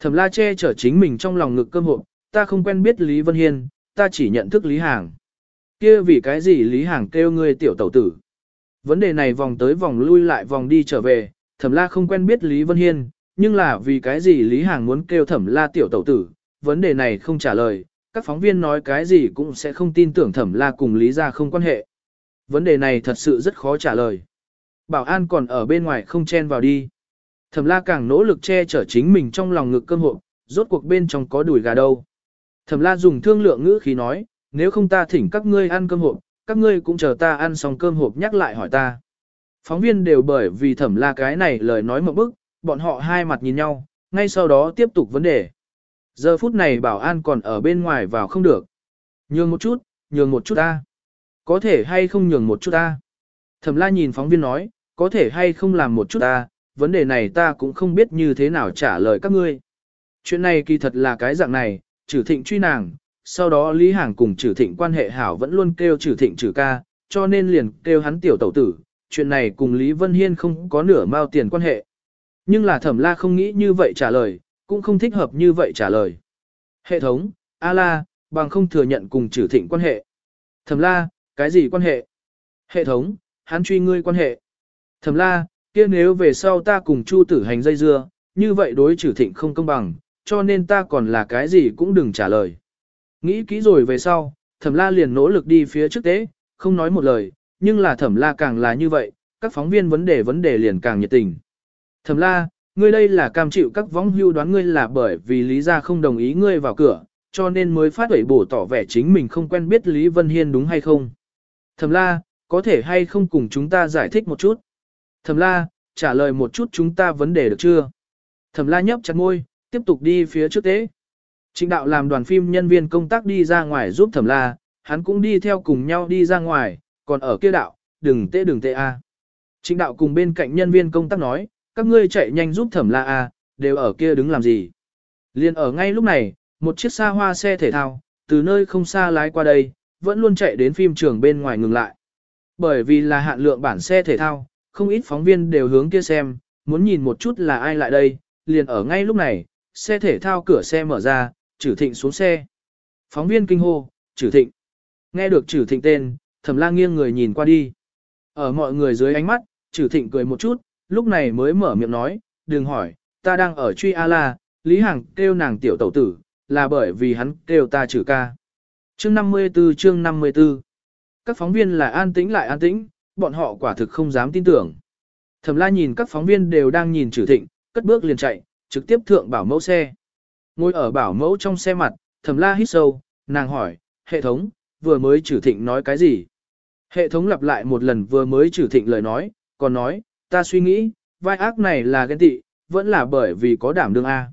Thẩm la che chở chính mình trong lòng ngực cơm hộp, ta không quen biết Lý Vân Hiên, ta chỉ nhận thức Lý Hàng. kia vì cái gì Lý Hàng kêu ngươi tiểu tẩu tử? Vấn đề này vòng tới vòng lui lại vòng đi trở về, thẩm la không quen biết Lý Vân Hiên, nhưng là vì cái gì Lý Hàng muốn kêu thẩm la tiểu tẩu tử, vấn đề này không trả lời, các phóng viên nói cái gì cũng sẽ không tin tưởng thẩm la cùng Lý ra không quan hệ. Vấn đề này thật sự rất khó trả lời. Bảo an còn ở bên ngoài không chen vào đi. Thẩm la càng nỗ lực che chở chính mình trong lòng ngực cơm hộp, rốt cuộc bên trong có đùi gà đâu. Thẩm la dùng thương lượng ngữ khí nói, nếu không ta thỉnh các ngươi ăn cơm hộp, các ngươi cũng chờ ta ăn xong cơm hộp nhắc lại hỏi ta. Phóng viên đều bởi vì thẩm la cái này lời nói một bức, bọn họ hai mặt nhìn nhau, ngay sau đó tiếp tục vấn đề. Giờ phút này bảo an còn ở bên ngoài vào không được. Nhường một chút, nhường một chút ta. Có thể hay không nhường một chút ta. Thẩm la nhìn phóng viên nói, có thể hay không làm một chút ta, vấn đề này ta cũng không biết như thế nào trả lời các ngươi. Chuyện này kỳ thật là cái dạng này, trừ thịnh truy nàng, sau đó Lý Hàng cùng trừ thịnh quan hệ hảo vẫn luôn kêu trừ thịnh trừ ca, cho nên liền kêu hắn tiểu tẩu tử, chuyện này cùng Lý Vân Hiên không có nửa mao tiền quan hệ. Nhưng là thẩm la không nghĩ như vậy trả lời, cũng không thích hợp như vậy trả lời. Hệ thống, A la, bằng không thừa nhận cùng trừ thịnh quan hệ. Thẩm la, cái gì quan hệ? Hệ thống, hắn truy ngươi quan hệ. Thẩm la, kia nếu về sau ta cùng Chu tử hành dây dưa, như vậy đối trừ thịnh không công bằng, cho nên ta còn là cái gì cũng đừng trả lời. Nghĩ kỹ rồi về sau, thẩm la liền nỗ lực đi phía trước tế, không nói một lời, nhưng là thẩm la càng là như vậy, các phóng viên vấn đề vấn đề liền càng nhiệt tình. Thẩm la, ngươi đây là cam chịu các võng hưu đoán ngươi là bởi vì lý gia không đồng ý ngươi vào cửa, cho nên mới phát ủy bổ tỏ vẻ chính mình không quen biết Lý Vân Hiên đúng hay không. Thẩm la, có thể hay không cùng chúng ta giải thích một chút? Thẩm la, trả lời một chút chúng ta vấn đề được chưa? Thẩm la nhấp chặt môi, tiếp tục đi phía trước tế. Trịnh đạo làm đoàn phim nhân viên công tác đi ra ngoài giúp thẩm la, hắn cũng đi theo cùng nhau đi ra ngoài, còn ở kia đạo, đừng tê đừng tê a. Trịnh đạo cùng bên cạnh nhân viên công tác nói, các ngươi chạy nhanh giúp thẩm la a, đều ở kia đứng làm gì. Liên ở ngay lúc này, một chiếc xa hoa xe thể thao, từ nơi không xa lái qua đây, vẫn luôn chạy đến phim trường bên ngoài ngừng lại. Bởi vì là hạn lượng bản xe thể thao, không ít phóng viên đều hướng kia xem, muốn nhìn một chút là ai lại đây, liền ở ngay lúc này, xe thể thao cửa xe mở ra, Trử Thịnh xuống xe. Phóng viên kinh hô, Trử Thịnh. Nghe được Trử Thịnh tên, Thẩm La nghiêng người nhìn qua đi. Ở mọi người dưới ánh mắt, Trử Thịnh cười một chút, lúc này mới mở miệng nói, đừng hỏi, ta đang ở truy A-la, Lý Hằng kêu nàng tiểu tẩu tử, là bởi vì hắn kêu ta trừ ca. Chương 54 chương 54 Các phóng viên là an tĩnh lại an tĩnh, bọn họ quả thực không dám tin tưởng. Thẩm la nhìn các phóng viên đều đang nhìn trừ thịnh, cất bước liền chạy, trực tiếp thượng bảo mẫu xe. Ngồi ở bảo mẫu trong xe mặt, thẩm la hít sâu, nàng hỏi, hệ thống, vừa mới trừ thịnh nói cái gì? Hệ thống lặp lại một lần vừa mới trừ thịnh lời nói, còn nói, ta suy nghĩ, vai ác này là ghen tị, vẫn là bởi vì có đảm đương A.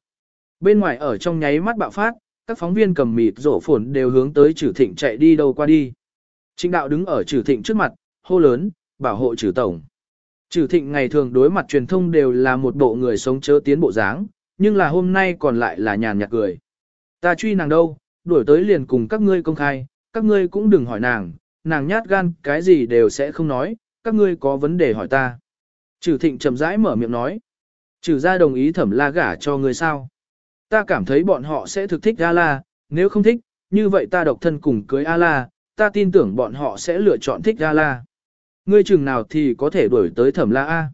Bên ngoài ở trong nháy mắt bạo phát, các phóng viên cầm mịt rổ phồn đều hướng tới trừ thịnh chạy đi đâu qua đi. Trịnh đạo đứng ở trừ thịnh trước mặt, hô lớn, bảo hộ trừ tổng. Trừ thịnh ngày thường đối mặt truyền thông đều là một bộ người sống chớ tiến bộ dáng, nhưng là hôm nay còn lại là nhàn nhạt cười. Ta truy nàng đâu, đuổi tới liền cùng các ngươi công khai, các ngươi cũng đừng hỏi nàng, nàng nhát gan cái gì đều sẽ không nói, các ngươi có vấn đề hỏi ta. Trừ thịnh chậm rãi mở miệng nói. Trừ ra đồng ý thẩm la gả cho ngươi sao. Ta cảm thấy bọn họ sẽ thực thích A-la, nếu không thích, như vậy ta độc thân cùng cưới A-la, ta tin tưởng bọn họ sẽ lựa chọn thích A-la. Ngươi chừng nào thì có thể đuổi tới thẩm la A.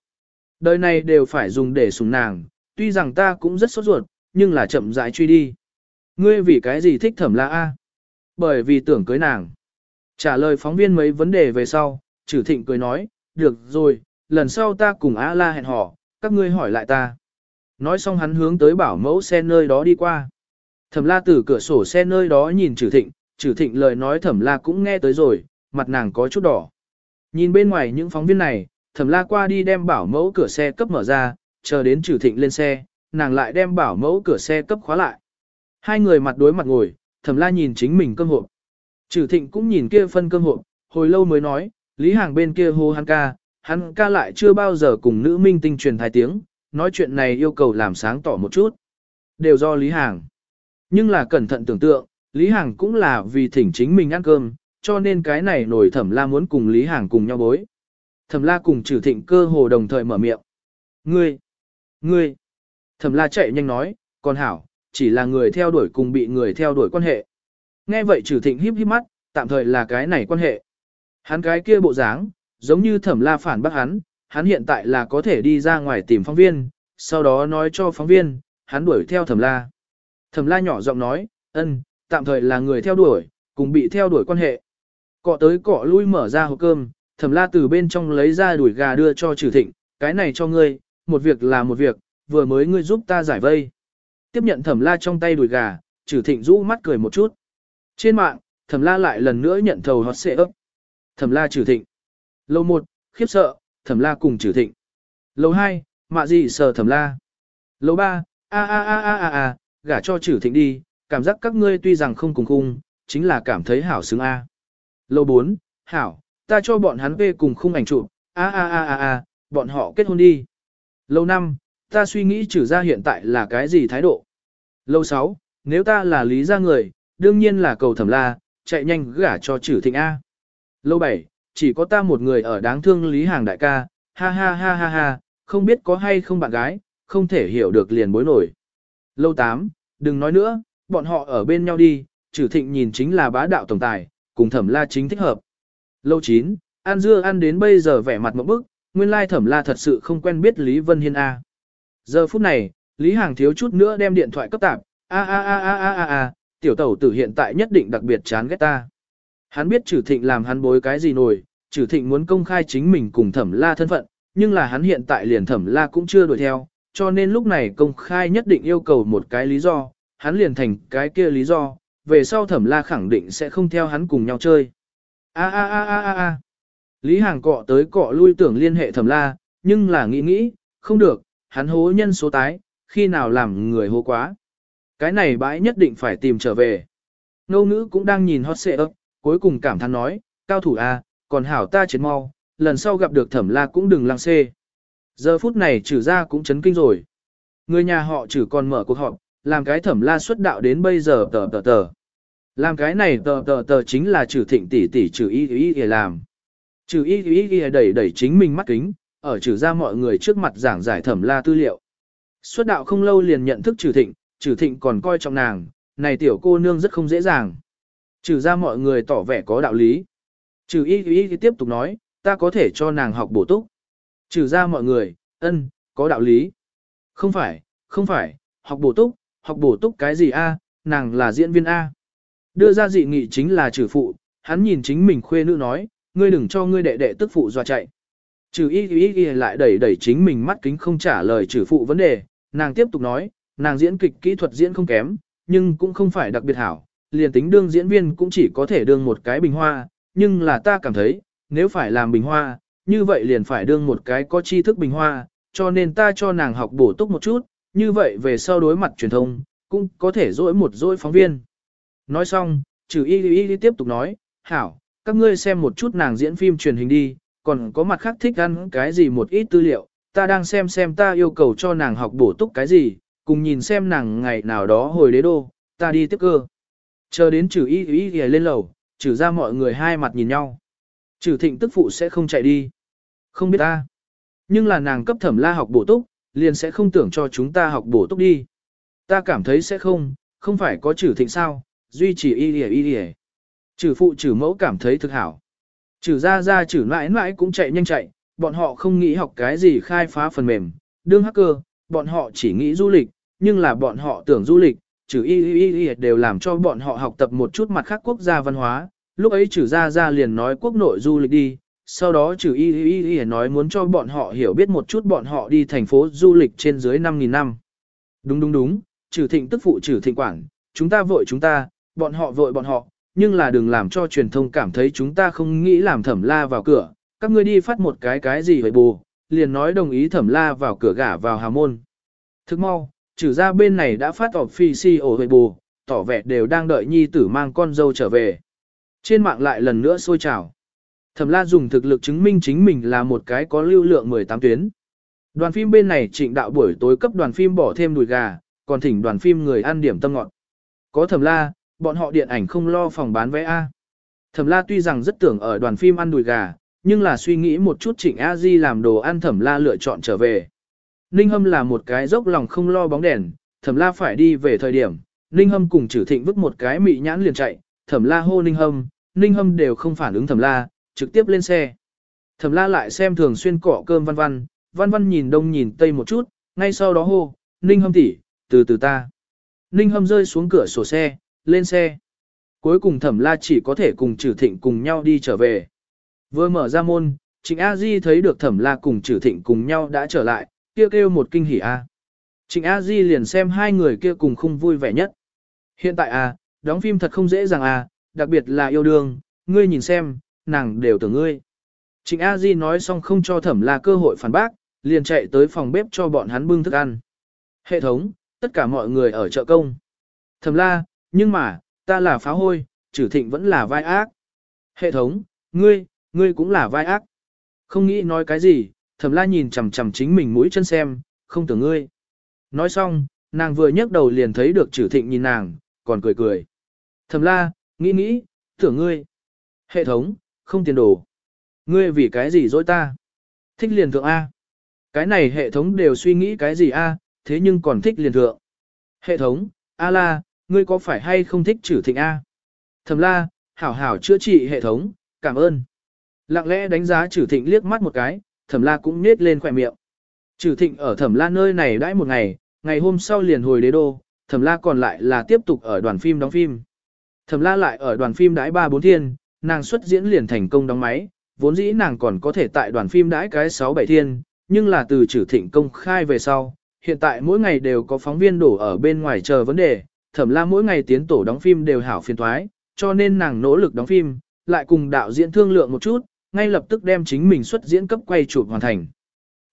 Đời này đều phải dùng để sùng nàng, tuy rằng ta cũng rất sốt ruột, nhưng là chậm rãi truy đi. Ngươi vì cái gì thích thẩm la A? Bởi vì tưởng cưới nàng. Trả lời phóng viên mấy vấn đề về sau, trừ thịnh cười nói, được rồi, lần sau ta cùng A la hẹn hò, các ngươi hỏi lại ta. Nói xong hắn hướng tới bảo mẫu xe nơi đó đi qua. Thẩm la từ cửa sổ xe nơi đó nhìn trừ thịnh, trừ thịnh lời nói thẩm la cũng nghe tới rồi, mặt nàng có chút đỏ. Nhìn bên ngoài những phóng viên này, thẩm la qua đi đem bảo mẫu cửa xe cấp mở ra, chờ đến trừ thịnh lên xe, nàng lại đem bảo mẫu cửa xe cấp khóa lại. Hai người mặt đối mặt ngồi, thẩm la nhìn chính mình cơm hộp. Trừ thịnh cũng nhìn kia phân cơm hộp, hồi lâu mới nói, Lý Hàng bên kia hô hắn ca, hắn ca lại chưa bao giờ cùng nữ minh tinh truyền thái tiếng, nói chuyện này yêu cầu làm sáng tỏ một chút. Đều do Lý Hàng. Nhưng là cẩn thận tưởng tượng, Lý Hàng cũng là vì thỉnh chính mình ăn cơm, cho nên cái này nổi thẩm la muốn cùng Lý Hàng cùng nhau bối. Thẩm la cùng trừ thịnh cơ hồ đồng thời mở miệng. Ngươi! Ngươi! Thẩm la chạy nhanh nói, còn hảo, chỉ là người theo đuổi cùng bị người theo đuổi quan hệ. Nghe vậy trừ thịnh híp híp mắt, tạm thời là cái này quan hệ. Hắn cái kia bộ dáng, giống như thẩm la phản bác hắn, hắn hiện tại là có thể đi ra ngoài tìm phóng viên, sau đó nói cho phóng viên, hắn đuổi theo thẩm la. Thẩm la nhỏ giọng nói, ân, tạm thời là người theo đuổi, cùng bị theo đuổi quan hệ. Cọ tới cọ lui mở ra hộp cơm, thẩm la từ bên trong lấy ra đuổi gà đưa cho trừ thịnh, cái này cho ngươi, một việc là một việc, vừa mới ngươi giúp ta giải vây. Tiếp nhận thẩm la trong tay đuổi gà, trừ thịnh rũ mắt cười một chút. Trên mạng, thẩm la lại lần nữa nhận thầu hot xệ ấp. Thẩm la trừ thịnh. Lâu một, khiếp sợ, thẩm la cùng trừ thịnh. lầu 2, mạ gì sờ thẩm la. lầu 3, a a a a a a, gả cho trừ thịnh đi, cảm giác các ngươi tuy rằng không cùng khung, chính là cảm thấy hảo xứng a. lầu 4, hảo, ta cho bọn hắn về cùng khung ảnh chụp, a a a a a, bọn họ kết hôn đi. lầu 5, ta suy nghĩ trừ ra hiện tại là cái gì thái độ. lầu 6, nếu ta là lý gia người, đương nhiên là cầu thẩm la, chạy nhanh gả cho trừ thịnh A. lầu 7, chỉ có ta một người ở đáng thương lý hàng đại ca, ha ha ha ha ha, không biết có hay không bạn gái, không thể hiểu được liền bối nổi. Lâu 8, đừng nói nữa, bọn họ ở bên nhau đi, trừ thịnh nhìn chính là bá đạo tổng tài, cùng thẩm la chính thích hợp. Lâu 9, An Dưa ăn đến bây giờ vẻ mặt một bức, nguyên lai thẩm la thật sự không quen biết Lý Vân Hiên A. Giờ phút này, Lý Hàng thiếu chút nữa đem điện thoại cấp tạp, a a a a a a a, tiểu tẩu tử hiện tại nhất định đặc biệt chán ghét ta. Hắn biết trừ thịnh làm hắn bối cái gì nổi, trừ thịnh muốn công khai chính mình cùng thẩm la thân phận, nhưng là hắn hiện tại liền thẩm la cũng chưa đuổi theo, cho nên lúc này công khai nhất định yêu cầu một cái lý do, hắn liền thành cái kia lý do, về sau thẩm la khẳng định sẽ không theo hắn cùng nhau chơi. A a a a a a. Lý Hàng cọ tới cọ lui tưởng liên hệ thẩm la, nhưng là nghĩ nghĩ, không được, hắn hố nhân số tái, khi nào làm người hố quá. Cái này bãi nhất định phải tìm trở về. Ngô ngữ cũng đang nhìn hot xệ ấp, cuối cùng cảm thán nói, cao thủ A, còn hảo ta chiến mau, lần sau gặp được thẩm la cũng đừng lăng xê. Giờ phút này trừ ra cũng chấn kinh rồi. Người nhà họ trừ còn mở cuộc họp, làm cái thẩm la xuất đạo đến bây giờ tờ tờ tờ. Làm cái này tờ tờ tờ chính là trừ thịnh tỷ tỷ trừ y y y làm. Trừ y y y đẩy đẩy chính mình mắt kính, ở trừ ra mọi người trước mặt giảng giải thẩm la tư liệu. Xuất đạo không lâu liền nhận thức trừ thịnh, trừ thịnh còn coi trọng nàng, này tiểu cô nương rất không dễ dàng. Trừ ra mọi người tỏ vẻ có đạo lý. Trừ y y tiếp tục nói, ta có thể cho nàng học bổ túc. Trừ ra mọi người, ân, có đạo lý. Không phải, không phải, học bổ túc, học bổ túc cái gì a? nàng là diễn viên A. Đưa ra dị nghị chính là trừ phụ, hắn nhìn chính mình khuê nữ nói, ngươi đừng cho ngươi đệ đệ tức phụ dọa chạy. Trừ y y y lại đẩy đẩy chính mình mắt kính không trả lời trừ phụ vấn đề, nàng tiếp tục nói, nàng diễn kịch kỹ thuật diễn không kém, nhưng cũng không phải đặc biệt hảo, liền tính đương diễn viên cũng chỉ có thể đương một cái bình hoa, nhưng là ta cảm thấy, nếu phải làm bình hoa, như vậy liền phải đương một cái có tri thức bình hoa, cho nên ta cho nàng học bổ túc một chút, như vậy về sau đối mặt truyền thông, cũng có thể dỗi một dỗi phóng viên. Nói xong, trừ y y tiếp tục nói, hảo, các ngươi xem một chút nàng diễn phim truyền hình đi, còn có mặt khác thích ăn cái gì một ít tư liệu, ta đang xem xem ta yêu cầu cho nàng học bổ túc cái gì, cùng nhìn xem nàng ngày nào đó hồi đế đô, ta đi tiếp cơ. Chờ đến trừ y y y lên lầu, trừ ra mọi người hai mặt nhìn nhau. Trừ thịnh tức phụ sẽ không chạy đi. Không biết ta. Nhưng là nàng cấp thẩm la học bổ túc, liền sẽ không tưởng cho chúng ta học bổ túc đi. Ta cảm thấy sẽ không, không phải có trừ thịnh sao, duy trì y y y y. Trừ phụ trừ mẫu cảm thấy thực hảo. Trừ ra ra trừ mãi mãi cũng chạy nhanh chạy, bọn họ không nghĩ học cái gì khai phá phần mềm, đương hacker, bọn họ chỉ nghĩ du lịch, nhưng là bọn họ tưởng du lịch, trừ y y y đều làm cho bọn họ học tập một chút mặt khác quốc gia văn hóa, lúc ấy trừ ra ra liền nói quốc nội du lịch đi, sau đó trừ y y y nói muốn cho bọn họ hiểu biết một chút bọn họ đi thành phố du lịch trên dưới 5.000 năm. Đúng đúng đúng, trừ thịnh tức phụ trừ thịnh quản, chúng ta vội chúng ta, bọn họ vội bọn họ, nhưng là đừng làm cho truyền thông cảm thấy chúng ta không nghĩ làm thẩm la vào cửa, các ngươi đi phát một cái cái gì vậy bù, liền nói đồng ý thẩm la vào cửa gả vào hà môn. Thức mau, trừ ra bên này đã phát ọp phi si ổ hội bù, tỏ vẻ đều đang đợi nhi tử mang con dâu trở về. Trên mạng lại lần nữa sôi trào. Thẩm la dùng thực lực chứng minh chính mình là một cái có lưu lượng 18 tuyến. Đoàn phim bên này trịnh đạo buổi tối cấp đoàn phim bỏ thêm đùi gà, còn thỉnh đoàn phim người ăn điểm tâm ngọt. Có thẩm la, bọn họ điện ảnh không lo phòng bán vé A. Thẩm la tuy rằng rất tưởng ở đoàn phim ăn đùi gà, nhưng là suy nghĩ một chút trịnh A Di làm đồ ăn thẩm la lựa chọn trở về. Ninh Hâm là một cái dốc lòng không lo bóng đèn, thẩm la phải đi về thời điểm, Ninh Hâm cùng Trử thịnh vứt một cái mị nhãn liền chạy, thẩm la hô Ninh Hâm, Ninh Hâm đều không phản ứng thẩm la, trực tiếp lên xe. Thẩm la lại xem thường xuyên cỏ cơm văn văn, văn văn nhìn đông nhìn tây một chút, ngay sau đó hô, Ninh Hâm tỷ, từ từ ta. Ninh Hâm rơi xuống cửa sổ xe, lên xe. Cuối cùng thẩm la chỉ có thể cùng Trử thịnh cùng nhau đi trở về. Vừa mở ra môn, Trịnh A Di thấy được thẩm la cùng Trử thịnh cùng nhau đã trở lại, kêu, kêu một kinh hỉ A. Trịnh A Di liền xem hai người kia cùng không vui vẻ nhất. Hiện tại A, đóng phim thật không dễ dàng A, đặc biệt là yêu đương, ngươi nhìn xem, nàng đều tưởng ngươi. Trịnh A Di nói xong không cho thẩm la cơ hội phản bác, liền chạy tới phòng bếp cho bọn hắn bưng thức ăn. Hệ thống, tất cả mọi người ở chợ công. Thẩm la, nhưng mà, ta là phá hôi, trừ thịnh vẫn là vai ác. Hệ thống, ngươi, ngươi cũng là vai ác. Không nghĩ nói cái gì, thẩm la nhìn chằm chằm chính mình mũi chân xem, không tưởng ngươi. Nói xong, nàng vừa nhấc đầu liền thấy được trừ thịnh nhìn nàng, còn cười cười. Thẩm la, nghĩ nghĩ, tưởng ngươi. Hệ thống, không tiền đồ. Ngươi vì cái gì dối ta? Thích liền thượng A. Cái này hệ thống đều suy nghĩ cái gì A, thế nhưng còn thích liền thượng. Hệ thống, A la, ngươi có phải hay không thích trừ thịnh A? Thẩm la, hảo hảo chữa trị hệ thống, cảm ơn. Lặng lẽ đánh giá trừ thịnh liếc mắt một cái, thẩm la cũng nết lên khỏe miệng. Trừ thịnh ở thẩm la nơi này đãi một ngày, ngày hôm sau liền hồi đế đô, thẩm la còn lại là tiếp tục ở đoàn phim đóng phim. Thẩm la lại ở đoàn phim đãi ba bốn thiên, nàng xuất diễn liền thành công đóng máy, vốn dĩ nàng còn có thể tại đoàn phim đãi cái 6-7 thiên, nhưng là từ trừ thịnh công khai về sau, hiện tại mỗi ngày đều có phóng viên đổ ở bên ngoài chờ vấn đề, thẩm la mỗi ngày tiến tổ đóng phim đều hảo phiền thoái, cho nên nàng nỗ lực đóng phim, lại cùng đạo diễn thương lượng một chút, ngay lập tức đem chính mình xuất diễn cấp quay chụp hoàn thành.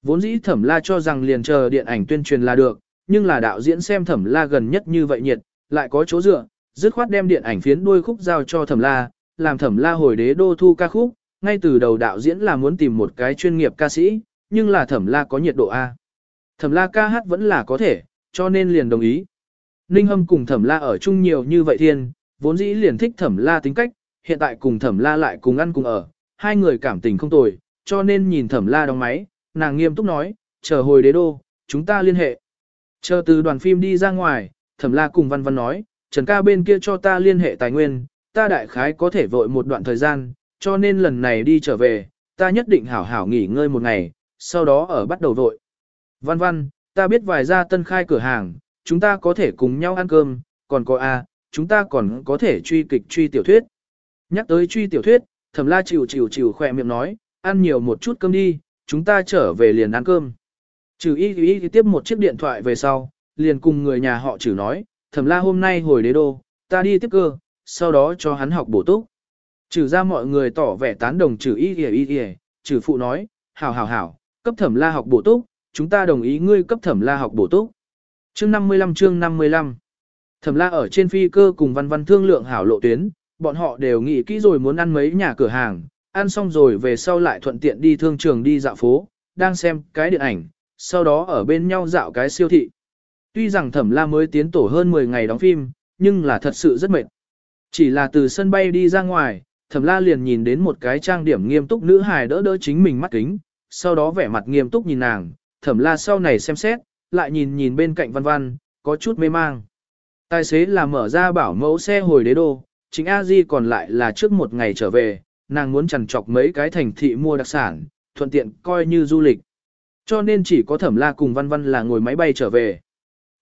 Vốn dĩ thẩm la cho rằng liền chờ điện ảnh tuyên truyền là được, nhưng là đạo diễn xem thẩm la gần nhất như vậy nhiệt, lại có chỗ dựa, dứt khoát đem điện ảnh phiến đuôi khúc giao cho thẩm la, làm thẩm la hồi đế đô thu ca khúc, ngay từ đầu đạo diễn là muốn tìm một cái chuyên nghiệp ca sĩ, nhưng là thẩm la có nhiệt độ A. Thẩm la ca hát vẫn là có thể, cho nên liền đồng ý. Ninh Hâm cùng thẩm la ở chung nhiều như vậy thiên, vốn dĩ liền thích thẩm la tính cách, hiện tại cùng thẩm la lại cùng ăn cùng ở, hai người cảm tình không tồi, cho nên nhìn thẩm la đóng máy, nàng nghiêm túc nói, chờ hồi đế đô, chúng ta liên hệ. Chờ từ đoàn phim đi ra ngoài, thẩm la cùng văn văn nói, Trần ca bên kia cho ta liên hệ tài nguyên, ta đại khái có thể vội một đoạn thời gian, cho nên lần này đi trở về, ta nhất định hảo hảo nghỉ ngơi một ngày, sau đó ở bắt đầu vội. Văn văn, ta biết vài gia tân khai cửa hàng, chúng ta có thể cùng nhau ăn cơm, còn có A, chúng ta còn có thể truy kịch truy tiểu thuyết. Nhắc tới truy tiểu thuyết, thẩm la chịu chịu chịu khỏe miệng nói, ăn nhiều một chút cơm đi, chúng ta trở về liền ăn cơm. Trừ y y tiếp một chiếc điện thoại về sau, liền cùng người nhà họ chử nói, thẩm la hôm nay hồi đế đô, ta đi tiếp cơ, sau đó cho hắn học bổ túc. Trừ ra mọi người tỏ vẻ tán đồng trừ y y y y, trừ phụ nói, hảo hảo hảo, cấp thẩm la học bổ túc, chúng ta đồng ý ngươi cấp thẩm la học bổ túc. Chương 55 chương 55 Thẩm la ở trên phi cơ cùng văn văn thương lượng hảo lộ tuyến, bọn họ đều nghĩ kỹ rồi muốn ăn mấy nhà cửa hàng, ăn xong rồi về sau lại thuận tiện đi thương trường đi dạo phố, đang xem cái điện ảnh, sau đó ở bên nhau dạo cái siêu thị. Tuy rằng thẩm la mới tiến tổ hơn 10 ngày đóng phim, nhưng là thật sự rất mệt. Chỉ là từ sân bay đi ra ngoài, thẩm la liền nhìn đến một cái trang điểm nghiêm túc nữ hài đỡ đỡ chính mình mắt kính, sau đó vẻ mặt nghiêm túc nhìn nàng, thẩm la sau này xem xét, lại nhìn nhìn bên cạnh văn văn, có chút mê mang. Tài xế là mở ra bảo mẫu xe hồi đế đô, chính a di còn lại là trước một ngày trở về, nàng muốn chằn chọc mấy cái thành thị mua đặc sản, thuận tiện coi như du lịch. Cho nên chỉ có thẩm la cùng văn văn là ngồi máy bay trở về.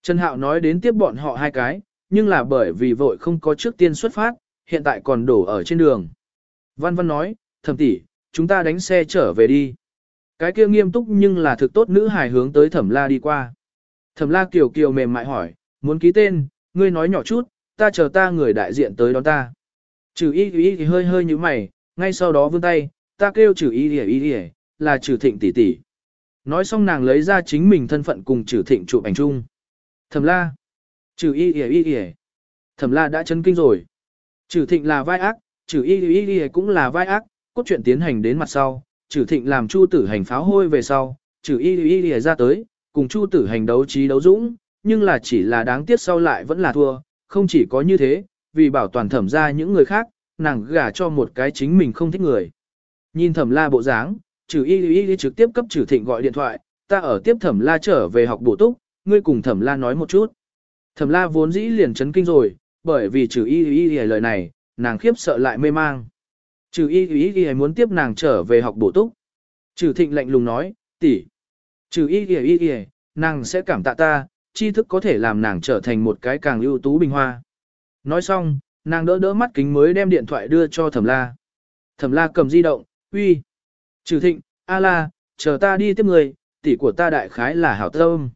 Trần Hạo nói đến tiếp bọn họ hai cái, nhưng là bởi vì vội không có trước tiên xuất phát, hiện tại còn đổ ở trên đường. Văn văn nói, thẩm tỷ, chúng ta đánh xe trở về đi. Cái kia nghiêm túc nhưng là thực tốt nữ hài hướng tới thẩm la đi qua. Thẩm la kiều kiều mềm mại hỏi, muốn ký tên, ngươi nói nhỏ chút, ta chờ ta người đại diện tới đón ta. Trừ y y thì hơi hơi như mày, ngay sau đó vươn tay, ta kêu trừ y y y là trừ thịnh tỷ tỷ. Nói xong nàng lấy ra chính mình thân phận cùng trừ thịnh chụp ảnh chung. Thẩm la. Trừ y y y y. Thẩm la đã chấn kinh rồi. Trừ thịnh là vai ác, trừ y y y cũng là vai ác, cốt truyện tiến hành đến mặt sau. Trừ thịnh làm chu tử hành pháo hôi về sau, trừ y y y ra tới, cùng chu tử hành đấu trí đấu dũng, nhưng là chỉ là đáng tiếc sau lại vẫn là thua, không chỉ có như thế, vì bảo toàn thẩm ra những người khác, nàng gả cho một cái chính mình không thích người. Nhìn thẩm la bộ dáng, trừ y y y trực tiếp cấp trừ thịnh gọi điện thoại, ta ở tiếp thẩm la trở về học bổ túc, ngươi cùng thẩm la nói một chút. Thẩm la vốn dĩ liền chấn kinh rồi, bởi vì trừ y y y lời này, nàng khiếp sợ lại mê mang. Trừ y y y muốn tiếp nàng trở về học bổ túc. Trừ thịnh lạnh lùng nói, tỷ. Trừ y y y y, nàng sẽ cảm tạ ta, tri thức có thể làm nàng trở thành một cái càng ưu tú bình hoa. Nói xong, nàng đỡ đỡ mắt kính mới đem điện thoại đưa cho thẩm la. Thẩm la cầm di động, uy. Trừ thịnh, a la, chờ ta đi tiếp người, tỷ của ta đại khái là hảo tâm.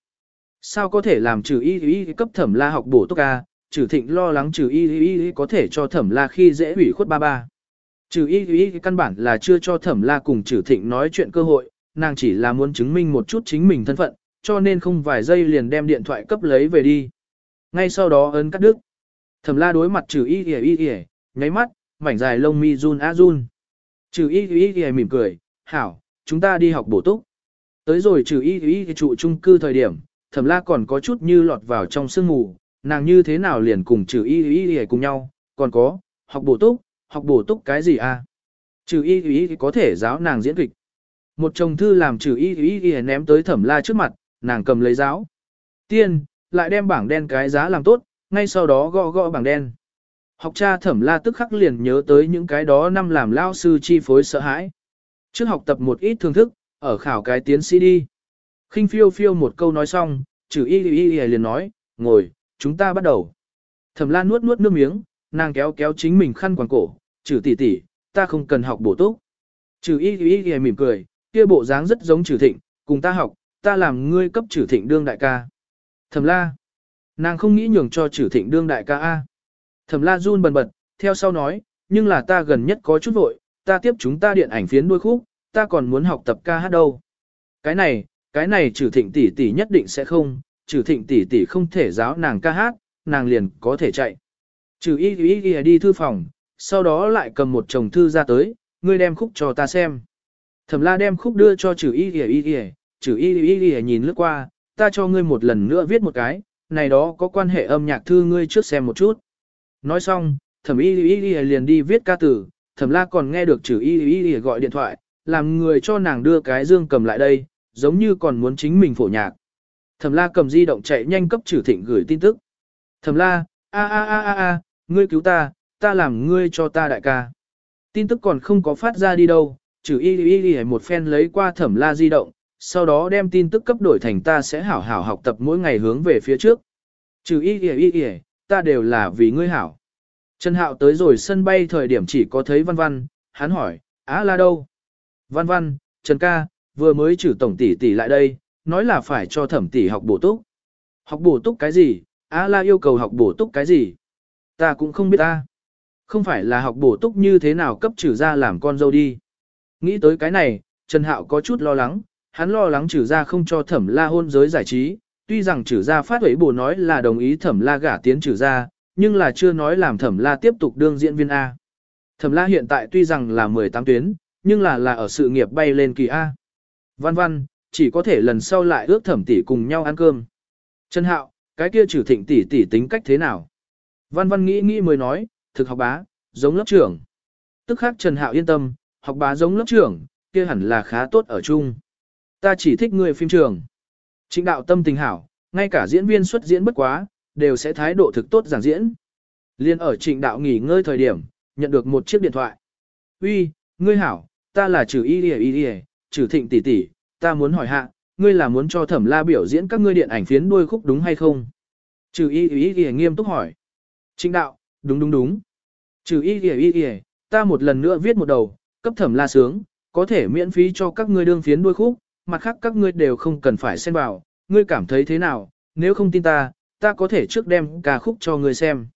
Sao có thể làm trừ y y cấp thẩm la học bổ túc ca, trừ thịnh lo lắng trừ y y có thể cho thẩm la khi dễ ủy khuất ba ba. Trừ y y căn bản là chưa cho thẩm la cùng trừ thịnh nói chuyện cơ hội, nàng chỉ là muốn chứng minh một chút chính mình thân phận, cho nên không vài giây liền đem điện thoại cấp lấy về đi. Ngay sau đó ấn cắt đứt. Thẩm la đối mặt trừ y y y y, nháy mắt, mảnh dài lông mi run a run. Trừ y y y mỉm cười, hảo, chúng ta đi học bổ túc. Tới rồi trừ y y trụ trung cư thời điểm, thẩm la còn có chút như lọt vào trong sương mù, nàng như thế nào liền cùng trừ y y y cùng nhau, còn có, học bổ túc, học bổ túc cái gì? À? Trừ y y có thể giáo nàng diễn kịch. Một chồng thư làm trừ y y y ném tới thẩm la trước mặt, nàng cầm lấy giáo. Tiên, lại đem bảng đen cái giá làm tốt, ngay sau đó gõ gõ bảng đen. Học cha thẩm la tức khắc liền nhớ tới những cái đó năm làm lao sư chi phối sợ hãi. Trước học tập một ít thương thức, ở khảo cái tiến sĩ đi. khinh phiêu phiêu một câu nói xong, trừ y y y liền nói, ngồi, chúng ta bắt đầu. Thẩm la nuốt nuốt nước miếng, nàng kéo kéo chính mình khăn quàng cổ, trừ tỷ tỷ, ta không cần học bổ túc. Trừ y y y mỉm cười, kia bộ dáng rất giống trừ thịnh, cùng ta học, ta làm ngươi cấp trừ thịnh đương đại ca. Thẩm la, nàng không nghĩ nhường cho trừ thịnh đương đại ca A. Thẩm la run bần bật, theo sau nói, nhưng là ta gần nhất có chút vội, ta tiếp chúng ta điện ảnh phiến đuôi khúc, ta còn muốn học tập ca hát đâu. Cái này, cái này trừ thịnh tỷ tỷ nhất định sẽ không, trừ thịnh tỷ tỷ không thể giáo nàng ca hát, nàng liền có thể chạy. Trừ y y y đi thư phòng, sau đó lại cầm một chồng thư ra tới, ngươi đem khúc cho ta xem. Thẩm la đem khúc đưa cho trừ y y y y, y y y nhìn lướt qua, ta cho ngươi một lần nữa viết một cái, này đó có quan hệ âm nhạc thư ngươi trước xem một chút. Nói xong, thẩm y y y liền đi viết ca tử, thẩm la còn nghe được trừ y y y gọi điện thoại, làm người cho nàng đưa cái dương cầm lại đây, giống như còn muốn chính mình phổ nhạc. Thẩm la cầm di động chạy nhanh cấp trừ thịnh gửi tin tức. Thẩm la, a a a a a, ngươi cứu ta, ta làm ngươi cho ta đại ca. Tin tức còn không có phát ra đi đâu, trừ y y y một phen lấy qua thẩm la di động, sau đó đem tin tức cấp đổi thành ta sẽ hảo hảo học tập mỗi ngày hướng về phía trước. Trừ y y y y, ta đều là vì ngươi hảo. Trần Hạo tới rồi sân bay thời điểm chỉ có thấy văn văn, hắn hỏi, á la đâu? Văn văn, Trần ca, vừa mới trừ tổng tỷ tỷ lại đây, nói là phải cho thẩm tỷ học bổ túc. Học bổ túc cái gì, á la yêu cầu học bổ túc cái gì? Ta cũng không biết ta. Không phải là học bổ túc như thế nào cấp trừ ra làm con dâu đi. Nghĩ tới cái này, Trần Hạo có chút lo lắng, hắn lo lắng trừ ra không cho thẩm la hôn giới giải trí, tuy rằng trừ ra phát huấy bổ nói là đồng ý thẩm la gả tiến trừ ra, nhưng là chưa nói làm thẩm la tiếp tục đương diễn viên A. Thẩm la hiện tại tuy rằng là 18 tuyến, nhưng là là ở sự nghiệp bay lên kỳ A. Văn văn, chỉ có thể lần sau lại ước thẩm tỷ cùng nhau ăn cơm. Trần Hạo, cái kia trừ thịnh tỷ tỷ tính cách thế nào? Văn văn nghĩ nghĩ mới nói, thực học bá, giống lớp trưởng. Tức khác Trần Hạo yên tâm, học bá giống lớp trưởng, kia hẳn là khá tốt ở chung. Ta chỉ thích người phim trường. Trịnh đạo tâm tình hảo, ngay cả diễn viên xuất diễn bất quá, đều sẽ thái độ thực tốt giảng diễn. Liên ở trịnh đạo nghỉ ngơi thời điểm, nhận được một chiếc điện thoại. Uy, ngươi hảo, ta là trừ y đi y đi trừ thịnh tỷ tỷ, ta muốn hỏi hạ, ngươi là muốn cho thẩm la biểu diễn các ngươi điện ảnh phiến đuôi khúc đúng hay không? Trừ y y y nghiêm túc hỏi. Trịnh đạo, đúng đúng đúng. Trừ y y y y, ta một lần nữa viết một đầu, cấp thẩm la sướng, có thể miễn phí cho các ngươi đương phiến đuôi khúc, mặt khác các ngươi đều không cần phải xen vào, ngươi cảm thấy thế nào, nếu không tin ta, ta có thể trước đem ca khúc cho ngươi xem.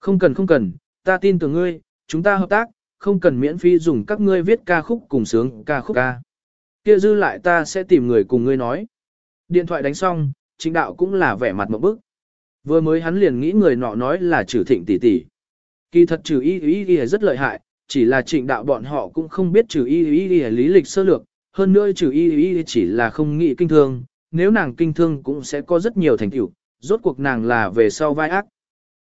Không cần không cần, ta tin tưởng ngươi, chúng ta hợp tác, không cần miễn phí dùng các ngươi viết ca khúc cùng sướng ca khúc ca. Kia dư lại ta sẽ tìm người cùng ngươi nói. Điện thoại đánh xong, chính đạo cũng là vẻ mặt một bức. Vừa mới hắn liền nghĩ người nọ nói là trừ thịnh tỷ tỷ. Kỳ thật trừ y y y rất lợi hại, chỉ là trịnh đạo bọn họ cũng không biết trừ y y y lý lịch sơ lược, hơn nữa trừ y y chỉ là không nghĩ kinh thương, nếu nàng kinh thương cũng sẽ có rất nhiều thành tựu, rốt cuộc nàng là về sau vai ác.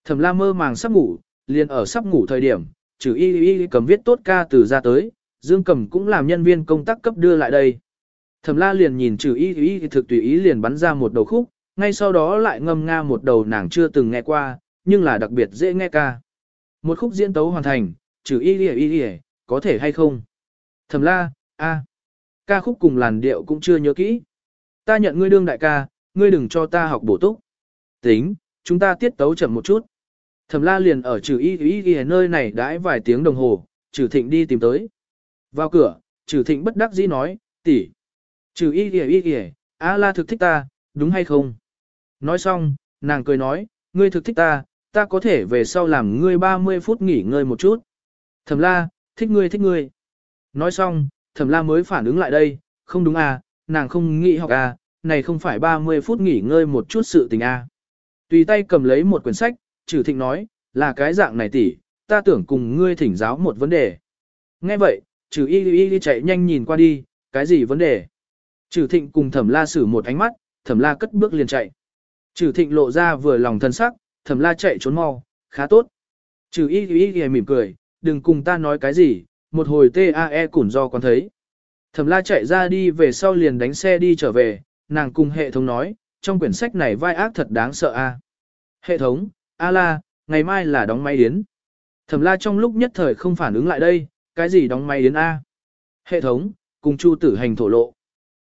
Thẩm la mơ màng sắp ngủ, liền ở sắp ngủ thời điểm, trừ y y cầm viết tốt ca từ ra tới, Dương Cầm cũng làm nhân viên công tác cấp đưa lại đây. Thẩm la liền nhìn trừ y y thực tùy ý liền bắn ra một đầu khúc, ngay sau đó lại ngâm nga một đầu nàng chưa từng nghe qua, nhưng là đặc biệt dễ nghe ca. Một khúc diễn tấu hoàn thành, trừ y y y y, có thể hay không? Thẩm la, a, ca khúc cùng làn điệu cũng chưa nhớ kỹ. Ta nhận ngươi đương đại ca, ngươi đừng cho ta học bổ túc. Tính, chúng ta tiết tấu chậm một chút. Thẩm la liền ở trừ y y y nơi này đãi vài tiếng đồng hồ, trừ thịnh đi tìm tới. Vào cửa, trừ thịnh bất đắc dĩ nói, tỷ, Trừ y y y y, a la thực thích ta, đúng hay không? Nói xong, nàng cười nói, ngươi thực thích ta, ta có thể về sau làm ngươi 30 phút nghỉ ngơi một chút. Thẩm la, thích ngươi thích ngươi. Nói xong, thẩm la mới phản ứng lại đây, không đúng à, nàng không nghĩ học à, này không phải 30 phút nghỉ ngơi một chút sự tình à. Tùy tay cầm lấy một quyển sách, trừ thịnh nói, là cái dạng này tỷ, ta tưởng cùng ngươi thỉnh giáo một vấn đề. Nghe vậy, trừ y y y chạy nhanh nhìn qua đi, cái gì vấn đề? Trừ thịnh cùng thẩm la xử một ánh mắt, thẩm la cất bước liền chạy. Trừ thịnh lộ ra vừa lòng thân sắc, thẩm la chạy trốn mau, khá tốt. Trừ y y y mỉm cười, đừng cùng ta nói cái gì, một hồi TAE củn do con thấy. Thẩm la chạy ra đi về sau liền đánh xe đi trở về, nàng cùng hệ thống nói, trong quyển sách này vai ác thật đáng sợ a. Hệ thống, a la, ngày mai là đóng máy yến. Thẩm la trong lúc nhất thời không phản ứng lại đây, cái gì đóng máy yến a? Hệ thống, cùng chu tử hành thổ lộ.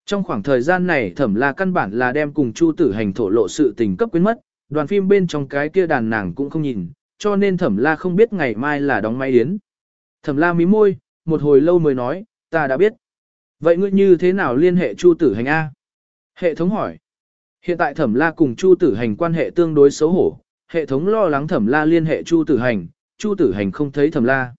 Trong khoảng thời gian này thẩm la căn bản là đem cùng chu tử hành thổ lộ sự tình cấp quyến mất, đoàn phim bên trong cái kia đàn nàng cũng không nhìn, cho nên thẩm la không biết ngày mai là đóng máy yến. Thẩm la mí môi, một hồi lâu mới nói, ta đã biết. Vậy ngươi như thế nào liên hệ chu tử hành A? Hệ thống hỏi. Hiện tại thẩm la cùng chu tử hành quan hệ tương đối xấu hổ, hệ thống lo lắng thẩm la liên hệ chu tử hành, chu tử hành không thấy thẩm la.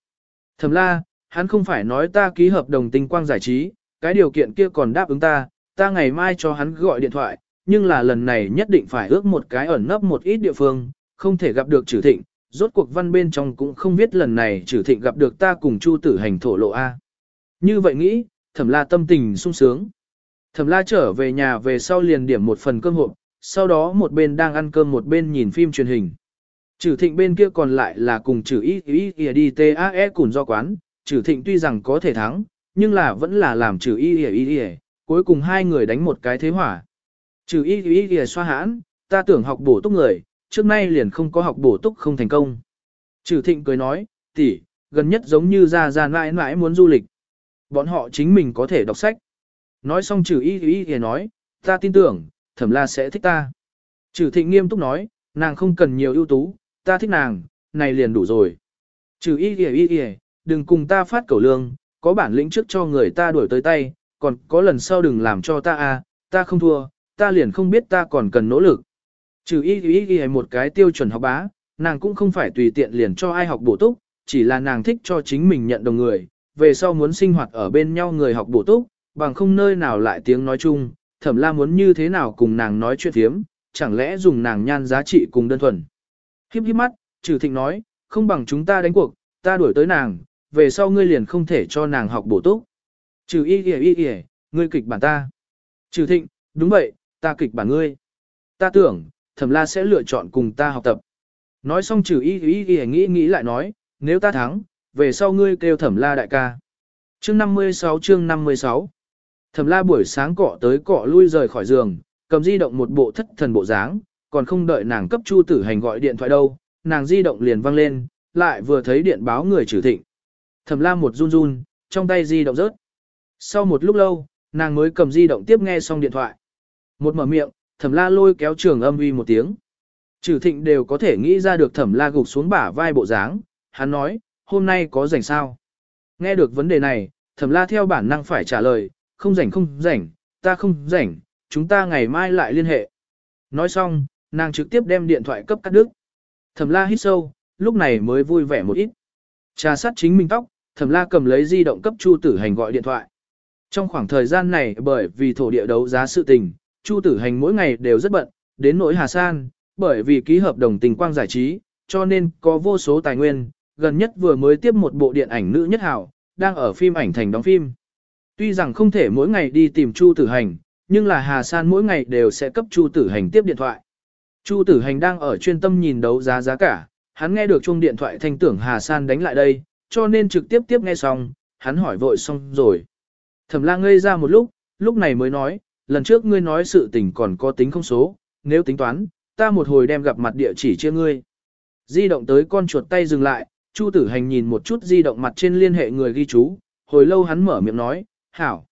Thẩm la, hắn không phải nói ta ký hợp đồng tinh quang giải trí, cái điều kiện kia còn đáp ứng ta, ta ngày mai cho hắn gọi điện thoại, nhưng là lần này nhất định phải ước một cái ẩn nấp một ít địa phương, không thể gặp được trừ thịnh, rốt cuộc văn bên trong cũng không biết lần này trừ thịnh gặp được ta cùng chu tử hành thổ lộ A. Như vậy nghĩ, thẩm la tâm tình sung sướng. Thẩm la trở về nhà về sau liền điểm một phần cơm hộp, sau đó một bên đang ăn cơm một bên nhìn phim truyền hình. Trừ thịnh bên kia còn lại là cùng trừ ý ý ý đi TAE cùng do quán, trừ thịnh tuy rằng có thể thắng, nhưng là vẫn là làm trừ y y ý, cuối cùng hai người đánh một cái thế hỏa. Trừ y y ý xoa hãn, ta tưởng học bổ túc người, trước nay liền không có học bổ túc không thành công. Trừ thịnh cười nói, tỷ, gần nhất giống như ra ra mãi mãi muốn du lịch. Bọn họ chính mình có thể đọc sách. Nói xong trừ y y y nói, ta tin tưởng, thẩm la sẽ thích ta. Trừ thịnh nghiêm túc nói, nàng không cần nhiều ưu tú, ta thích nàng, này liền đủ rồi. Trừ y y y y, đừng cùng ta phát cầu lương, có bản lĩnh trước cho người ta đuổi tới tay, còn có lần sau đừng làm cho ta a, ta không thua, ta liền không biết ta còn cần nỗ lực. Trừ y y y một cái tiêu chuẩn học bá, nàng cũng không phải tùy tiện liền cho ai học bổ túc, chỉ là nàng thích cho chính mình nhận đồng người, về sau muốn sinh hoạt ở bên nhau người học bổ túc, bằng không nơi nào lại tiếng nói chung, thẩm la muốn như thế nào cùng nàng nói chuyện thiếm, chẳng lẽ dùng nàng nhan giá trị cùng đơn thuần. Hiếp hiếp mắt, trừ thịnh nói, không bằng chúng ta đánh cuộc, ta đuổi tới nàng, về sau ngươi liền không thể cho nàng học bổ túc. Trừ y y y y, ngươi kịch bản ta. Trừ thịnh, đúng vậy, ta kịch bản ngươi. Ta tưởng, thẩm la sẽ lựa chọn cùng ta học tập. Nói xong trừ y y y nghĩ nghĩ lại nói, nếu ta thắng, về sau ngươi kêu thẩm la đại ca. Chương 56 chương 56 Thẩm la buổi sáng cọ tới cọ lui rời khỏi giường, cầm di động một bộ thất thần bộ dáng, còn không đợi nàng cấp chu tử hành gọi điện thoại đâu, nàng di động liền văng lên, lại vừa thấy điện báo người trừ thịnh. Thẩm la một run run, trong tay di động rớt. Sau một lúc lâu, nàng mới cầm di động tiếp nghe xong điện thoại. Một mở miệng, thẩm la lôi kéo trường âm uy một tiếng. Trừ thịnh đều có thể nghĩ ra được thẩm la gục xuống bả vai bộ dáng, hắn nói, hôm nay có rảnh sao? Nghe được vấn đề này, thẩm la theo bản năng phải trả lời, không rảnh không rảnh, ta không rảnh, chúng ta ngày mai lại liên hệ. Nói xong, nàng trực tiếp đem điện thoại cấp cắt đứt. Thẩm la hít sâu, lúc này mới vui vẻ một ít. Trà sát chính mình tóc, thẩm la cầm lấy di động cấp Chu tử hành gọi điện thoại. Trong khoảng thời gian này bởi vì thổ địa đấu giá sự tình, Chu tử hành mỗi ngày đều rất bận, đến nỗi Hà San, bởi vì ký hợp đồng tình quang giải trí, cho nên có vô số tài nguyên, gần nhất vừa mới tiếp một bộ điện ảnh nữ nhất hảo, đang ở phim ảnh thành đóng phim. Tuy rằng không thể mỗi ngày đi tìm Chu tử hành, nhưng là Hà San mỗi ngày đều sẽ cấp Chu tử hành tiếp điện thoại. Chu tử hành đang ở chuyên tâm nhìn đấu giá giá cả, hắn nghe được chuông điện thoại thanh tưởng Hà San đánh lại đây, cho nên trực tiếp tiếp nghe xong, hắn hỏi vội xong rồi. Thẩm la ngây ra một lúc, lúc này mới nói, lần trước ngươi nói sự tình còn có tính không số, nếu tính toán, ta một hồi đem gặp mặt địa chỉ chia ngươi. Di động tới con chuột tay dừng lại, Chu tử hành nhìn một chút di động mặt trên liên hệ người ghi chú, hồi lâu hắn mở miệng nói, hảo.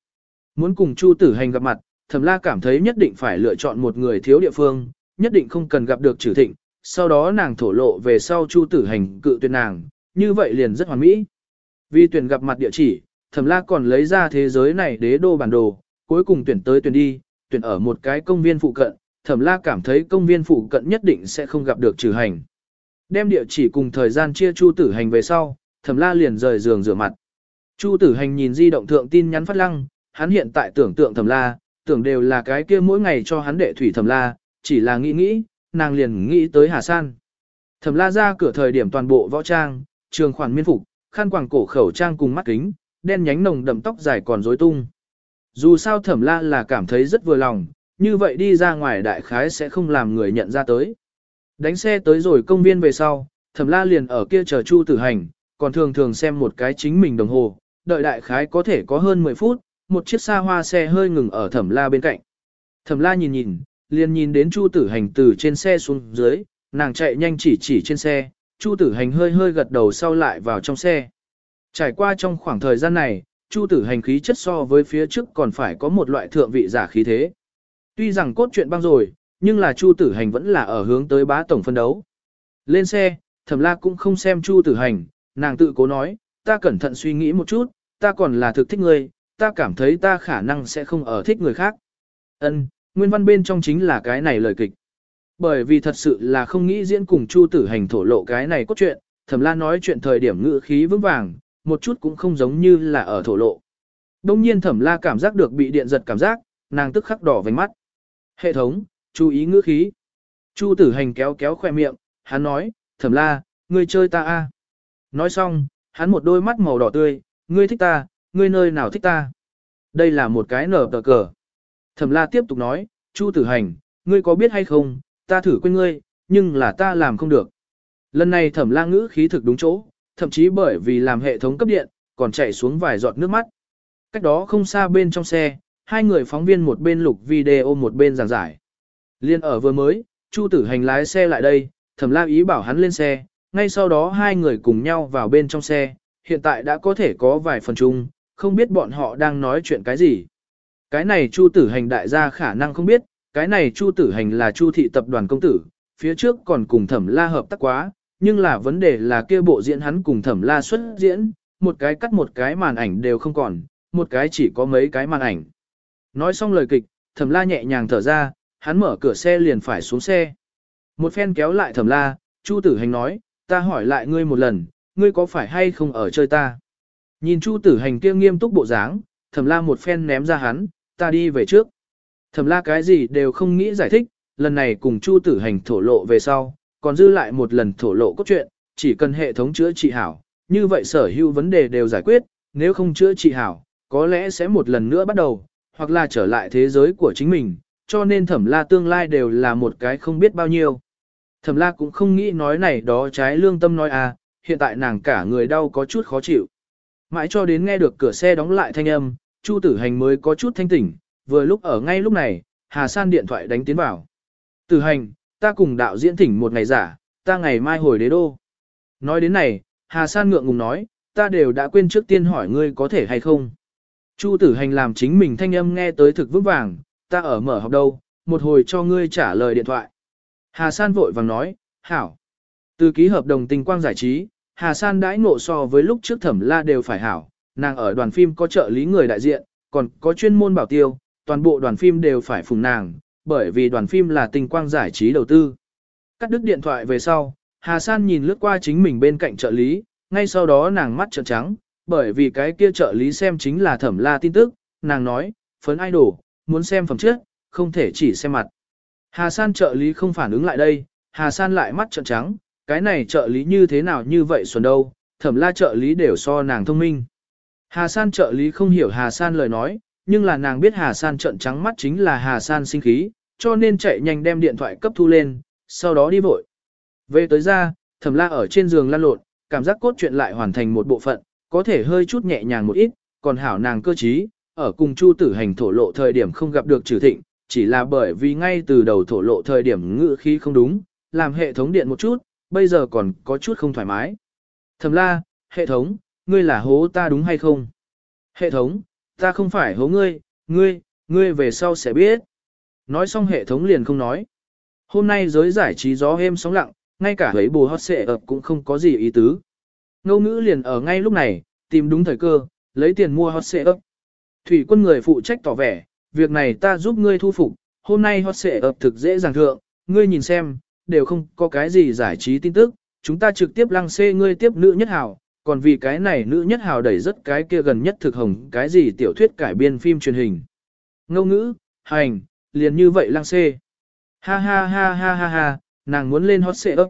Muốn cùng Chu tử hành gặp mặt, thẩm la cảm thấy nhất định phải lựa chọn một người thiếu địa phương, nhất định không cần gặp được trừ thịnh, sau đó nàng thổ lộ về sau Chu tử hành cự tuyệt nàng, như vậy liền rất hoàn mỹ. Vì tuyển gặp mặt địa chỉ, thẩm la còn lấy ra thế giới này đế đô bản đồ, cuối cùng tuyển tới tuyển đi, tuyển ở một cái công viên phụ cận, thẩm la cảm thấy công viên phụ cận nhất định sẽ không gặp được trừ hành. Đem địa chỉ cùng thời gian chia Chu tử hành về sau, thẩm la liền rời giường rửa mặt. Chu tử hành nhìn di động thượng tin nhắn phát lăng, hắn hiện tại tưởng tượng thẩm la, tưởng đều là cái kia mỗi ngày cho hắn đệ thủy thẩm la, chỉ là nghĩ nghĩ, nàng liền nghĩ tới Hà San. Thẩm la ra cửa thời điểm toàn bộ võ trang, trường khoản miên phục, khăn quàng cổ khẩu trang cùng mắt kính, đen nhánh nồng đậm tóc dài còn rối tung. Dù sao thẩm la là cảm thấy rất vừa lòng, như vậy đi ra ngoài đại khái sẽ không làm người nhận ra tới. Đánh xe tới rồi công viên về sau, thẩm la liền ở kia chờ chu tử hành, còn thường thường xem một cái chính mình đồng hồ, đợi đại khái có thể có hơn 10 phút, một chiếc xa hoa xe hơi ngừng ở thẩm la bên cạnh. Thẩm la nhìn nhìn, liền nhìn đến chu tử hành từ trên xe xuống dưới, nàng chạy nhanh chỉ chỉ trên xe, chu tử hành hơi hơi gật đầu sau lại vào trong xe. Trải qua trong khoảng thời gian này, chu tử hành khí chất so với phía trước còn phải có một loại thượng vị giả khí thế. Tuy rằng cốt truyện băng rồi, nhưng là chu tử hành vẫn là ở hướng tới bá tổng phân đấu. Lên xe, thẩm la cũng không xem chu tử hành, nàng tự cố nói, ta cẩn thận suy nghĩ một chút, ta còn là thực thích ngươi, ta cảm thấy ta khả năng sẽ không ở thích người khác. Ân, nguyên văn bên trong chính là cái này lời kịch. Bởi vì thật sự là không nghĩ diễn cùng Chu Tử Hành thổ lộ cái này cốt truyện, Thẩm La nói chuyện thời điểm ngữ khí vững vàng, một chút cũng không giống như là ở thổ lộ. Đông nhiên Thẩm La cảm giác được bị điện giật cảm giác, nàng tức khắc đỏ vành mắt. Hệ thống, chú ý ngữ khí. Chu Tử Hành kéo kéo khoe miệng, hắn nói, Thẩm La, ngươi chơi ta a? Nói xong, hắn một đôi mắt màu đỏ tươi, ngươi thích ta, ngươi nơi nào thích ta. Đây là một cái nở tờ cờ. Thẩm La tiếp tục nói, Chu Tử Hành, ngươi có biết hay không, ta thử quên ngươi, nhưng là ta làm không được. Lần này thẩm la ngữ khí thực đúng chỗ, thậm chí bởi vì làm hệ thống cấp điện, còn chảy xuống vài giọt nước mắt. Cách đó không xa bên trong xe, hai người phóng viên một bên lục video một bên giảng giải. Liên ở vừa mới, Chu tử hành lái xe lại đây, thẩm la ý bảo hắn lên xe, ngay sau đó hai người cùng nhau vào bên trong xe, hiện tại đã có thể có vài phần chung, không biết bọn họ đang nói chuyện cái gì. Cái này Chu tử hành đại gia khả năng không biết, cái này Chu Tử Hành là Chu thị tập đoàn công tử, phía trước còn cùng Thẩm La hợp tác quá, nhưng là vấn đề là kia bộ diễn hắn cùng Thẩm La xuất diễn, một cái cắt một cái màn ảnh đều không còn, một cái chỉ có mấy cái màn ảnh. Nói xong lời kịch, Thẩm La nhẹ nhàng thở ra, hắn mở cửa xe liền phải xuống xe. Một phen kéo lại thẩm la, Chu tử hành nói, ta hỏi lại ngươi một lần, ngươi có phải hay không ở chơi ta? Nhìn Chu tử hành kia nghiêm túc bộ dáng, thẩm la một phen ném ra hắn, ta đi về trước. Thẩm la cái gì đều không nghĩ giải thích, lần này cùng Chu tử hành thổ lộ về sau, còn dư lại một lần thổ lộ cốt truyện, chỉ cần hệ thống chữa trị hảo, như vậy sở hữu vấn đề đều giải quyết, nếu không chữa trị hảo, có lẽ sẽ một lần nữa bắt đầu, hoặc là trở lại thế giới của chính mình, cho nên thẩm la tương lai đều là một cái không biết bao nhiêu. Thẩm la cũng không nghĩ nói này đó trái lương tâm nói à, hiện tại nàng cả người đau có chút khó chịu. Mãi cho đến nghe được cửa xe đóng lại thanh âm, Chu tử hành mới có chút thanh tỉnh, vừa lúc ở ngay lúc này, Hà San điện thoại đánh tiến vào. Tử hành, ta cùng đạo diễn thỉnh một ngày giả, ta ngày mai hồi đế đô. Nói đến này, Hà San ngượng ngùng nói, ta đều đã quên trước tiên hỏi ngươi có thể hay không. Chu tử hành làm chính mình thanh âm nghe tới thực vững vàng, ta ở mở học đâu, một hồi cho ngươi trả lời điện thoại. Hà San vội vàng nói, hảo. Từ ký hợp đồng tình quang giải trí, Hà San đãi ngộ so với lúc trước thẩm la đều phải hảo, nàng ở đoàn phim có trợ lý người đại diện, còn có chuyên môn bảo tiêu, toàn bộ đoàn phim đều phải phùng nàng, bởi vì đoàn phim là tình quang giải trí đầu tư. Cắt đứt điện thoại về sau, Hà San nhìn lướt qua chính mình bên cạnh trợ lý, ngay sau đó nàng mắt trợn trắng, bởi vì cái kia trợ lý xem chính là thẩm la tin tức, nàng nói, phấn idol, muốn xem phẩm trước, không thể chỉ xem mặt. Hà San trợ lý không phản ứng lại đây, Hà San lại mắt trợn trắng, cái này trợ lý như thế nào như vậy xuân đâu, thẩm la trợ lý đều so nàng thông minh. Hà San trợ lý không hiểu Hà San lời nói, nhưng là nàng biết Hà San trợn trắng mắt chính là Hà San sinh khí, cho nên chạy nhanh đem điện thoại cấp thu lên, sau đó đi vội. Về tới ra, thẩm la ở trên giường lăn lộn, cảm giác cốt truyện lại hoàn thành một bộ phận, có thể hơi chút nhẹ nhàng một ít, còn hảo nàng cơ trí, ở cùng Chu Tử Hành thổ lộ thời điểm không gặp được trừ thịnh, chỉ là bởi vì ngay từ đầu thổ lộ thời điểm ngữ khí không đúng, làm hệ thống điện một chút, bây giờ còn có chút không thoải mái. Thẩm la, hệ thống, ngươi là hố ta đúng hay không? Hệ thống, ta không phải hố ngươi, ngươi, ngươi về sau sẽ biết. Nói xong hệ thống liền không nói. Hôm nay giới giải trí gió êm sóng lặng, ngay cả ấy bù hót xệ ập cũng không có gì ý tứ. Ngô ngữ liền ở ngay lúc này, tìm đúng thời cơ, lấy tiền mua hot xệ ập. Thủy quân người phụ trách tỏ vẻ, việc này ta giúp ngươi thu phục, hôm nay hot xệ ập thực dễ dàng thượng, ngươi nhìn xem, đều không có cái gì giải trí tin tức, chúng ta trực tiếp lăng xê ngươi tiếp nữ nhất hào, còn vì cái này nữ nhất hào đẩy rất cái kia gần nhất thực hồng cái gì tiểu thuyết cải biên phim truyền hình. Ngô ngữ, hành, liền như vậy lăng xê. Ha ha ha ha ha ha, nàng muốn lên hot xệ ấp.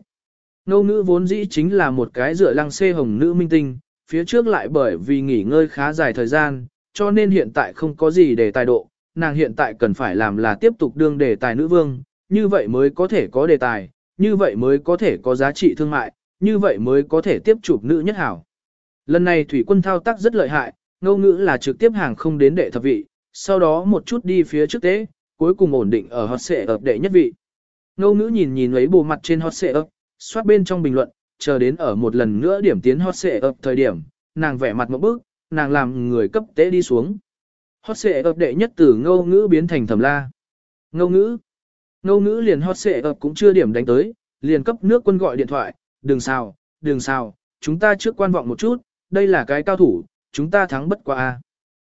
Ngô ngữ vốn dĩ chính là một cái dựa lăng xê hồng nữ minh tinh, phía trước lại bởi vì nghỉ ngơi khá dài thời gian, cho nên hiện tại không có gì để tài độ, nàng hiện tại cần phải làm là tiếp tục đương đề tài nữ vương, như vậy mới có thể có đề tài, như vậy mới có thể có giá trị thương mại, như vậy mới có thể tiếp chụp nữ nhất hảo. Lần này thủy quân thao tác rất lợi hại, ngô ngữ là trực tiếp hàng không đến đệ thập vị, sau đó một chút đi phía trước tế, cuối cùng ổn định ở hot xệ ập đệ nhất vị. Ngô ngữ nhìn nhìn lấy bộ mặt trên hot xệ ập, soát bên trong bình luận, chờ đến ở một lần nữa điểm tiến hot xệ ập thời điểm, nàng vẻ mặt một bước, nàng làm người cấp tế đi xuống. Hot xệ ập đệ nhất từ ngô ngữ biến thành thầm la. Ngô ngữ. Ngô ngữ liền hot xệ ập cũng chưa điểm đánh tới, liền cấp nước quân gọi điện thoại, đừng sao, đừng sao, chúng ta trước quan vọng một chút, đây là cái cao thủ, chúng ta thắng bất qua a.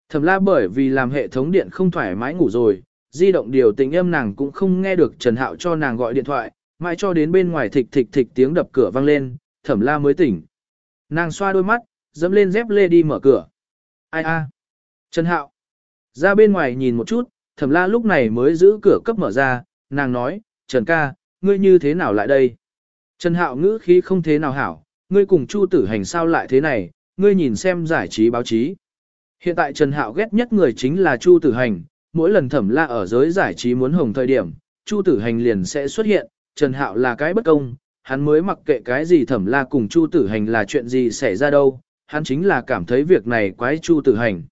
Thẩm la bởi vì làm hệ thống điện không thoải mái ngủ rồi, di động điều tình âm nàng cũng không nghe được Trần Hạo cho nàng gọi điện thoại, mãi cho đến bên ngoài thịch thịch thịch tiếng đập cửa vang lên, thẩm la mới tỉnh. Nàng xoa đôi mắt, dẫm lên dép lê đi mở cửa. Ai a? Trần Hạo. Ra bên ngoài nhìn một chút, thẩm la lúc này mới giữ cửa cấp mở ra, nàng nói, Trần ca, ngươi như thế nào lại đây? Trần Hạo ngữ khí không thế nào hảo, ngươi cùng Chu tử hành sao lại thế này, ngươi nhìn xem giải trí báo chí. Hiện tại Trần Hạo ghét nhất người chính là Chu tử hành, mỗi lần thẩm la ở giới giải trí muốn hồng thời điểm, Chu tử hành liền sẽ xuất hiện, Trần Hạo là cái bất công, hắn mới mặc kệ cái gì thẩm la cùng Chu tử hành là chuyện gì xảy ra đâu, hắn chính là cảm thấy việc này quái Chu tử hành.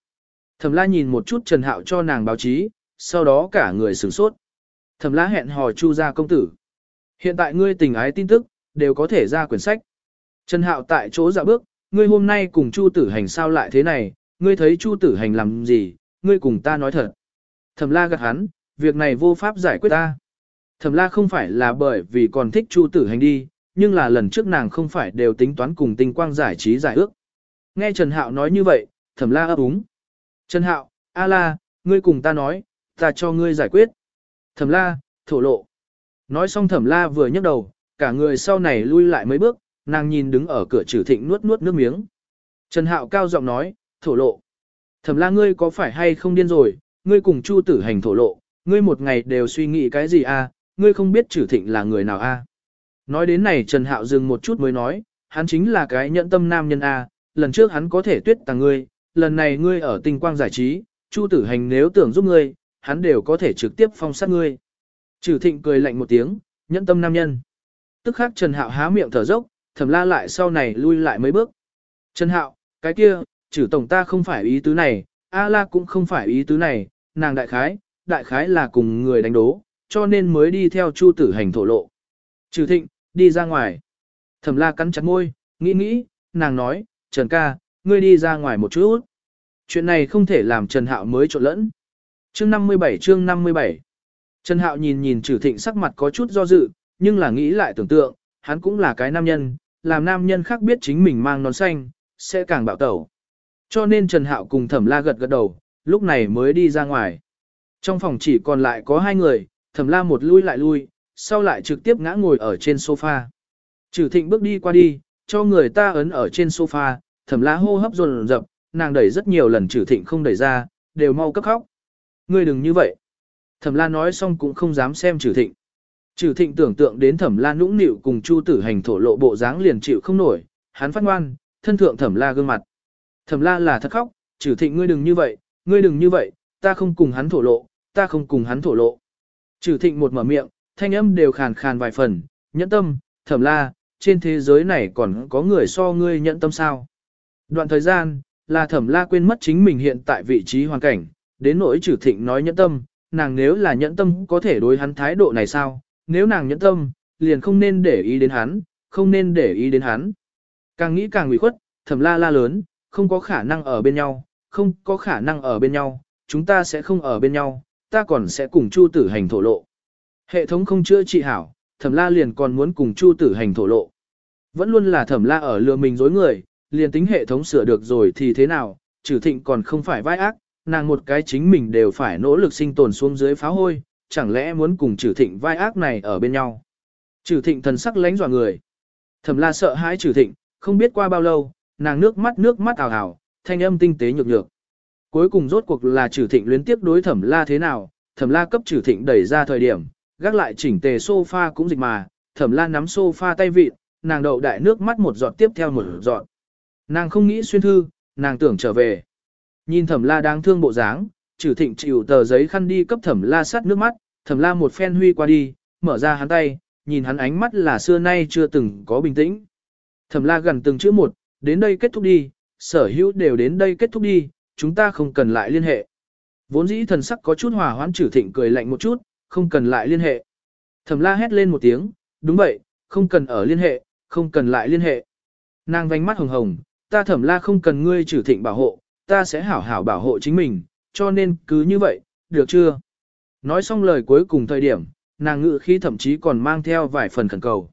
Thẩm la nhìn một chút Trần Hạo cho nàng báo chí, sau đó cả người sửng sốt. Thẩm la hẹn hò Chu gia công tử. Hiện tại ngươi tình ái tin tức, đều có thể ra quyển sách. Trần Hạo tại chỗ dạo bước, ngươi hôm nay cùng Chu tử hành sao lại thế này, ngươi thấy Chu tử hành làm gì, ngươi cùng ta nói thật. Thẩm la gật hắn, việc này vô pháp giải quyết ta. Thẩm la không phải là bởi vì còn thích Chu tử hành đi, nhưng là lần trước nàng không phải đều tính toán cùng tinh quang giải trí giải ước. Nghe Trần Hạo nói như vậy, thẩm la ấp úng. Trần Hạo, a la, ngươi cùng ta nói, ta cho ngươi giải quyết. Thẩm la, thổ lộ. Nói xong thẩm la vừa nhấc đầu, cả người sau này lui lại mấy bước, nàng nhìn đứng ở cửa trừ thịnh nuốt nuốt nước miếng. Trần Hạo cao giọng nói, thổ lộ. Thẩm la ngươi có phải hay không điên rồi, ngươi cùng chu tử hành thổ lộ, ngươi một ngày đều suy nghĩ cái gì a? À? ngươi không biết Chử thịnh là người nào a? À? Nói đến này Trần Hạo dừng một chút mới nói, hắn chính là cái nhẫn tâm nam nhân a, à? lần trước hắn có thể tuyết tàng ngươi, lần này ngươi ở tinh quang giải trí, chu tử hành nếu tưởng giúp ngươi, hắn đều có thể trực tiếp phong sát ngươi. Chử thịnh cười lạnh một tiếng, nhẫn tâm nam nhân. Tức khắc Trần Hạo há miệng thở dốc, thẩm la lại sau này lui lại mấy bước. Trần Hạo, cái kia, Chử tổng ta không phải ý tứ này, A la cũng không phải ý tứ này, nàng đại khái, đại khái là cùng người đánh đố, cho nên mới đi theo chu tử hành thổ lộ. Trừ thịnh, đi ra ngoài. Thẩm la cắn chặt môi, nghĩ nghĩ, nàng nói, Trần ca, ngươi đi ra ngoài một chút. Chuyện này không thể làm Trần Hạo mới trộn lẫn. Chương 57 chương 57 Trần Hạo nhìn nhìn trừ thịnh sắc mặt có chút do dự, nhưng là nghĩ lại tưởng tượng, hắn cũng là cái nam nhân, làm nam nhân khác biết chính mình mang nón xanh, sẽ càng bạo tẩu. Cho nên Trần Hạo cùng Thẩm La gật gật đầu, lúc này mới đi ra ngoài. Trong phòng chỉ còn lại có hai người, Thẩm La một lui lại lui, sau lại trực tiếp ngã ngồi ở trên sofa. Trừ thịnh bước đi qua đi, cho người ta ấn ở trên sofa, Thẩm La hô hấp dồn dập, nàng đẩy rất nhiều lần trừ thịnh không đẩy ra, đều mau cấp khóc. Ngươi đừng như vậy. Thẩm La nói xong cũng không dám xem trừ thịnh. Trừ thịnh tưởng tượng đến thẩm la nũng nịu cùng chu tử hành thổ lộ bộ dáng liền chịu không nổi, hắn phát ngoan, thân thượng thẩm la gương mặt. Thẩm la là thật khóc, trừ thịnh ngươi đừng như vậy, ngươi đừng như vậy, ta không cùng hắn thổ lộ, ta không cùng hắn thổ lộ. Trừ thịnh một mở miệng, thanh âm đều khàn khàn vài phần, nhẫn tâm, thẩm la, trên thế giới này còn có người so ngươi nhẫn tâm sao. Đoạn thời gian, là thẩm la quên mất chính mình hiện tại vị trí hoàn cảnh, đến nỗi trừ thịnh nói nhẫn tâm, nàng nếu là nhẫn tâm có thể đối hắn thái độ này sao, nếu nàng nhẫn tâm, liền không nên để ý đến hắn, không nên để ý đến hắn. Càng nghĩ càng ủy khuất, thẩm la la lớn, không có khả năng ở bên nhau, không có khả năng ở bên nhau, chúng ta sẽ không ở bên nhau, ta còn sẽ cùng Chu tử hành thổ lộ. Hệ thống không chữa trị hảo, thẩm la liền còn muốn cùng Chu tử hành thổ lộ. Vẫn luôn là thẩm la ở lừa mình dối người, liền tính hệ thống sửa được rồi thì thế nào, trừ thịnh còn không phải vai ác, nàng một cái chính mình đều phải nỗ lực sinh tồn xuống dưới phá hôi, chẳng lẽ muốn cùng trừ thịnh vai ác này ở bên nhau. Trừ thịnh thần sắc lánh dọa người. Thẩm la sợ hãi trừ thịnh, không biết qua bao lâu, nàng nước mắt nước mắt ảo ảo, thanh âm tinh tế nhược nhược. Cuối cùng rốt cuộc là trừ thịnh luyến tiếp đối thẩm la thế nào, thẩm la cấp trừ thịnh đẩy ra thời điểm, gác lại chỉnh tề sofa cũng dịch mà, thẩm la nắm sofa tay vịt, nàng đậu đại nước mắt một giọt tiếp theo một giọt. Nàng không nghĩ xuyên thư, nàng tưởng trở về. Nhìn thẩm la đang thương bộ dáng, trừ thịnh chịu tờ giấy khăn đi cấp thẩm la sát nước mắt, thẩm la một phen huy qua đi, mở ra hắn tay, nhìn hắn ánh mắt là xưa nay chưa từng có bình tĩnh. Thẩm la gần từng chữ một, đến đây kết thúc đi, sở hữu đều đến đây kết thúc đi, chúng ta không cần lại liên hệ. Vốn dĩ thần sắc có chút hòa hoãn trừ thịnh cười lạnh một chút, không cần lại liên hệ. Thẩm la hét lên một tiếng, đúng vậy, không cần ở liên hệ, không cần lại liên hệ. Nàng vánh mắt hồng hồng, ta thẩm la không cần ngươi trừ thịnh bảo hộ, ta sẽ hảo hảo bảo hộ chính mình, cho nên cứ như vậy, được chưa? Nói xong lời cuối cùng thời điểm, nàng ngự khí thậm chí còn mang theo vài phần khẩn cầu.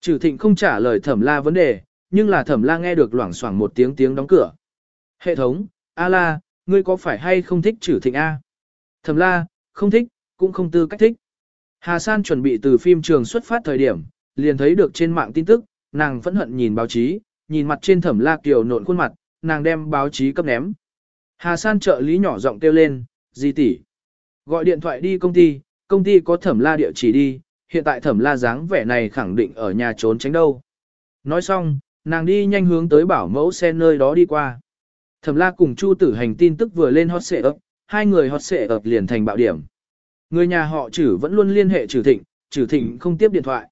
Trừ thịnh không trả lời thẩm la vấn đề, nhưng là thẩm la nghe được loảng xoảng một tiếng tiếng đóng cửa. Hệ thống, A la, ngươi có phải hay không thích trừ thịnh A? Thẩm la, không thích, cũng không tư cách thích. Hà San chuẩn bị từ phim trường xuất phát thời điểm, liền thấy được trên mạng tin tức, nàng phẫn hận nhìn báo chí, nhìn mặt trên thẩm la kiều nộn khuôn mặt, nàng đem báo chí cấp ném. Hà San trợ lý nhỏ giọng kêu lên, di tỷ. Gọi điện thoại đi công ty, công ty có thẩm la địa chỉ đi, hiện tại thẩm la dáng vẻ này khẳng định ở nhà trốn tránh đâu. Nói xong, nàng đi nhanh hướng tới bảo mẫu xe nơi đó đi qua. Thẩm la cùng Chu tử hành tin tức vừa lên hot xệ ấp, hai người hot xệ ấp liền thành bạo điểm. Người nhà họ chử vẫn luôn liên hệ chử thịnh, chử thịnh không tiếp điện thoại.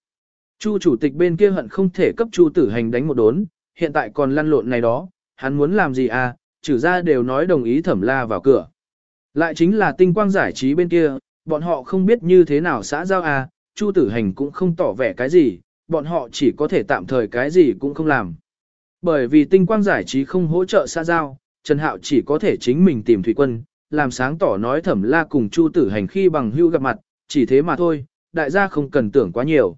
Chu chủ tịch bên kia hận không thể cấp Chu tử hành đánh một đốn, hiện tại còn lăn lộn này đó, hắn muốn làm gì à, Chử ra đều nói đồng ý thẩm la vào cửa. Lại chính là tinh quang giải trí bên kia, bọn họ không biết như thế nào xã giao à, Chu tử hành cũng không tỏ vẻ cái gì, bọn họ chỉ có thể tạm thời cái gì cũng không làm. Bởi vì tinh quang giải trí không hỗ trợ xã giao, Trần Hạo chỉ có thể chính mình tìm thủy quân, làm sáng tỏ nói thẩm la cùng Chu tử hành khi bằng hưu gặp mặt, chỉ thế mà thôi, đại gia không cần tưởng quá nhiều.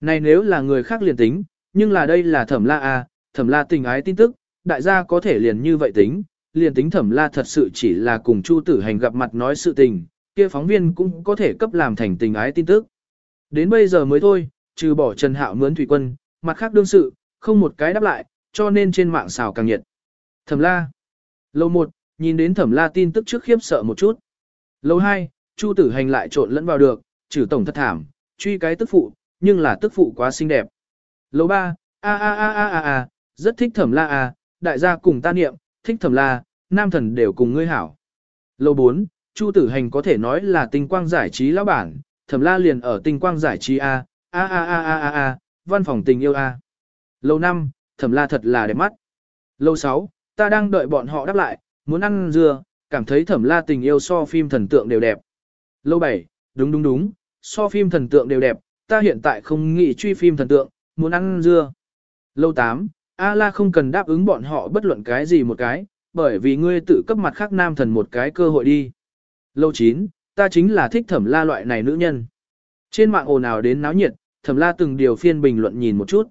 Này nếu là người khác liền tính, nhưng là đây là thẩm la à, thẩm la tình ái tin tức, đại gia có thể liền như vậy tính, liền tính thẩm la thật sự chỉ là cùng Chu tử hành gặp mặt nói sự tình, kia phóng viên cũng có thể cấp làm thành tình ái tin tức. Đến bây giờ mới thôi, trừ bỏ Trần Hạo mướn thủy quân, mặt khác đương sự, không một cái đáp lại, cho nên trên mạng xào càng nhiệt. Thẩm la. lầu một, nhìn đến thẩm la tin tức trước khiếp sợ một chút. Lầu hai, Chu tử hành lại trộn lẫn vào được, trừ tổng thất thảm, truy cái tức phụ, nhưng là tức phụ quá xinh đẹp. Lầu ba, a a a a a a, rất thích thẩm la a, đại gia cùng ta niệm, thích thẩm la, nam thần đều cùng ngươi hảo. Lầu bốn, Chu tử hành có thể nói là tinh quang giải trí lão bản, thẩm la liền ở tinh quang giải trí a, a a a a a a, văn phòng tình yêu a. Lâu năm, thẩm la thật là đẹp mắt. Lâu sáu, ta đang đợi bọn họ đáp lại, muốn ăn dưa, cảm thấy thẩm la tình yêu so phim thần tượng đều đẹp. Lâu bảy, đúng đúng đúng, so phim thần tượng đều đẹp, ta hiện tại không nghĩ truy phim thần tượng, muốn ăn dưa. Lâu tám, A la không cần đáp ứng bọn họ bất luận cái gì một cái, bởi vì ngươi tự cấp mặt khác nam thần một cái cơ hội đi. Lâu chín, ta chính là thích thẩm la loại này nữ nhân. Trên mạng ồn ào đến náo nhiệt, thẩm la từng điều phiên bình luận nhìn một chút.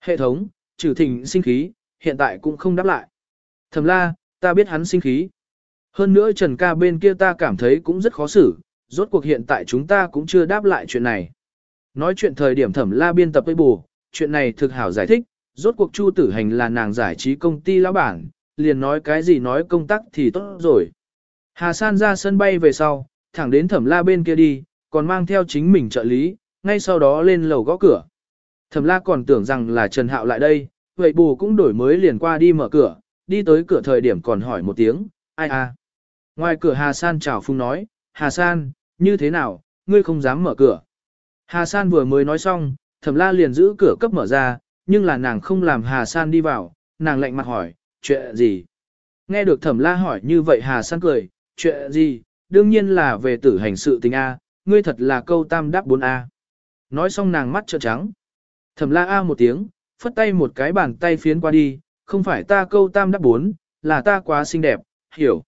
Hệ thống, trừ thịnh sinh khí, hiện tại cũng không đáp lại. Thẩm la, ta biết hắn sinh khí. Hơn nữa Trần ca bên kia ta cảm thấy cũng rất khó xử, rốt cuộc hiện tại chúng ta cũng chưa đáp lại chuyện này. Nói chuyện thời điểm thẩm la biên tập với bù, chuyện này thực hảo giải thích, rốt cuộc Chu Tử Hành là nàng giải trí công ty lão bản, liền nói cái gì nói công tác thì tốt rồi. Hà San ra sân bay về sau, thẳng đến thẩm la bên kia đi, còn mang theo chính mình trợ lý, ngay sau đó lên lầu gõ cửa. Thẩm la còn tưởng rằng là Trần Hạo lại đây, vậy bù cũng đổi mới liền qua đi mở cửa, đi tới cửa thời điểm còn hỏi một tiếng, ai à. Ngoài cửa Hà San chào phung nói, Hà San, như thế nào, ngươi không dám mở cửa. Hà San vừa mới nói xong, thẩm la liền giữ cửa cấp mở ra, nhưng là nàng không làm Hà San đi vào, nàng lạnh mặt hỏi, chuyện gì? Nghe được thẩm la hỏi như vậy Hà San cười, chuyện gì? Đương nhiên là về tử hành sự tình A, ngươi thật là câu tam đáp bốn A. Nói xong nàng mắt trợn trắng. Thẩm la A một tiếng, phất tay một cái bàn tay phiến qua đi, không phải ta câu tam đáp bốn, là ta quá xinh đẹp, hiểu.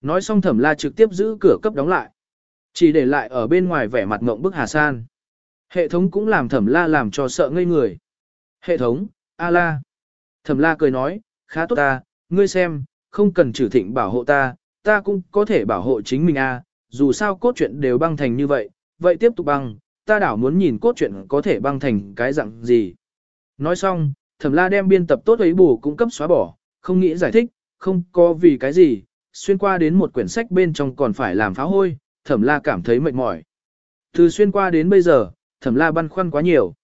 Nói xong thẩm la trực tiếp giữ cửa cấp đóng lại. Chỉ để lại ở bên ngoài vẻ mặt ngộng bức Hà San. Hệ thống cũng làm thẩm la làm cho sợ ngây người. Hệ thống, a la. Thẩm la cười nói, khá tốt ta, ngươi xem, không cần trừ thịnh bảo hộ ta, ta cũng có thể bảo hộ chính mình a dù sao cốt truyện đều băng thành như vậy, vậy tiếp tục băng, ta đảo muốn nhìn cốt truyện có thể băng thành cái dạng gì. Nói xong, thẩm la đem biên tập tốt ấy bù cung cấp xóa bỏ, không nghĩ giải thích, không có vì cái gì, xuyên qua đến một quyển sách bên trong còn phải làm phá hôi, thẩm la cảm thấy mệt mỏi. Từ xuyên qua đến bây giờ, thẩm la băn khoăn quá nhiều.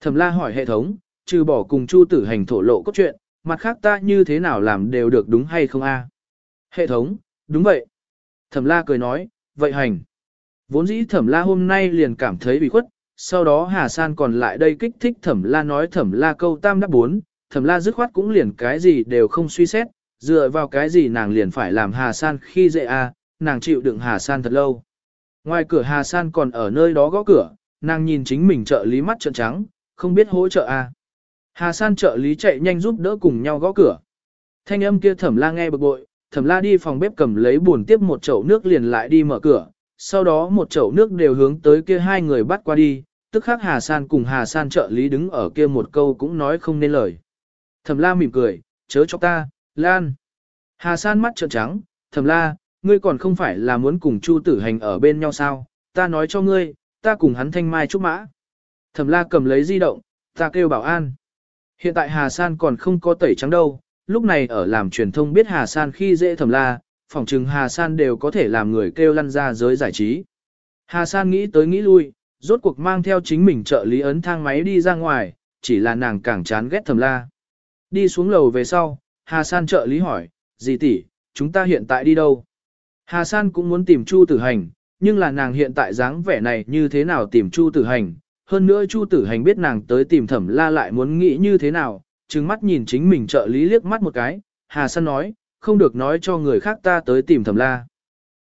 Thẩm la hỏi hệ thống, trừ bỏ cùng chu tử hành thổ lộ cốt truyện, mặt khác ta như thế nào làm đều được đúng hay không a? Hệ thống, đúng vậy. Thẩm la cười nói, vậy hành. Vốn dĩ thẩm la hôm nay liền cảm thấy bị khuất, sau đó Hà San còn lại đây kích thích thẩm la nói thẩm la câu tam đáp bốn, thẩm la dứt khoát cũng liền cái gì đều không suy xét, dựa vào cái gì nàng liền phải làm Hà San khi dễ a, nàng chịu đựng Hà San thật lâu. Ngoài cửa Hà San còn ở nơi đó gõ cửa, nàng nhìn chính mình trợ lý mắt trợn trắng, không biết hỗ trợ a. Hà San trợ lý chạy nhanh giúp đỡ cùng nhau gõ cửa. Thanh âm kia thẩm la nghe bực bội, thẩm la đi phòng bếp cầm lấy buồn tiếp một chậu nước liền lại đi mở cửa, sau đó một chậu nước đều hướng tới kia hai người bắt qua đi, tức khắc Hà San cùng Hà San trợ lý đứng ở kia một câu cũng nói không nên lời. Thẩm la mỉm cười, chớ cho ta, Lan. Hà San mắt trợn trắng, thẩm la, ngươi còn không phải là muốn cùng Chu tử hành ở bên nhau sao, ta nói cho ngươi, ta cùng hắn thanh mai trúc mã. Thẩm la cầm lấy di động, ta kêu bảo an. Hiện tại Hà San còn không có tẩy trắng đâu, lúc này ở làm truyền thông biết Hà San khi dễ thẩm la, phỏng chừng Hà San đều có thể làm người kêu lăn ra giới giải trí. Hà San nghĩ tới nghĩ lui, rốt cuộc mang theo chính mình trợ lý ấn thang máy đi ra ngoài, chỉ là nàng càng chán ghét thẩm la. Đi xuống lầu về sau, Hà San trợ lý hỏi, gì tỷ, chúng ta hiện tại đi đâu? Hà San cũng muốn tìm Chu Tử Hành, nhưng là nàng hiện tại dáng vẻ này như thế nào tìm Chu Tử Hành? Hơn nữa Chu Tử Hành biết nàng tới tìm thẩm la lại muốn nghĩ như thế nào, trừng mắt nhìn chính mình trợ lý liếc mắt một cái, Hà San nói, không được nói cho người khác ta tới tìm thẩm la.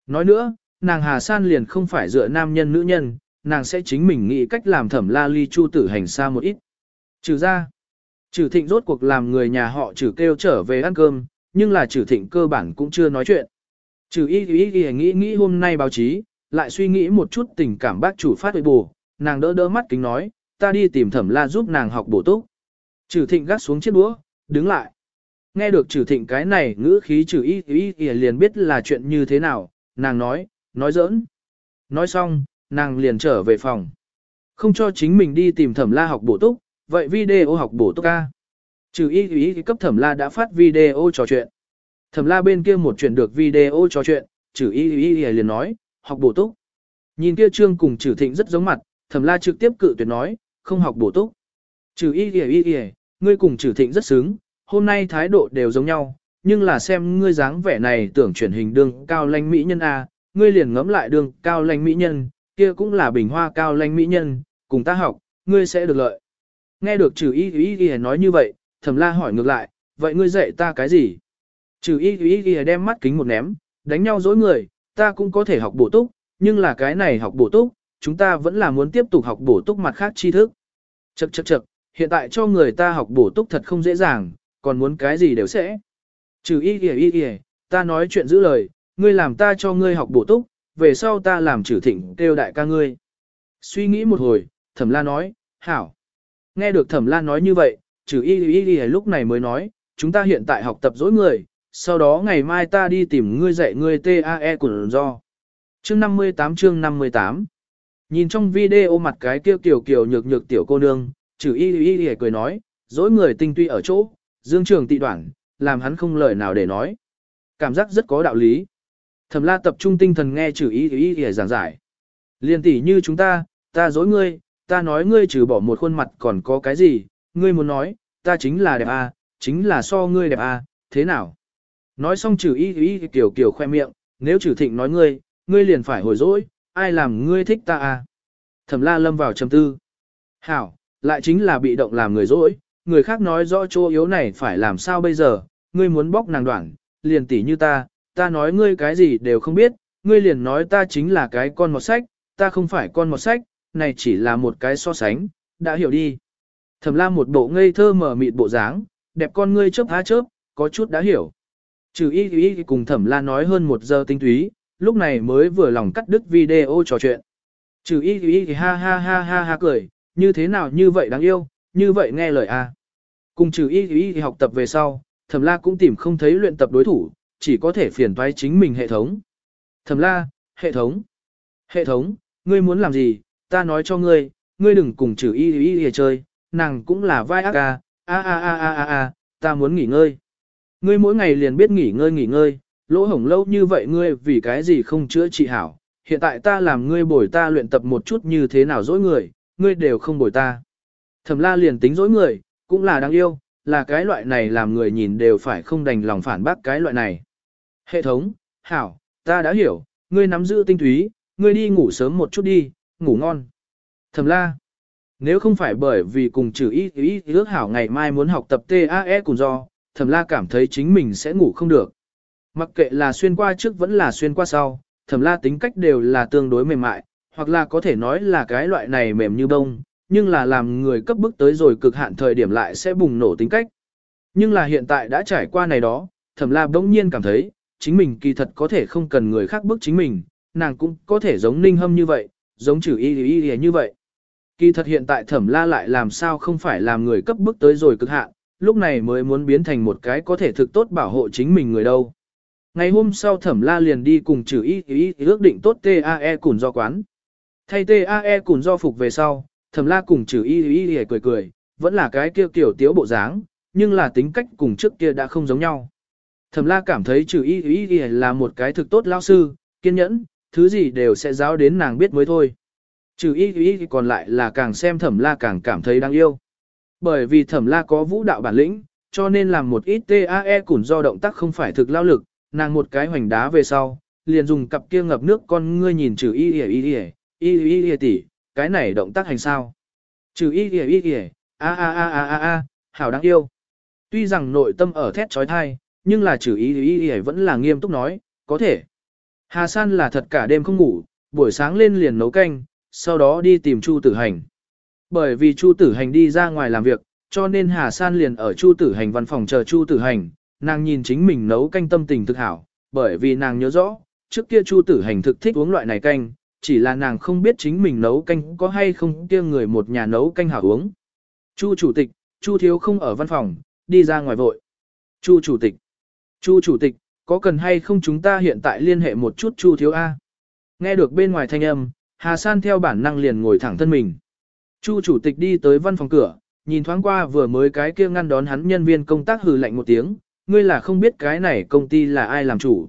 Nói nữa, nàng Hà San liền không phải dựa nam nhân nữ nhân, nàng sẽ chính mình nghĩ cách làm thẩm la ly chu tử hành xa một ít. Trừ ra, trừ thịnh rốt cuộc làm người nhà họ trừ kêu trở về ăn cơm, nhưng là trừ thịnh cơ bản cũng chưa nói chuyện. Trừ y y ý nghĩ nghĩ hôm nay báo chí, lại suy nghĩ một chút tình cảm bác chủ phát bù, nàng đỡ đỡ mắt kính nói, ta đi tìm thẩm la giúp nàng học bổ túc. Trừ thịnh gắt xuống chiếc đũa, đứng lại. Nghe được trừ thịnh cái này ngữ khí trừ y y y liền biết là chuyện như thế nào, nàng nói, nói giỡn. Nói xong, nàng liền trở về phòng. Không cho chính mình đi tìm thẩm la học bổ túc, vậy video học bổ túc ca. Trừ Y Y cấp thẩm la đã phát video trò chuyện. Thẩm la bên kia một chuyện được video trò chuyện, trừ Y Y Y liền nói, học bổ túc. Nhìn kia trương cùng trừ thịnh rất giống mặt, thẩm la trực tiếp cự tuyệt nói, không học bổ túc. Trừ y kìa y kìa, ngươi cùng trừ thịnh rất xứng, hôm nay thái độ đều giống nhau, nhưng là xem ngươi dáng vẻ này tưởng chuyển hình Đường cao Lanh mỹ nhân A, ngươi liền ngẫm lại Đường cao Lanh mỹ nhân, kia cũng là bình hoa cao Lanh mỹ nhân, cùng ta học, ngươi sẽ được lợi. Nghe được trừ Y Y Y nói như vậy, thẩm la hỏi ngược lại, vậy ngươi dạy ta cái gì? Trừ Y Y Y đem mắt kính một ném, đánh nhau dối người, ta cũng có thể học bổ túc, nhưng là cái này học bổ túc, chúng ta vẫn là muốn tiếp tục học bổ túc mặt khác tri thức. Chậc chậc chậc, hiện tại cho người ta học bổ túc thật không dễ dàng, còn muốn cái gì đều sẽ. Trừ y kìa y kìa, ta nói chuyện giữ lời, ngươi làm ta cho ngươi học bổ túc, về sau ta làm trừ thịnh kêu đại ca ngươi. Suy nghĩ một hồi, thẩm la nói, hảo. Nghe được thẩm la nói như vậy, trừ y y y lúc này mới nói, chúng ta hiện tại học tập dối người, sau đó ngày mai ta đi tìm ngươi dạy ngươi TAE của do. Chương 58 chương 58 Nhìn trong video mặt cái kia kiểu kiểu nhược nhược tiểu cô nương, trừ y y y cười nói, dối người tinh tuy ở chỗ, dương trường tị đoạn, làm hắn không lời nào để nói. Cảm giác rất có đạo lý. Thẩm la tập trung tinh thần nghe trừ y y y giảng giải. Liên tỷ như chúng ta, ta dối ngươi, ta nói ngươi trừ bỏ một khuôn mặt còn có cái gì, ngươi muốn nói, ta chính là đẹp à, chính là so ngươi đẹp à, thế nào? Nói xong trừ y y kiểu kiểu khoe miệng, nếu trừ thịnh nói ngươi, ngươi liền phải hồi dỗi, ai làm ngươi thích ta à? Thẩm la lâm vào trầm tư. Hảo, lại chính là bị động làm người dỗi, người khác nói rõ chỗ yếu này phải làm sao bây giờ, ngươi muốn bóc nàng đoạn, liền tỉ như ta, ta nói ngươi cái gì đều không biết, ngươi liền nói ta chính là cái con một sách, ta không phải con một sách, này chỉ là một cái so sánh, đã hiểu đi. Thẩm Lam một bộ ngây thơ mở mịt bộ dáng, đẹp con ngươi chớp há chớp, có chút đã hiểu. Trừ y y cùng thẩm la nói hơn một giờ tinh túy, lúc này mới vừa lòng cắt đứt video trò chuyện. Trừ y y ha ha ha ha ha cười, như thế nào như vậy đáng yêu, như vậy nghe lời a. Cùng trừ y y học tập về sau, thẩm la cũng tìm không thấy luyện tập đối thủ, chỉ có thể phiền toái chính mình hệ thống. Thẩm la, hệ thống. Hệ thống, ngươi muốn làm gì, ta nói cho ngươi, ngươi đừng cùng trừ y y y chơi, nàng cũng là vai ác a, a a a a a a, ta muốn nghỉ ngơi. Ngươi mỗi ngày liền biết nghỉ ngơi nghỉ ngơi, lỗ hổng lâu như vậy ngươi vì cái gì không chữa trị hảo. Hiện tại ta làm ngươi bồi ta luyện tập một chút như thế nào dối người, ngươi đều không bồi ta. Thẩm la liền tính dối người, cũng là đáng yêu, là cái loại này làm người nhìn đều phải không đành lòng phản bác cái loại này. Hệ thống, hảo, ta đã hiểu, ngươi nắm giữ tinh túy, ngươi đi ngủ sớm một chút đi, ngủ ngon. Thẩm la, nếu không phải bởi vì cùng trừ ý ý ước hảo ngày mai muốn học tập TAE cùng do, thẩm la cảm thấy chính mình sẽ ngủ không được. Mặc kệ là xuyên qua trước vẫn là xuyên qua sau, thẩm la tính cách đều là tương đối mềm mại, hoặc là có thể nói là cái loại này mềm như bông, nhưng là làm người cấp bức tới rồi cực hạn thời điểm lại sẽ bùng nổ tính cách. Nhưng là hiện tại đã trải qua này đó, thẩm la bỗng nhiên cảm thấy, chính mình kỳ thật có thể không cần người khác bức chính mình, nàng cũng có thể giống ninh hâm như vậy, giống trừ y y y như vậy. Kỳ thật hiện tại thẩm la lại làm sao không phải làm người cấp bức tới rồi cực hạn, lúc này mới muốn biến thành một cái có thể thực tốt bảo hộ chính mình người đâu. Ngày hôm sau thẩm la liền đi cùng trừ y y ước định tốt TAE cùng do quán. Thay TAE cùng do phục về sau, thẩm la cùng trừ y y y cười cười, vẫn là cái kia kiểu tiếu bộ dáng, nhưng là tính cách cùng trước kia đã không giống nhau. Thẩm la cảm thấy trừ y y y là một cái thực tốt lao sư, kiên nhẫn, thứ gì đều sẽ giáo đến nàng biết mới thôi. Trừ y y còn lại là càng xem thẩm la càng cảm thấy đáng yêu. Bởi vì thẩm la có vũ đạo bản lĩnh, cho nên làm một ít TAE cùng do động tác không phải thực lao lực, nàng một cái hoành đá về sau, liền dùng cặp kia ngập nước con ngươi nhìn trừ y y y y y y tỷ, cái này động tác hành sao. Trừ y y y y, a a a a a a, hảo đáng yêu. Tuy rằng nội tâm ở thét trói thai, nhưng là trừ y y y vẫn là nghiêm túc nói, có thể. Hà San là thật cả đêm không ngủ, buổi sáng lên liền nấu canh, sau đó đi tìm Chu Tử Hành. Bởi vì Chu Tử Hành đi ra ngoài làm việc, cho nên Hà San liền ở Chu Tử Hành văn phòng chờ Chu Tử Hành, nàng nhìn chính mình nấu canh tâm tình thực hảo, bởi vì nàng nhớ rõ, trước kia Chu Tử Hành thực thích uống loại này canh, chỉ là nàng không biết chính mình nấu canh có hay không kia người một nhà nấu canh hảo uống. Chu Chủ tịch, Chu Thiếu không ở văn phòng, đi ra ngoài vội. Chu Chủ tịch, Chu Chủ tịch, có cần hay không chúng ta hiện tại liên hệ một chút Chu Thiếu A? Nghe được bên ngoài thanh âm, Hà San theo bản năng liền ngồi thẳng thân mình. Chu chủ tịch đi tới văn phòng cửa, nhìn thoáng qua vừa mới cái kia ngăn đón hắn nhân viên công tác hừ lạnh một tiếng, ngươi là không biết cái này công ty là ai làm chủ.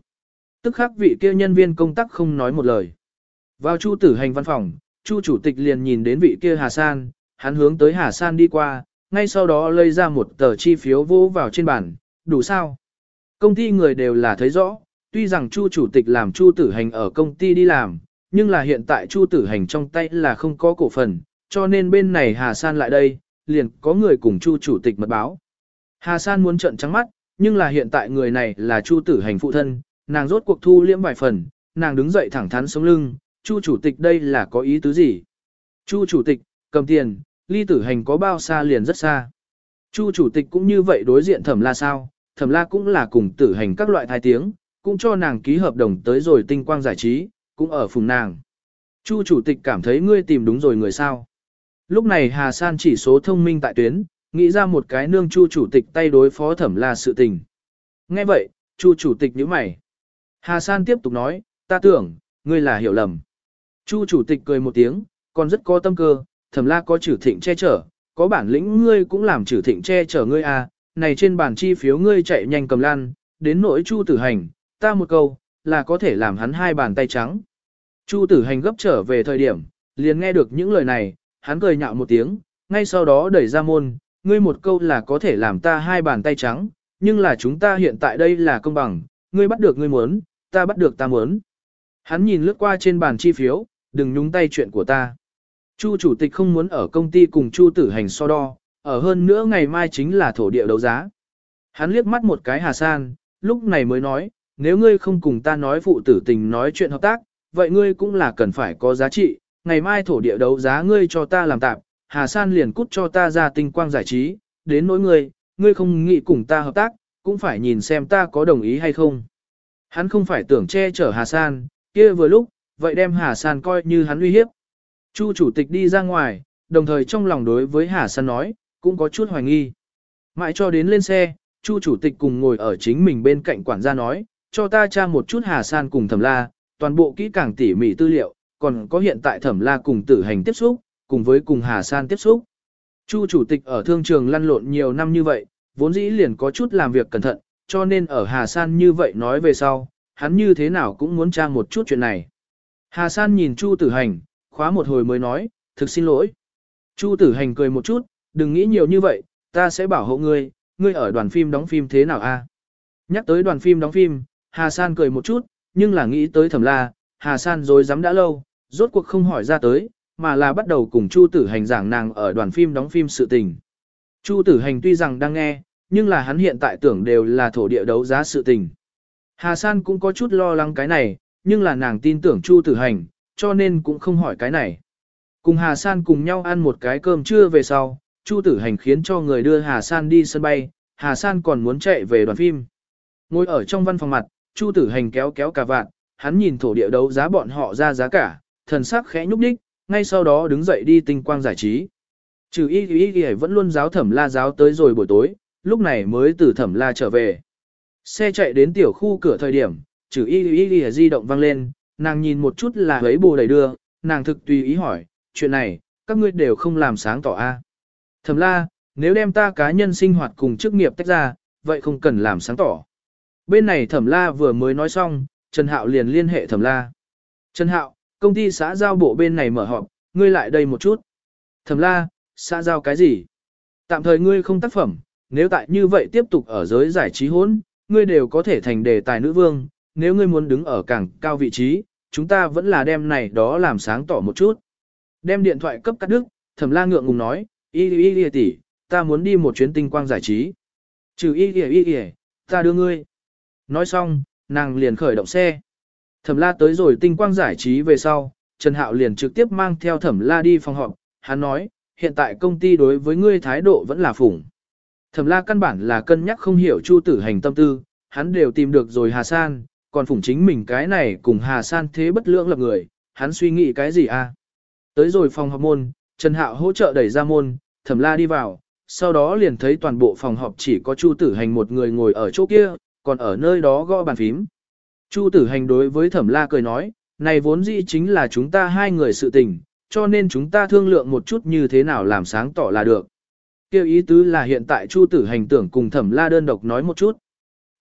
Tức khắc vị kia nhân viên công tác không nói một lời. Vào Chu tử hành văn phòng, Chu chủ tịch liền nhìn đến vị kia Hà San, hắn hướng tới Hà San đi qua, ngay sau đó lấy ra một tờ chi phiếu vô vào trên bàn, đủ sao? Công ty người đều là thấy rõ, tuy rằng Chu chủ tịch làm Chu tử hành ở công ty đi làm, nhưng là hiện tại Chu tử hành trong tay là không có cổ phần, cho nên bên này Hà San lại đây, liền có người cùng Chu chủ tịch mật báo. Hà San muốn trận trắng mắt, nhưng là hiện tại người này là Chu tử hành phụ thân, nàng rốt cuộc thu liễm vài phần, nàng đứng dậy thẳng thắn sống lưng, Chu chủ tịch đây là có ý tứ gì? Chu chủ tịch, cầm tiền, ly tử hành có bao xa liền rất xa. Chu chủ tịch cũng như vậy đối diện thẩm la sao, thẩm la cũng là cùng tử hành các loại thai tiếng, cũng cho nàng ký hợp đồng tới rồi tinh quang giải trí, cũng ở phùng nàng. Chu chủ tịch cảm thấy ngươi tìm đúng rồi người sao. Lúc này Hà San chỉ số thông minh tại tuyến, nghĩ ra một cái nương chu chủ tịch tay đối phó thẩm la sự tình. Nghe vậy, chu chủ tịch nhíu mày. Hà San tiếp tục nói, ta tưởng, ngươi là hiểu lầm. Chu chủ tịch cười một tiếng, còn rất có tâm cơ, thẩm la có chử thịnh che chở, có bản lĩnh ngươi cũng làm chử thịnh che chở ngươi à, này trên bản chi phiếu ngươi chạy nhanh cầm lan, đến nỗi chu tử hành, ta một câu, là có thể làm hắn hai bàn tay trắng. Chu tử hành gấp trở về thời điểm, liền nghe được những lời này, hắn cười nhạo một tiếng, ngay sau đó đẩy ra môn, ngươi một câu là có thể làm ta hai bàn tay trắng, nhưng là chúng ta hiện tại đây là công bằng, ngươi bắt được ngươi muốn, ta bắt được ta muốn. Hắn nhìn lướt qua trên bàn chi phiếu, đừng nhúng tay chuyện của ta. Chu chủ tịch không muốn ở công ty cùng Chu tử hành so đo, ở hơn nữa ngày mai chính là thổ địa đấu giá. Hắn liếc mắt một cái Hà San, lúc này mới nói, nếu ngươi không cùng ta nói phụ tử tình nói chuyện hợp tác, vậy ngươi cũng là cần phải có giá trị, ngày mai thổ địa đấu giá ngươi cho ta làm tạm, Hà San liền cút cho ta ra tinh quang giải trí, đến nỗi ngươi, ngươi không nghĩ cùng ta hợp tác, cũng phải nhìn xem ta có đồng ý hay không. Hắn không phải tưởng che chở Hà San, kia vừa lúc, vậy đem Hà San coi như hắn uy hiếp. Chu chủ tịch đi ra ngoài, đồng thời trong lòng đối với Hà San nói, cũng có chút hoài nghi. Mãi cho đến lên xe, Chu chủ tịch cùng ngồi ở chính mình bên cạnh quản gia nói, cho ta tra một chút Hà San cùng Thẩm La, toàn bộ kỹ càng tỉ mỉ tư liệu, còn có hiện tại Thẩm La cùng tử hành tiếp xúc, cùng với cùng Hà San tiếp xúc. Chu chủ tịch ở thương trường lăn lộn nhiều năm như vậy, vốn dĩ liền có chút làm việc cẩn thận, cho nên ở Hà San như vậy nói về sau, hắn như thế nào cũng muốn tra một chút chuyện này. Hà San nhìn Chu tử hành, khóa một hồi mới nói, thực xin lỗi. Chu tử hành cười một chút, đừng nghĩ nhiều như vậy, ta sẽ bảo hộ ngươi, ngươi ở đoàn phim đóng phim thế nào a? Nhắc tới đoàn phim đóng phim, Hà San cười một chút, nhưng là nghĩ tới thẩm la, Hà San rồi dám đã lâu, rốt cuộc không hỏi ra tới, mà là bắt đầu cùng Chu tử hành giảng nàng ở đoàn phim đóng phim sự tình. Chu tử hành tuy rằng đang nghe, nhưng là hắn hiện tại tưởng đều là thổ địa đấu giá sự tình. Hà San cũng có chút lo lắng cái này, nhưng là nàng tin tưởng Chu tử hành, cho nên cũng không hỏi cái này. Cùng Hà San cùng nhau ăn một cái cơm trưa về sau, Chu tử hành khiến cho người đưa Hà San đi sân bay, Hà San còn muốn chạy về đoàn phim. Ngồi ở trong văn phòng mặt, Chu tử hành kéo kéo cả vạn, hắn nhìn thổ địa đấu giá bọn họ ra giá cả, thần sắc khẽ nhúc nhích, ngay sau đó đứng dậy đi tinh quang giải trí. Trừ y y y vẫn luôn giáo thẩm la giáo tới rồi buổi tối, lúc này mới từ thẩm la trở về. Xe chạy đến tiểu khu cửa thời điểm, trừ y y y di động vang lên, nàng nhìn một chút là ấy bồ đầy đưa, nàng thực tùy ý hỏi, chuyện này, các ngươi đều không làm sáng tỏ a. Thẩm la, nếu đem ta cá nhân sinh hoạt cùng chức nghiệp tách ra, vậy không cần làm sáng tỏ. Bên này thẩm la vừa mới nói xong, Trần Hạo liền liên hệ thẩm la. Trần Hạo, công ty xã giao bộ bên này mở họp, ngươi lại đây một chút. Thẩm la, xã giao cái gì? Tạm thời ngươi không tác phẩm, nếu tại như vậy tiếp tục ở giới giải trí hỗn, ngươi đều có thể thành đề tài nữ vương, nếu ngươi muốn đứng ở càng cao vị trí, chúng ta vẫn là đem này đó làm sáng tỏ một chút. Đem điện thoại cấp cắt đứt, thẩm la ngượng ngùng nói, y y y tỷ, ta muốn đi một chuyến tinh quang giải trí. Trừ y y y y, ta đưa ngươi. Nói xong, nàng liền khởi động xe. Thẩm la tới rồi tinh quang giải trí về sau, Trần Hạo liền trực tiếp mang theo thẩm la đi phòng họp. Hắn nói, hiện tại công ty đối với ngươi thái độ vẫn là phủng. Thẩm la căn bản là cân nhắc không hiểu chu tử hành tâm tư, hắn đều tìm được rồi Hà San, còn phủng chính mình cái này cùng Hà San thế bất lưỡng lập người, hắn suy nghĩ cái gì a? À? Tới rồi phòng họp môn, Trần Hạo hỗ trợ đẩy ra môn, thẩm la đi vào, sau đó liền thấy toàn bộ phòng họp chỉ có Chu Tử Hành một người ngồi ở chỗ kia, còn ở nơi đó gõ bàn phím. Chu Tử Hành đối với thẩm la cười nói, này vốn dĩ chính là chúng ta hai người sự tình, cho nên chúng ta thương lượng một chút như thế nào làm sáng tỏ là được. Kêu ý tứ là hiện tại Chu tử hành tưởng cùng thẩm la đơn độc nói một chút.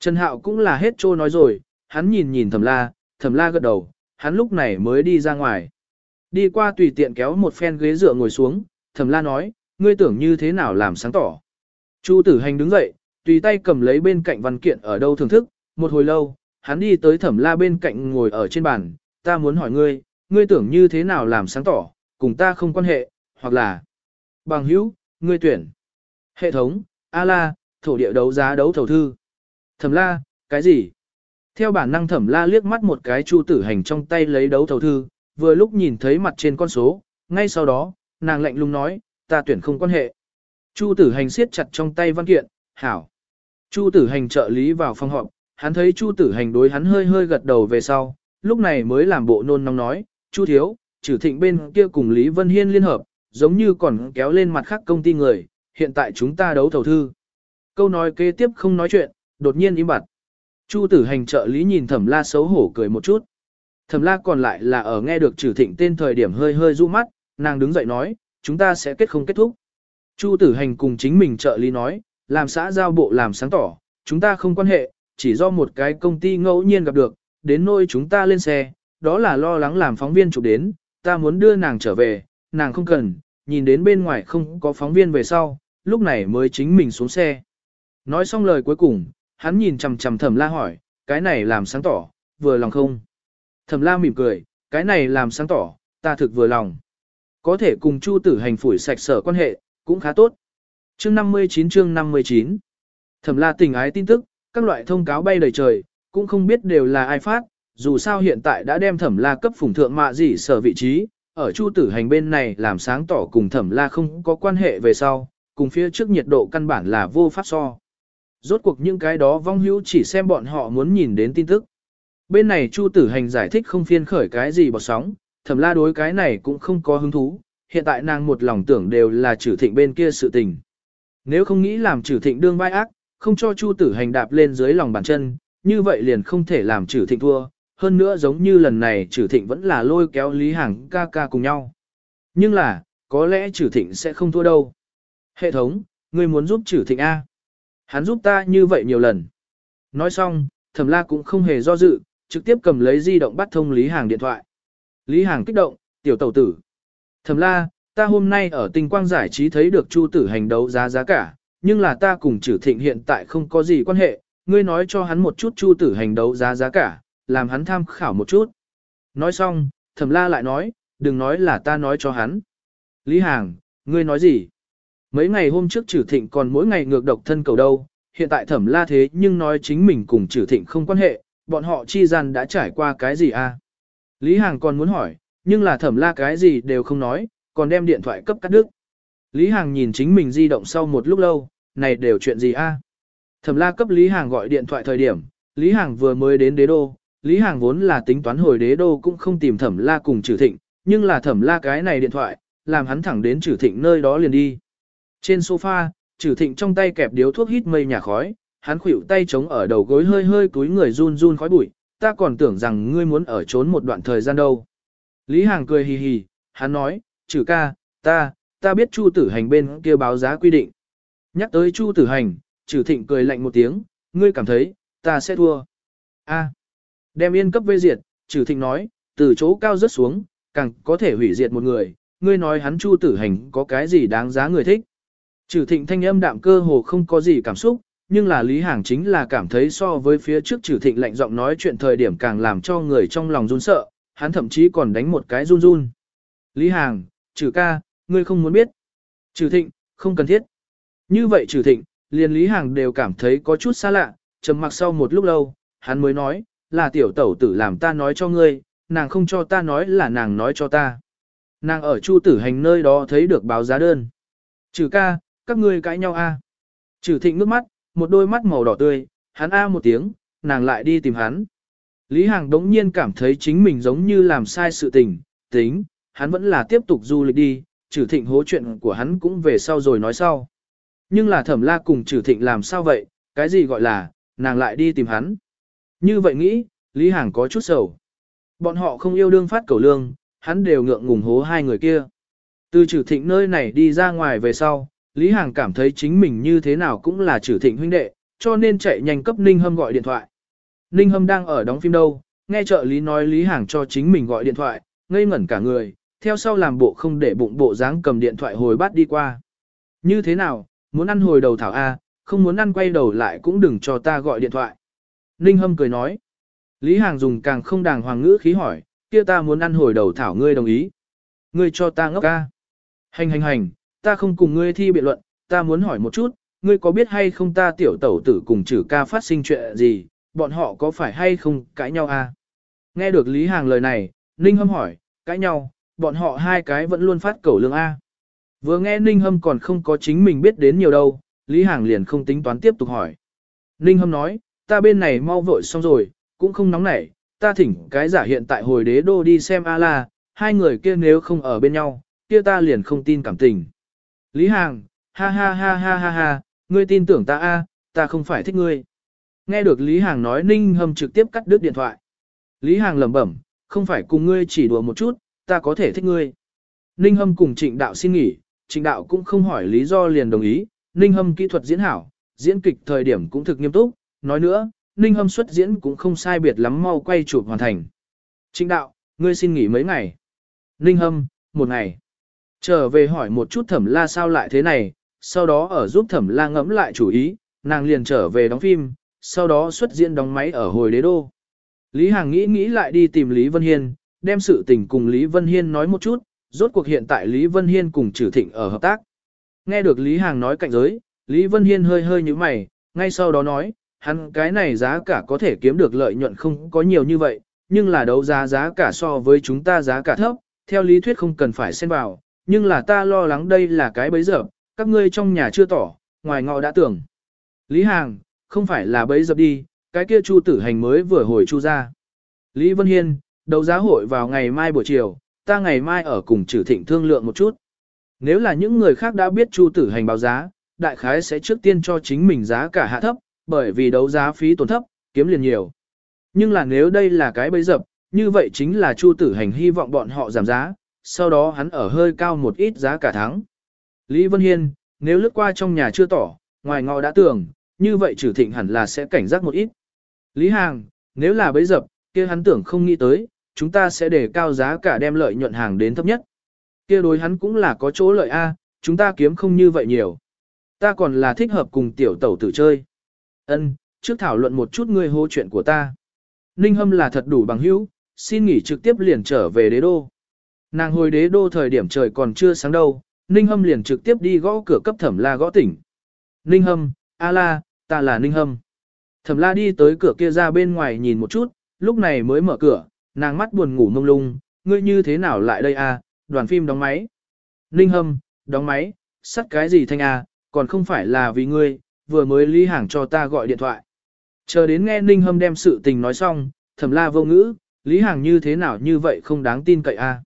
Trần Hạo cũng là hết trô nói rồi, hắn nhìn nhìn thẩm la, thẩm la gật đầu, hắn lúc này mới đi ra ngoài. Đi qua tùy tiện kéo một phen ghế dựa ngồi xuống, thẩm la nói, ngươi tưởng như thế nào làm sáng tỏ. Chu tử hành đứng dậy, tùy tay cầm lấy bên cạnh văn kiện ở đâu thưởng thức, một hồi lâu, hắn đi tới thẩm la bên cạnh ngồi ở trên bàn, ta muốn hỏi ngươi, ngươi tưởng như thế nào làm sáng tỏ, cùng ta không quan hệ, hoặc là bằng hữu, ngươi tuyển. Hệ thống, A la, thổ địa đấu giá đấu thầu thư. Thẩm la, cái gì? Theo bản năng thẩm la liếc mắt một cái chu tử hành trong tay lấy đấu thầu thư, vừa lúc nhìn thấy mặt trên con số, ngay sau đó, nàng lạnh lùng nói, ta tuyển không quan hệ. Chu tử hành siết chặt trong tay văn kiện, hảo. Chu tử hành trợ lý vào phòng họp, hắn thấy chu tử hành đối hắn hơi hơi gật đầu về sau, lúc này mới làm bộ nôn nóng nói, chu thiếu, trừ thịnh bên kia cùng Lý Vân Hiên liên hợp, giống như còn kéo lên mặt khác công ty người, hiện tại chúng ta đấu thầu thư. Câu nói kế tiếp không nói chuyện, đột nhiên im bặt. Chu tử hành trợ lý nhìn thẩm la xấu hổ cười một chút. Thẩm la còn lại là ở nghe được trừ thịnh tên thời điểm hơi hơi du mắt, nàng đứng dậy nói, chúng ta sẽ kết không kết thúc. Chu tử hành cùng chính mình trợ lý nói, làm xã giao bộ làm sáng tỏ, chúng ta không quan hệ, chỉ do một cái công ty ngẫu nhiên gặp được, đến nơi chúng ta lên xe, đó là lo lắng làm phóng viên chụp đến, ta muốn đưa nàng trở về, nàng không cần, nhìn đến bên ngoài không có phóng viên về sau, lúc này mới chính mình xuống xe. Nói xong lời cuối cùng, hắn nhìn chằm chằm thẩm la hỏi, cái này làm sáng tỏ, vừa lòng không? Thẩm la mỉm cười, cái này làm sáng tỏ, ta thực vừa lòng. Có thể cùng Chu tử hành phủi sạch sở quan hệ, cũng khá tốt. Chương 59 chương 59 Thẩm la tình ái tin tức, các loại thông cáo bay đầy trời, cũng không biết đều là ai phát, dù sao hiện tại đã đem thẩm la cấp phủng thượng mạ gì sở vị trí, ở chu tử hành bên này làm sáng tỏ cùng thẩm la không có quan hệ về sau, cùng phía trước nhiệt độ căn bản là vô pháp so. Rốt cuộc những cái đó vong hữu chỉ xem bọn họ muốn nhìn đến tin tức. Bên này chu tử hành giải thích không phiên khởi cái gì bọt sóng, thẩm la đối cái này cũng không có hứng thú, hiện tại nàng một lòng tưởng đều là trừ thịnh bên kia sự tình. Nếu không nghĩ làm trừ thịnh đương vai ác, không cho chu tử hành đạp lên dưới lòng bàn chân, như vậy liền không thể làm trừ thịnh thua, hơn nữa giống như lần này trừ thịnh vẫn là lôi kéo Lý Hằng ca ca cùng nhau. Nhưng là, có lẽ trừ thịnh sẽ không thua đâu. Hệ thống, ngươi muốn giúp trừ thịnh A. Hắn giúp ta như vậy nhiều lần. Nói xong, thẩm la cũng không hề do dự, trực tiếp cầm lấy di động bắt thông Lý Hàng điện thoại. Lý Hàng kích động, tiểu tẩu tử. Thẩm la, ta hôm nay ở tinh quang giải trí thấy được chu tử hành đấu giá giá cả, nhưng là ta cùng trừ thịnh hiện tại không có gì quan hệ, ngươi nói cho hắn một chút chu tử hành đấu giá giá cả, làm hắn tham khảo một chút. Nói xong, thẩm la lại nói, đừng nói là ta nói cho hắn. Lý Hàng, ngươi nói gì? Mấy ngày hôm trước trừ thịnh còn mỗi ngày ngược độc thân cầu đâu, hiện tại thẩm la thế nhưng nói chính mình cùng trừ thịnh không quan hệ, bọn họ chi gian đã trải qua cái gì à? Lý Hàng còn muốn hỏi, nhưng là thẩm la cái gì đều không nói, còn đem điện thoại cấp cắt đứt. Lý Hàng nhìn chính mình di động sau một lúc lâu, này đều chuyện gì a? À? Thẩm la cấp Lý Hàng gọi điện thoại thời điểm, Lý Hàng vừa mới đến đế đô, Lý Hàng vốn là tính toán hồi đế đô cũng không tìm thẩm la cùng trừ thịnh, nhưng là thẩm la cái này điện thoại, làm hắn thẳng đến trừ thịnh nơi đó liền đi. Trên sofa, trừ thịnh trong tay kẹp điếu thuốc hít mây nhà khói, hắn khuỷu tay chống ở đầu gối hơi hơi túi người run run khói bụi, ta còn tưởng rằng ngươi muốn ở trốn một đoạn thời gian đâu. Lý Hàng cười hì hì, hắn nói, trừ ca, ta, ta biết Chu tử hành bên kia báo giá quy định. Nhắc tới Chu tử hành, trừ thịnh cười lạnh một tiếng, ngươi cảm thấy, ta sẽ thua. A. Đem yên cấp vây diệt, trừ thịnh nói, từ chỗ cao rất xuống, càng có thể hủy diệt một người, ngươi nói hắn chu tử hành có cái gì đáng giá người thích. Trừ thịnh thanh âm đạm cơ hồ không có gì cảm xúc, nhưng là Lý Hàng chính là cảm thấy so với phía trước trừ thịnh lạnh giọng nói chuyện thời điểm càng làm cho người trong lòng run sợ, hắn thậm chí còn đánh một cái run run. Lý Hàng, trừ ca, ngươi không muốn biết. Trừ thịnh, không cần thiết. Như vậy trừ thịnh, liền Lý Hàng đều cảm thấy có chút xa lạ, trầm mặc sau một lúc lâu, hắn mới nói, là tiểu tẩu tử làm ta nói cho ngươi, nàng không cho ta nói là nàng nói cho ta. Nàng ở chu tử hành nơi đó thấy được báo giá đơn. Trừ ca, các ngươi cãi nhau a. À. Trừ thịnh nước mắt, một đôi mắt màu đỏ tươi, hắn a một tiếng, nàng lại đi tìm hắn. Lý Hàng đống nhiên cảm thấy chính mình giống như làm sai sự tình, tính, hắn vẫn là tiếp tục du lịch đi, trừ thịnh hố chuyện của hắn cũng về sau rồi nói sau. Nhưng là thẩm la cùng trừ thịnh làm sao vậy, cái gì gọi là, nàng lại đi tìm hắn. Như vậy nghĩ, Lý Hàng có chút sầu. Bọn họ không yêu đương phát cầu lương, hắn đều ngượng ngùng hố hai người kia. Từ trừ thịnh nơi này đi ra ngoài về sau, Lý Hàng cảm thấy chính mình như thế nào cũng là trừ thịnh huynh đệ, cho nên chạy nhanh cấp Ninh Hâm gọi điện thoại. Ninh Hâm đang ở đóng phim đâu, nghe trợ lý nói Lý Hàng cho chính mình gọi điện thoại, ngây ngẩn cả người, theo sau làm bộ không để bụng bộ dáng cầm điện thoại hồi bát đi qua. Như thế nào, muốn ăn hồi đầu thảo A, không muốn ăn quay đầu lại cũng đừng cho ta gọi điện thoại. Ninh Hâm cười nói. Lý Hàng dùng càng không đàng hoàng ngữ khí hỏi, kia ta muốn ăn hồi đầu thảo ngươi đồng ý. Ngươi cho ta ngốc ca. Hành hành hành, ta không cùng ngươi thi biện luận, ta muốn hỏi một chút, ngươi có biết hay không ta tiểu tẩu tử cùng trừ ca phát sinh chuyện gì, bọn họ có phải hay không cãi nhau à? Nghe được Lý Hàng lời này, Ninh Hâm hỏi, cãi nhau, bọn họ hai cái vẫn luôn phát cẩu lương A. Vừa nghe Ninh Hâm còn không có chính mình biết đến nhiều đâu, Lý Hàng liền không tính toán tiếp tục hỏi. Ninh Hâm nói, ta bên này mau vội xong rồi, cũng không nóng nảy, ta thỉnh cái giả hiện tại hồi đế đô đi xem A la, hai người kia nếu không ở bên nhau, kia ta liền không tin cảm tình. Lý Hàng, ha ha ha ha ha ha, ngươi tin tưởng ta A, ta không phải thích ngươi. Nghe được Lý Hàng nói Ninh Hâm trực tiếp cắt đứt điện thoại. Lý Hàng lẩm bẩm, không phải cùng ngươi chỉ đùa một chút, ta có thể thích ngươi. Ninh Hâm cùng trịnh đạo xin nghỉ, trịnh đạo cũng không hỏi lý do liền đồng ý, Ninh Hâm kỹ thuật diễn hảo, diễn kịch thời điểm cũng thực nghiêm túc, nói nữa, Ninh Hâm xuất diễn cũng không sai biệt lắm mau quay chụp hoàn thành. Trịnh đạo, ngươi xin nghỉ mấy ngày. Ninh Hâm, một ngày. Trở về hỏi một chút thẩm la sao lại thế này, sau đó ở giúp thẩm la ngẫm lại chủ ý, nàng liền trở về đóng phim, sau đó xuất diễn đóng máy ở hồi đế đô. Lý Hàng nghĩ nghĩ lại đi tìm Lý Vân Hiên, đem sự tình cùng Lý Vân Hiên nói một chút, rốt cuộc hiện tại Lý Vân Hiên cùng Trử Thịnh ở hợp tác. Nghe được Lý Hàng nói cạnh giới, Lý Vân Hiên hơi hơi như mày, ngay sau đó nói, hắn cái này giá cả có thể kiếm được lợi nhuận không có nhiều như vậy, nhưng là đấu giá giá cả so với chúng ta giá cả thấp, theo lý thuyết không cần phải xen vào, nhưng là ta lo lắng đây là cái bấy giờ, các ngươi trong nhà chưa tỏ, ngoài ngọ đã tưởng. Lý Hàng, không phải là bấy dập đi, cái kia chu tử hành mới vừa hồi chu ra. Lý Vân Hiên, đấu giá hội vào ngày mai buổi chiều, ta ngày mai ở cùng trừ thịnh thương lượng một chút. Nếu là những người khác đã biết chu tử hành báo giá, đại khái sẽ trước tiên cho chính mình giá cả hạ thấp, bởi vì đấu giá phí tổn thấp, kiếm liền nhiều. Nhưng là nếu đây là cái bấy dập, như vậy chính là chu tử hành hy vọng bọn họ giảm giá, sau đó hắn ở hơi cao một ít giá cả tháng Lý Vân Hiên, nếu lướt qua trong nhà chưa tỏ, ngoài ngọ đã tưởng, như vậy trừ thịnh hẳn là sẽ cảnh giác một ít. Lý Hàng, nếu là bấy dập, kia hắn tưởng không nghĩ tới, chúng ta sẽ để cao giá cả đem lợi nhuận hàng đến thấp nhất. Kia đối hắn cũng là có chỗ lợi A, chúng ta kiếm không như vậy nhiều. Ta còn là thích hợp cùng tiểu tẩu tử chơi. Ân, trước thảo luận một chút ngươi hô chuyện của ta. Ninh Hâm là thật đủ bằng hữu, xin nghỉ trực tiếp liền trở về đế đô. Nàng hồi đế đô thời điểm trời còn chưa sáng đâu, Ninh Hâm liền trực tiếp đi gõ cửa cấp thẩm la gõ tỉnh. Ninh Hâm, a la, ta là Ninh Hâm. Thẩm la đi tới cửa kia ra bên ngoài nhìn một chút, lúc này mới mở cửa, nàng mắt buồn ngủ mông lung, ngươi như thế nào lại đây a? đoàn phim đóng máy. Ninh Hâm, đóng máy, sắt cái gì thanh a, còn không phải là vì ngươi, vừa mới lý hàng cho ta gọi điện thoại. Chờ đến nghe Ninh Hâm đem sự tình nói xong, thẩm la vô ngữ, Lý Hàng như thế nào như vậy không đáng tin cậy a?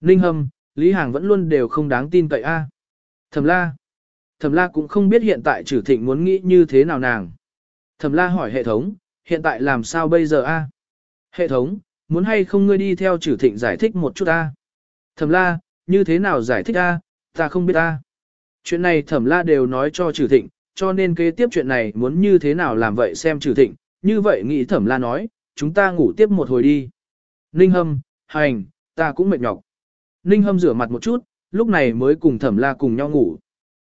Ninh Hâm, Lý Hàng vẫn luôn đều không đáng tin cậy a. Thẩm la. Thẩm la cũng không biết hiện tại Trử thịnh muốn nghĩ như thế nào nàng. Thẩm la hỏi hệ thống, hiện tại làm sao bây giờ a? Hệ thống, muốn hay không ngươi đi theo Trử thịnh giải thích một chút a? Thẩm la, như thế nào giải thích a? Ta không biết a. Chuyện này thẩm la đều nói cho Trử thịnh, cho nên kế tiếp chuyện này muốn như thế nào làm vậy xem Trử thịnh, như vậy nghĩ thẩm la nói, chúng ta ngủ tiếp một hồi đi. Ninh hâm, hành, ta cũng mệt nhọc. Ninh hâm rửa mặt một chút, lúc này mới cùng thẩm la cùng nhau ngủ.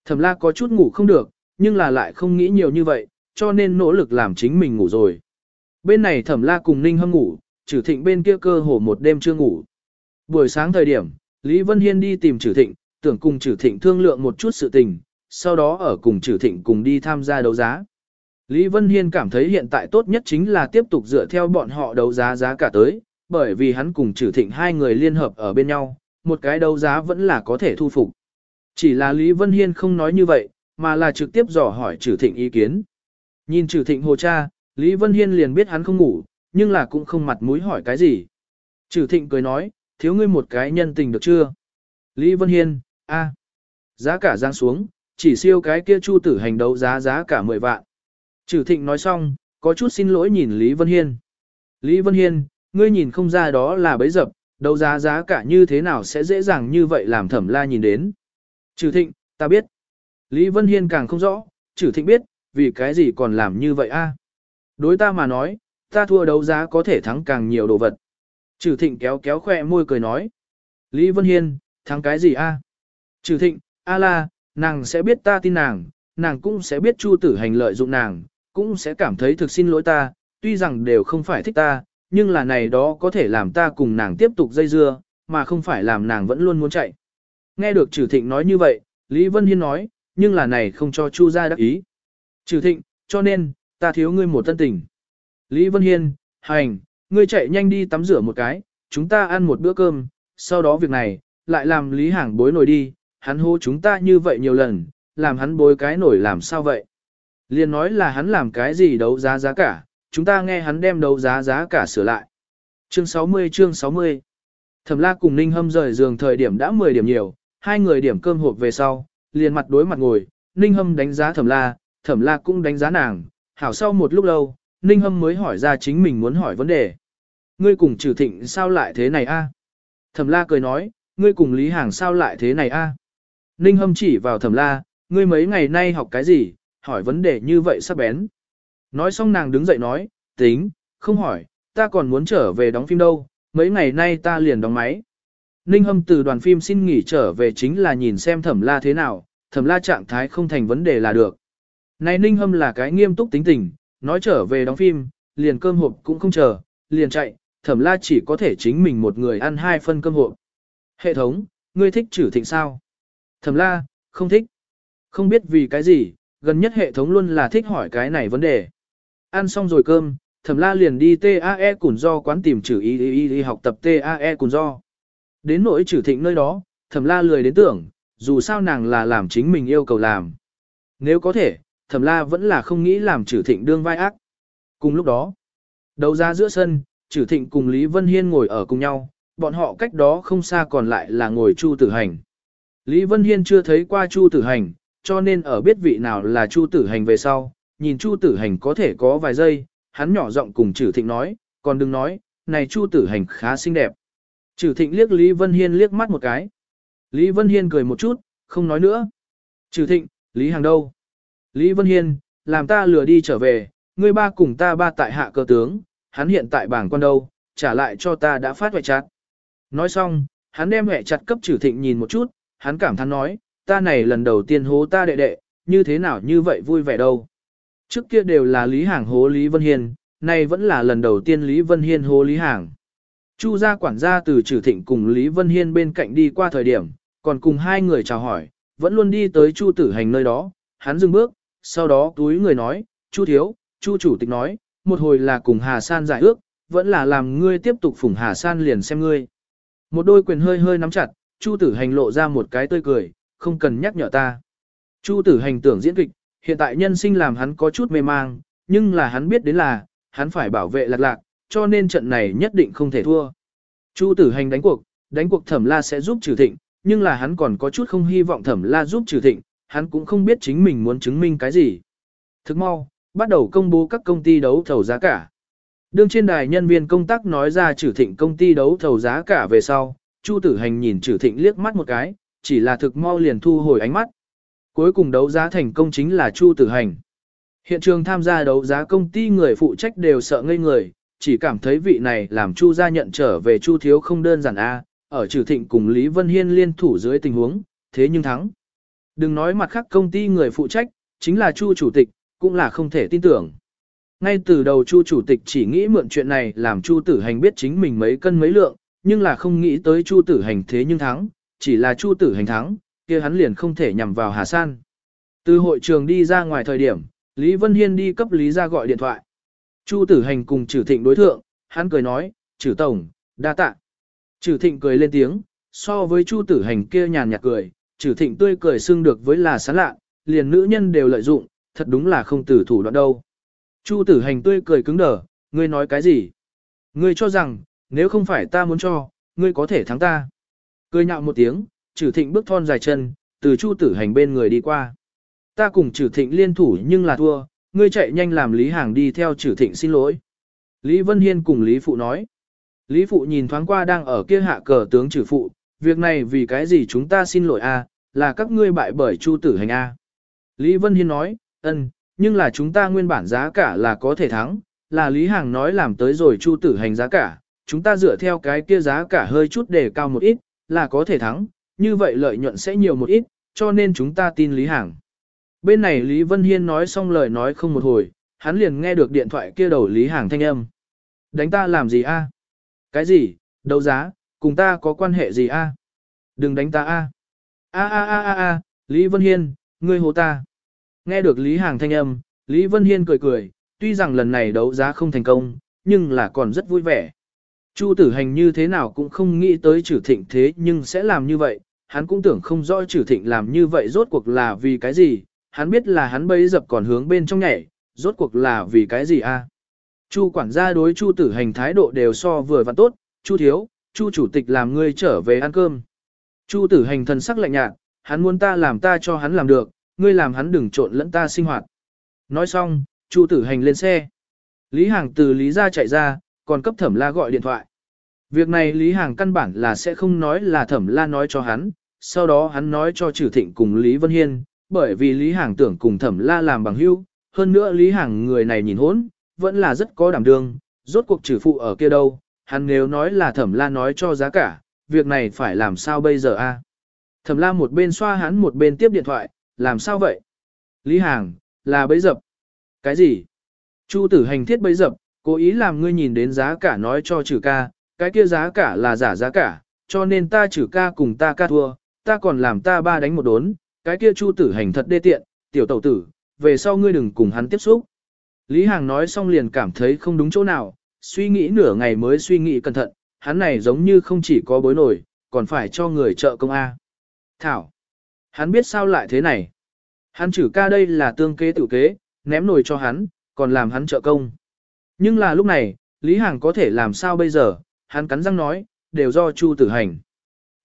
Thẩm la có chút ngủ không được, nhưng là lại không nghĩ nhiều như vậy, cho nên nỗ lực làm chính mình ngủ rồi. Bên này thẩm la cùng Ninh hâm ngủ, trừ thịnh bên kia cơ hồ một đêm chưa ngủ. Buổi sáng thời điểm, Lý Vân Hiên đi tìm trừ thịnh, tưởng cùng trừ thịnh thương lượng một chút sự tình, sau đó ở cùng trừ thịnh cùng đi tham gia đấu giá. Lý Vân Hiên cảm thấy hiện tại tốt nhất chính là tiếp tục dựa theo bọn họ đấu giá giá cả tới, bởi vì hắn cùng trừ thịnh hai người liên hợp ở bên nhau, một cái đấu giá vẫn là có thể thu phục. Chỉ là Lý Vân Hiên không nói như vậy, mà là trực tiếp dò hỏi Trử thịnh ý kiến. Nhìn Trử thịnh hồ cha, Lý Vân Hiên liền biết hắn không ngủ, nhưng là cũng không mặt mũi hỏi cái gì. Trử thịnh cười nói, thiếu ngươi một cái nhân tình được chưa? Lý Vân Hiên, a, giá cả giang xuống, chỉ siêu cái kia chu tử hành đấu giá giá cả 10 vạn. Trử thịnh nói xong, có chút xin lỗi nhìn Lý Vân Hiên. Lý Vân Hiên, ngươi nhìn không ra đó là bấy dập, Đấu giá giá cả như thế nào sẽ dễ dàng như vậy làm thẩm la nhìn đến. Trừ thịnh, ta biết. Lý Vân Hiên càng không rõ, trừ thịnh biết, vì cái gì còn làm như vậy a? Đối ta mà nói, ta thua đấu giá có thể thắng càng nhiều đồ vật. Trừ thịnh kéo kéo khoe môi cười nói. Lý Vân Hiên, thắng cái gì a? Trừ thịnh, a la, nàng sẽ biết ta tin nàng, nàng cũng sẽ biết chu tử hành lợi dụng nàng, cũng sẽ cảm thấy thực xin lỗi ta, tuy rằng đều không phải thích ta, nhưng là này đó có thể làm ta cùng nàng tiếp tục dây dưa, mà không phải làm nàng vẫn luôn muốn chạy. Nghe được trừ thịnh nói như vậy, Lý Vân Hiên nói, nhưng là này không cho chu gia đắc ý. Trừ thịnh, cho nên, ta thiếu ngươi một tân tình. Lý Vân Hiên, hành, ngươi chạy nhanh đi tắm rửa một cái, chúng ta ăn một bữa cơm, sau đó việc này, lại làm Lý Hàng bối nổi đi, hắn hô chúng ta như vậy nhiều lần, làm hắn bối cái nổi làm sao vậy? Liên nói là hắn làm cái gì đấu giá giá cả, chúng ta nghe hắn đem đấu giá giá cả sửa lại. Chương 60 chương 60 Thẩm la cùng Ninh Hâm rời giường thời điểm đã 10 điểm nhiều, hai người điểm cơm hộp về sau, liền mặt đối mặt ngồi, Ninh Hâm đánh giá Thẩm la, Thẩm la cũng đánh giá nàng, hảo sau một lúc lâu, Ninh Hâm mới hỏi ra chính mình muốn hỏi vấn đề. Ngươi cùng trừ thịnh sao lại thế này a? Thẩm la cười nói, ngươi cùng Lý Hàng sao lại thế này a? Ninh Hâm chỉ vào Thẩm la, ngươi mấy ngày nay học cái gì, hỏi vấn đề như vậy sắp bén. Nói xong nàng đứng dậy nói, tính, không hỏi, ta còn muốn trở về đóng phim đâu, mấy ngày nay ta liền đóng máy. Ninh Hâm từ đoàn phim xin nghỉ trở về chính là nhìn xem thẩm la thế nào, thẩm la trạng thái không thành vấn đề là được. Này Ninh Hâm là cái nghiêm túc tính tình, nói trở về đóng phim, liền cơm hộp cũng không chờ, liền chạy, thẩm la chỉ có thể chính mình một người ăn hai phân cơm hộp. Hệ thống, ngươi thích trừ thịnh sao? Thẩm la, không thích. Không biết vì cái gì, gần nhất hệ thống luôn là thích hỏi cái này vấn đề. Ăn xong rồi cơm, thẩm la liền đi TAE cùng do quán tìm chữ y y y học tập TAE cùng do. Đến nỗi trừ thịnh nơi đó, thẩm la lười đến tưởng, dù sao nàng là làm chính mình yêu cầu làm. Nếu có thể, thẩm la vẫn là không nghĩ làm trừ thịnh đương vai ác. Cùng lúc đó, đấu ra giữa sân, trừ thịnh cùng Lý Vân Hiên ngồi ở cùng nhau, bọn họ cách đó không xa còn lại là ngồi Chu Tử Hành. Lý Vân Hiên chưa thấy qua Chu Tử Hành, cho nên ở biết vị nào là Chu Tử Hành về sau, nhìn Chu Tử Hành có thể có vài giây, hắn nhỏ giọng cùng Trử Thịnh nói, còn đừng nói, này Chu Tử Hành khá xinh đẹp. Trử Thịnh liếc Lý Vân Hiên liếc mắt một cái. Lý Vân Hiên cười một chút, không nói nữa. Trử Thịnh, Lý Hàng đâu? Lý Vân Hiên, làm ta lừa đi trở về, ngươi ba cùng ta ba tại hạ cơ tướng, hắn hiện tại bảng con đâu, trả lại cho ta đã phát hoại chặt. Nói xong, hắn đem hẹ chặt cấp Trử Thịnh nhìn một chút, hắn cảm thán nói, ta này lần đầu tiên hố ta đệ đệ, như thế nào như vậy vui vẻ đâu. Trước kia đều là Lý Hàng hố Lý Vân Hiên, nay vẫn là lần đầu tiên Lý Vân Hiên hố Lý Hàng. Chu gia quản gia từ trừ thịnh cùng Lý Vân Hiên bên cạnh đi qua thời điểm, còn cùng hai người chào hỏi, vẫn luôn đi tới Chu tử hành nơi đó, hắn dừng bước, sau đó túi người nói, Chu thiếu, Chu chủ tịch nói, một hồi là cùng Hà San giải ước, vẫn là làm ngươi tiếp tục phủng Hà San liền xem ngươi. Một đôi quyền hơi hơi nắm chặt, Chu tử hành lộ ra một cái tươi cười, không cần nhắc nhở ta. Chu tử hành tưởng diễn kịch, hiện tại nhân sinh làm hắn có chút mê mang, nhưng là hắn biết đến là, hắn phải bảo vệ lạc lạc, cho nên trận này nhất định không thể thua. Chu tử hành đánh cuộc, đánh cuộc thẩm la sẽ giúp trừ thịnh, nhưng là hắn còn có chút không hy vọng thẩm la giúp trừ thịnh, hắn cũng không biết chính mình muốn chứng minh cái gì. Thức mau, bắt đầu công bố các công ty đấu thầu giá cả. Đương trên đài nhân viên công tác nói ra trừ thịnh công ty đấu thầu giá cả về sau, Chu tử hành nhìn trừ thịnh liếc mắt một cái, chỉ là thực mau liền thu hồi ánh mắt. Cuối cùng đấu giá thành công chính là Chu Tử Hành. Hiện trường tham gia đấu giá công ty người phụ trách đều sợ ngây người, chỉ cảm thấy vị này làm Chu gia nhận trở về Chu Thiếu không đơn giản a, ở trừ thịnh cùng Lý Vân Hiên liên thủ dưới tình huống, thế nhưng thắng. Đừng nói mặt khác công ty người phụ trách, chính là Chu chủ tịch, cũng là không thể tin tưởng. Ngay từ đầu Chu chủ tịch chỉ nghĩ mượn chuyện này làm Chu Tử Hành biết chính mình mấy cân mấy lượng, nhưng là không nghĩ tới Chu Tử Hành thế nhưng thắng, chỉ là Chu Tử Hành thắng, kia hắn liền không thể nhằm vào Hà San. Từ hội trường đi ra ngoài thời điểm, Lý Vân Hiên đi cấp Lý ra gọi điện thoại. Chu Tử Hành cùng Trử Thịnh đối thượng, hắn cười nói, Trử Tổng, đa tạ. Trử Thịnh cười lên tiếng, so với Chu Tử Hành kia nhàn nhạt cười, Trử Thịnh tươi cười xưng được với là sán lạ, liền nữ nhân đều lợi dụng, thật đúng là không tử thủ đoạn đâu. Chu Tử Hành tươi cười cứng đờ, ngươi nói cái gì? Ngươi cho rằng, nếu không phải ta muốn cho, ngươi có thể thắng ta. Cười nhạo một tiếng, trừ thịnh bước thon dài chân, từ chu tử hành bên người đi qua. Ta cùng trừ thịnh liên thủ nhưng là thua, ngươi chạy nhanh làm Lý Hàng đi theo trừ thịnh xin lỗi. Lý Vân Hiên cùng Lý Phụ nói. Lý Phụ nhìn thoáng qua đang ở kia hạ cờ tướng trừ phụ, việc này vì cái gì chúng ta xin lỗi a, là các ngươi bại bởi Chu tử hành a. Lý Vân Hiên nói, ân, nhưng là chúng ta nguyên bản giá cả là có thể thắng, là Lý Hàng nói làm tới rồi Chu tử hành giá cả, chúng ta dựa theo cái kia giá cả hơi chút để cao một ít, là có thể thắng, như vậy lợi nhuận sẽ nhiều một ít, cho nên chúng ta tin Lý Hàng. Bên này Lý Vân Hiên nói xong lời nói không một hồi, hắn liền nghe được điện thoại kia đầu Lý Hàng thanh âm. Đánh ta làm gì a? Cái gì? Đấu giá, cùng ta có quan hệ gì a? Đừng đánh ta a. A a a a a, Lý Vân Hiên, ngươi hồ ta. Nghe được Lý Hàng thanh âm, Lý Vân Hiên cười cười, tuy rằng lần này đấu giá không thành công, nhưng là còn rất vui vẻ. Chu tử hành như thế nào cũng không nghĩ tới trừ thịnh thế nhưng sẽ làm như vậy, hắn cũng tưởng không rõ trừ thịnh làm như vậy rốt cuộc là vì cái gì, hắn biết là hắn bấy dập còn hướng bên trong nhảy, rốt cuộc là vì cái gì a? À? Chu quản gia đối Chu tử hành thái độ đều so vừa và tốt, Chu thiếu, Chu chủ tịch làm ngươi trở về ăn cơm. Chu tử hành thần sắc lạnh nhạt, hắn muốn ta làm ta cho hắn làm được, ngươi làm hắn đừng trộn lẫn ta sinh hoạt. Nói xong, Chu tử hành lên xe. Lý Hàng từ Lý ra chạy ra, còn cấp thẩm la gọi điện thoại. Việc này Lý Hàng căn bản là sẽ không nói là thẩm la nói cho hắn, sau đó hắn nói cho trừ thịnh cùng Lý Vân Hiên, bởi vì Lý Hàng tưởng cùng thẩm la làm bằng hữu, hơn nữa Lý Hàng người này nhìn hốn, vẫn là rất có đảm đương, rốt cuộc trừ phụ ở kia đâu, hắn nếu nói là thẩm la nói cho giá cả, việc này phải làm sao bây giờ a? Thẩm la một bên xoa hắn một bên tiếp điện thoại, làm sao vậy? Lý Hàng, là bấy dập. Cái gì? Chu tử hành thiết bấy dập, cố ý làm ngươi nhìn đến giá cả nói cho trừ ca, cái kia giá cả là giả giá cả, cho nên ta trừ ca cùng ta ca thua, ta còn làm ta ba đánh một đốn, cái kia chu tử hành thật đê tiện, tiểu tẩu tử, về sau ngươi đừng cùng hắn tiếp xúc. Lý Hàng nói xong liền cảm thấy không đúng chỗ nào, suy nghĩ nửa ngày mới suy nghĩ cẩn thận, hắn này giống như không chỉ có bối nổi, còn phải cho người trợ công A. Thảo, hắn biết sao lại thế này. Hắn chử ca đây là tương kế tự kế, ném nổi cho hắn, còn làm hắn trợ công. Nhưng là lúc này, Lý Hàng có thể làm sao bây giờ, hắn cắn răng nói, đều do Chu tử hành.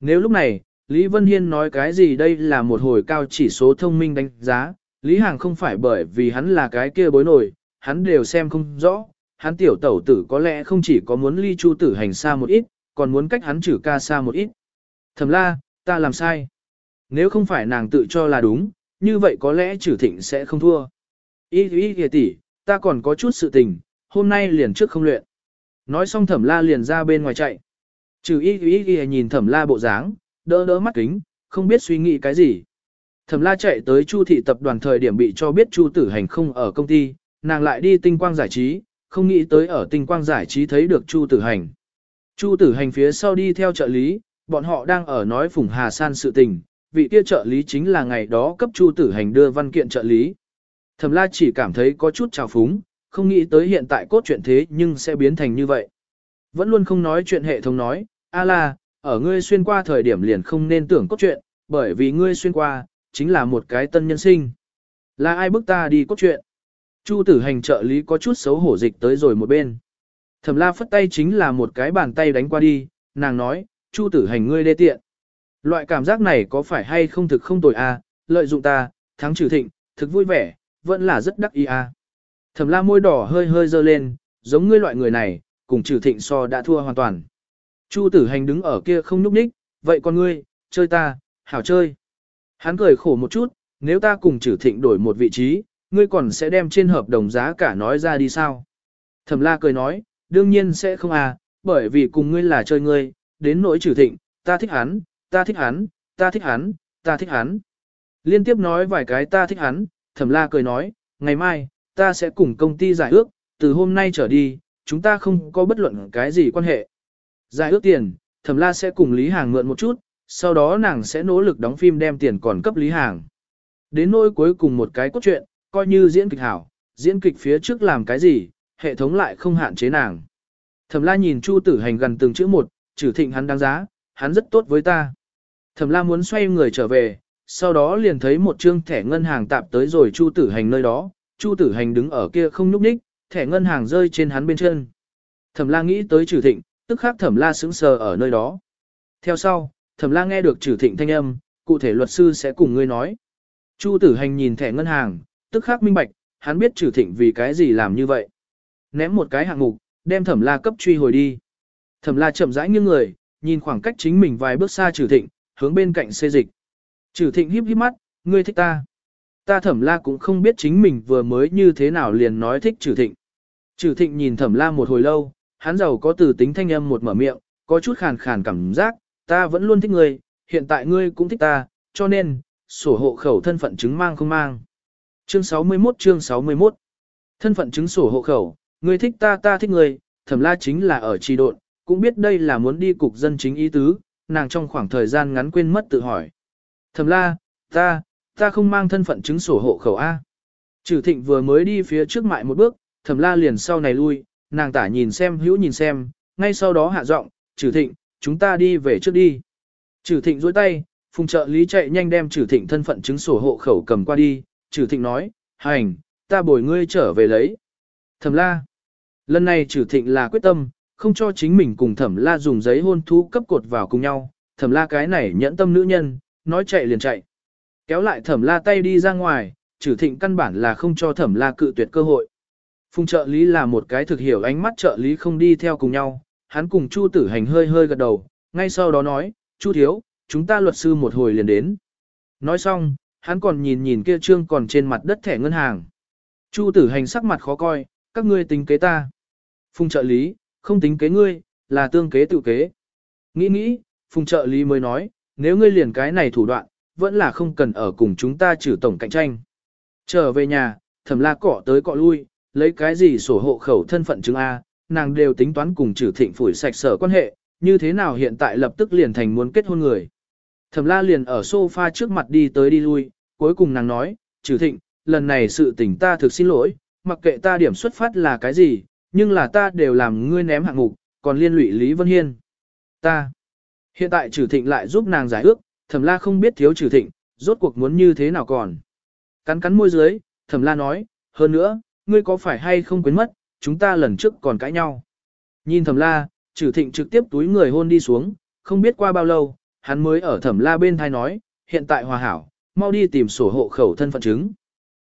Nếu lúc này, Lý Vân Hiên nói cái gì đây là một hồi cao chỉ số thông minh đánh giá, Lý Hàng không phải bởi vì hắn là cái kia bối nổi, hắn đều xem không rõ, hắn tiểu tẩu tử có lẽ không chỉ có muốn ly chu tử hành xa một ít, còn muốn cách hắn trừ ca xa một ít. Thầm la, ta làm sai. Nếu không phải nàng tự cho là đúng, như vậy có lẽ trừ thịnh sẽ không thua. Ý ý kìa tỷ, ta còn có chút sự tình, hôm nay liền trước không luyện. Nói xong thẩm la liền ra bên ngoài chạy. Trừ ý ý y nhìn thẩm la bộ dáng, đỡ đỡ mắt kính, không biết suy nghĩ cái gì. Thẩm la chạy tới chu thị tập đoàn thời điểm bị cho biết chu tử hành không ở công ty, nàng lại đi tinh quang giải trí, không nghĩ tới ở tinh quang giải trí thấy được chu tử hành. Chu tử hành phía sau đi theo trợ lý, bọn họ đang ở nói Phùng Hà San sự tình, vị kia trợ lý chính là ngày đó cấp chu tử hành đưa văn kiện trợ lý. Thẩm la chỉ cảm thấy có chút trào phúng, không nghĩ tới hiện tại cốt truyện thế nhưng sẽ biến thành như vậy. Vẫn luôn không nói chuyện hệ thống nói, a la, ở ngươi xuyên qua thời điểm liền không nên tưởng cốt truyện, bởi vì ngươi xuyên qua, chính là một cái tân nhân sinh. Là ai bức ta đi cốt truyện? Chu tử hành trợ lý có chút xấu hổ dịch tới rồi một bên. Thẩm la phất tay chính là một cái bàn tay đánh qua đi, nàng nói, chu tử hành ngươi đê tiện. Loại cảm giác này có phải hay không thực không tồi a? À, lợi dụng ta, thắng trừ thịnh, thực vui vẻ, vẫn là rất đắc ý a. À. Thẩm la môi đỏ hơi hơi dơ lên, giống ngươi loại người này, cùng trừ thịnh so đã thua hoàn toàn. Chu tử hành đứng ở kia không nhúc nhích, vậy con ngươi, chơi ta, hảo chơi. Hắn cười khổ một chút, nếu ta cùng trừ thịnh đổi một vị trí, ngươi còn sẽ đem trên hợp đồng giá cả nói ra đi sao? Thẩm la cười nói, đương nhiên sẽ không à, bởi vì cùng ngươi là chơi ngươi, đến nỗi trừ thịnh, ta thích hắn, ta thích hắn, ta thích hắn, ta thích hắn. Liên tiếp nói vài cái ta thích hắn, thẩm la cười nói, ngày mai, ta sẽ cùng công ty giải ước, từ hôm nay trở đi, chúng ta không có bất luận cái gì quan hệ. Giải ước tiền, thẩm la sẽ cùng Lý Hàng mượn một chút, sau đó nàng sẽ nỗ lực đóng phim đem tiền còn cấp Lý Hàng. Đến nỗi cuối cùng một cái cốt truyện, coi như diễn kịch hảo, diễn kịch phía trước làm cái gì, hệ thống lại không hạn chế nàng. Thẩm la nhìn Chu tử hành gần từng chữ một, trừ thịnh hắn đáng giá, hắn rất tốt với ta. Thẩm la muốn xoay người trở về, sau đó liền thấy một trương thẻ ngân hàng tạp tới rồi Chu tử hành nơi đó, Chu tử hành đứng ở kia không nhúc nhích, thẻ ngân hàng rơi trên hắn bên chân. Thẩm la nghĩ tới trừ thịnh, tức khắc thẩm la sững sờ ở nơi đó. Theo sau, thẩm la nghe được trừ thịnh thanh âm, cụ thể luật sư sẽ cùng ngươi nói. Chu tử hành nhìn thẻ ngân hàng, tức khắc minh bạch, hắn biết trừ thịnh vì cái gì làm như vậy. Ném một cái hạng mục, đem thẩm la cấp truy hồi đi. Thẩm la chậm rãi nghiêng người, nhìn khoảng cách chính mình vài bước xa trừ thịnh, hướng bên cạnh xê dịch. Trừ thịnh híp híp mắt, ngươi thích ta. Ta thẩm la cũng không biết chính mình vừa mới như thế nào liền nói thích trừ thịnh. Trừ thịnh nhìn thẩm la một hồi lâu, hắn giàu có từ tính thanh âm một mở miệng, có chút khàn khàn cảm giác, ta vẫn luôn thích ngươi, hiện tại ngươi cũng thích ta, cho nên, sổ hộ khẩu thân phận chứng mang không mang. Chương 61 chương 61 Thân phận chứng sổ hộ khẩu, ngươi thích ta ta thích ngươi, thẩm la chính là ở trì độn, cũng biết đây là muốn đi cục dân chính ý tứ, nàng trong khoảng thời gian ngắn quên mất tự hỏi. Thẩm la, ta, ta không mang thân phận chứng sổ hộ khẩu A. Trừ thịnh vừa mới đi phía trước mại một bước, thẩm la liền sau này lui, nàng tả nhìn xem hữu nhìn xem, ngay sau đó hạ giọng, trừ thịnh, chúng ta đi về trước đi. Trừ thịnh dối tay, phùng trợ lý chạy nhanh đem trừ thịnh thân phận chứng sổ hộ khẩu cầm qua đi, trừ thịnh nói, hành, ta bồi ngươi trở về lấy. Thẩm la. Lần này trừ thịnh là quyết tâm, không cho chính mình cùng thẩm la dùng giấy hôn thú cấp cột vào cùng nhau, thẩm la cái này nhẫn tâm nữ nhân, nói chạy liền chạy. Kéo lại thẩm la tay đi ra ngoài, trừ thịnh căn bản là không cho thẩm la cự tuyệt cơ hội. Phùng trợ lý là một cái thực hiểu ánh mắt trợ lý không đi theo cùng nhau, hắn cùng Chu tử hành hơi hơi gật đầu, ngay sau đó nói, Chu thiếu, chúng ta luật sư một hồi liền đến. Nói xong, hắn còn nhìn nhìn kia trương còn trên mặt đất thẻ ngân hàng. Chu tử hành sắc mặt khó coi, các ngươi tính kế ta. Phùng trợ lý, không tính kế ngươi, là tương kế tự kế. Nghĩ nghĩ, phùng trợ lý mới nói, nếu ngươi liền cái này thủ đoạn, vẫn là không cần ở cùng chúng ta trừ tổng cạnh tranh. Trở về nhà, thẩm la cọ tới cọ lui, lấy cái gì sổ hộ khẩu thân phận chứng A, nàng đều tính toán cùng trừ thịnh phủi sạch sở quan hệ, như thế nào hiện tại lập tức liền thành muốn kết hôn người. Thẩm la liền ở sofa trước mặt đi tới đi lui, cuối cùng nàng nói, trừ thịnh, lần này sự tình ta thực xin lỗi, mặc kệ ta điểm xuất phát là cái gì, nhưng là ta đều làm ngươi ném hạng mục, còn liên lụy Lý Vân Hiên. Ta. Hiện tại trừ thịnh lại giúp nàng giải ước, thẩm la không biết thiếu trừ thịnh, rốt cuộc muốn như thế nào còn. Cắn cắn môi dưới, thẩm la nói, hơn nữa, ngươi có phải hay không quên mất, chúng ta lần trước còn cãi nhau. Nhìn thẩm la, trừ thịnh trực tiếp túi người hôn đi xuống, không biết qua bao lâu, hắn mới ở thẩm la bên thai nói, hiện tại hòa hảo, mau đi tìm sổ hộ khẩu thân phận chứng.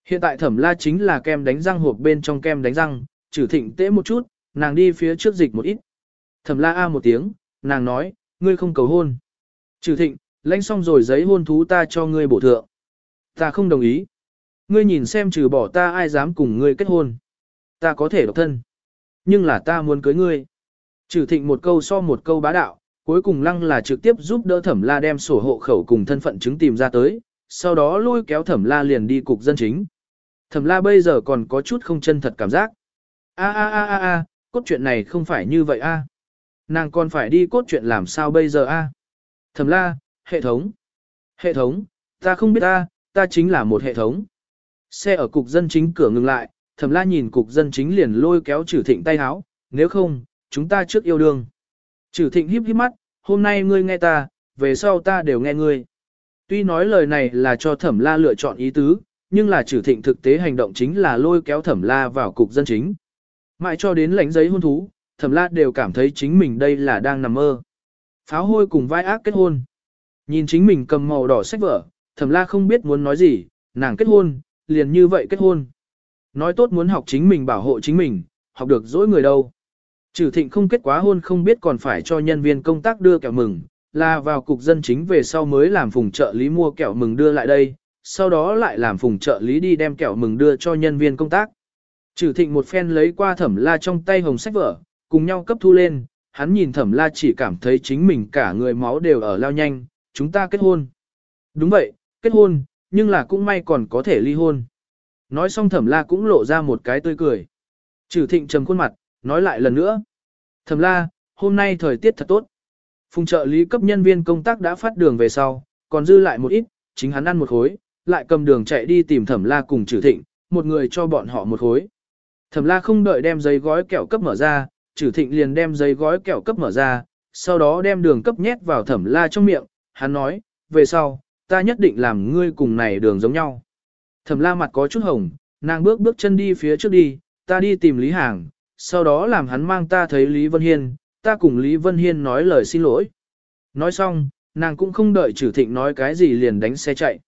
Hiện tại thẩm la chính là kem đánh răng hộp bên trong kem đánh răng, trừ thịnh tễ một chút, nàng đi phía trước dịch một ít. Thẩm la a một tiếng, nàng nói, ngươi không cầu hôn. Trừ thịnh, lãnh xong rồi giấy hôn thú ta cho ngươi bổ thượng. Ta không đồng ý. Ngươi nhìn xem trừ bỏ ta ai dám cùng ngươi kết hôn. Ta có thể độc thân. Nhưng là ta muốn cưới ngươi. Trừ thịnh một câu so một câu bá đạo, cuối cùng lăng là trực tiếp giúp đỡ thẩm la đem sổ hộ khẩu cùng thân phận chứng tìm ra tới, sau đó lôi kéo thẩm la liền đi cục dân chính. Thẩm la bây giờ còn có chút không chân thật cảm giác. A a a a a, cốt chuyện này không phải như vậy a. Nàng còn phải đi cốt chuyện làm sao bây giờ a? Thẩm la, hệ thống. Hệ thống, ta không biết ta, ta chính là một hệ thống. Xe ở cục dân chính cửa ngừng lại, thẩm la nhìn cục dân chính liền lôi kéo trừ thịnh tay háo, nếu không, chúng ta trước yêu đương. Trừ thịnh híp híp mắt, hôm nay ngươi nghe ta, về sau ta đều nghe ngươi. Tuy nói lời này là cho thẩm la lựa chọn ý tứ, nhưng là trừ thịnh thực tế hành động chính là lôi kéo thẩm la vào cục dân chính. Mãi cho đến lãnh giấy hôn thú, thẩm la đều cảm thấy chính mình đây là đang nằm mơ. Pháo hôi cùng vai ác kết hôn. Nhìn chính mình cầm màu đỏ sách vở, thẩm la không biết muốn nói gì, nàng kết hôn, liền như vậy kết hôn. Nói tốt muốn học chính mình bảo hộ chính mình, học được dỗi người đâu. Trừ thịnh không kết quá hôn không biết còn phải cho nhân viên công tác đưa kẹo mừng, là vào cục dân chính về sau mới làm phùng trợ lý mua kẹo mừng đưa lại đây, sau đó lại làm phùng trợ lý đi đem kẹo mừng đưa cho nhân viên công tác. Trừ thịnh một phen lấy qua thẩm la trong tay hồng sách vở, cùng nhau cấp thu lên, hắn nhìn thẩm la chỉ cảm thấy chính mình cả người máu đều ở lao nhanh, chúng ta kết hôn. Đúng vậy, kết hôn, nhưng là cũng may còn có thể ly hôn. Nói xong thẩm la cũng lộ ra một cái tươi cười. Trừ thịnh trầm khuôn mặt, nói lại lần nữa. Thẩm la, hôm nay thời tiết thật tốt. Phùng trợ lý cấp nhân viên công tác đã phát đường về sau, còn dư lại một ít, chính hắn ăn một khối, lại cầm đường chạy đi tìm thẩm la cùng trừ thịnh, một người cho bọn họ một khối. Thẩm la không đợi đem giấy gói kẹo cấp mở ra, trừ thịnh liền đem giấy gói kẹo cấp mở ra, sau đó đem đường cấp nhét vào thẩm la trong miệng, hắn nói, về sau, ta nhất định làm ngươi cùng này đường giống nhau. Thẩm la mặt có chút hồng, nàng bước bước chân đi phía trước đi, ta đi tìm Lý Hàng, sau đó làm hắn mang ta thấy Lý Vân Hiên, ta cùng Lý Vân Hiên nói lời xin lỗi. Nói xong, nàng cũng không đợi trừ thịnh nói cái gì liền đánh xe chạy.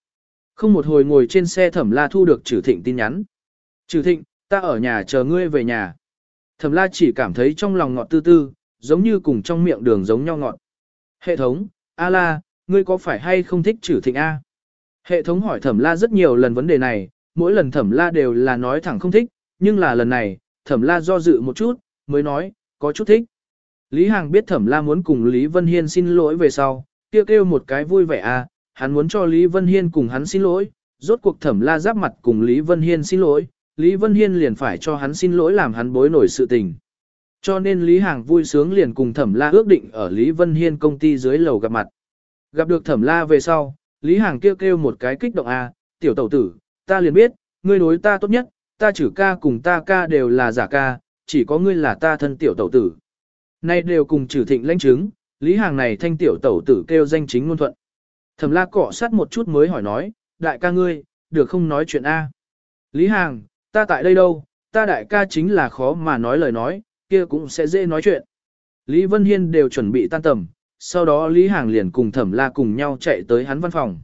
Không một hồi ngồi trên xe thẩm la thu được trừ thịnh tin nhắn. Trừ thịnh, ta ở nhà chờ ngươi về nhà. Thẩm la chỉ cảm thấy trong lòng ngọt tư tư, giống như cùng trong miệng đường giống nhau ngọt. Hệ thống, A la, ngươi có phải hay không thích trừ thịnh A? Hệ thống hỏi thẩm la rất nhiều lần vấn đề này, mỗi lần thẩm la đều là nói thẳng không thích, nhưng là lần này, thẩm la do dự một chút, mới nói, có chút thích. Lý Hàng biết thẩm la muốn cùng Lý Vân Hiên xin lỗi về sau, kêu kêu một cái vui vẻ à, hắn muốn cho Lý Vân Hiên cùng hắn xin lỗi, rốt cuộc thẩm la giáp mặt cùng Lý Vân Hiên xin lỗi, Lý Vân Hiên liền phải cho hắn xin lỗi làm hắn bối nổi sự tình. Cho nên Lý Hàng vui sướng liền cùng thẩm la ước định ở Lý Vân Hiên công ty dưới lầu gặp mặt. Gặp được thẩm la về sau, Lý Hàng kêu kêu một cái kích động à, tiểu tẩu tử, ta liền biết, ngươi đối ta tốt nhất, ta chử ca cùng ta ca đều là giả ca, chỉ có ngươi là ta thân tiểu tẩu tử. Nay đều cùng trừ thịnh lãnh chứng, lý hàng này thanh tiểu tẩu tử kêu danh chính ngôn thuận. Thẩm la cọ sát một chút mới hỏi nói, đại ca ngươi, được không nói chuyện A. Lý hàng, ta tại đây đâu, ta đại ca chính là khó mà nói lời nói, kia cũng sẽ dễ nói chuyện. Lý Vân Hiên đều chuẩn bị tan tầm, sau đó Lý Hàng liền cùng Thẩm La cùng nhau chạy tới hắn văn phòng.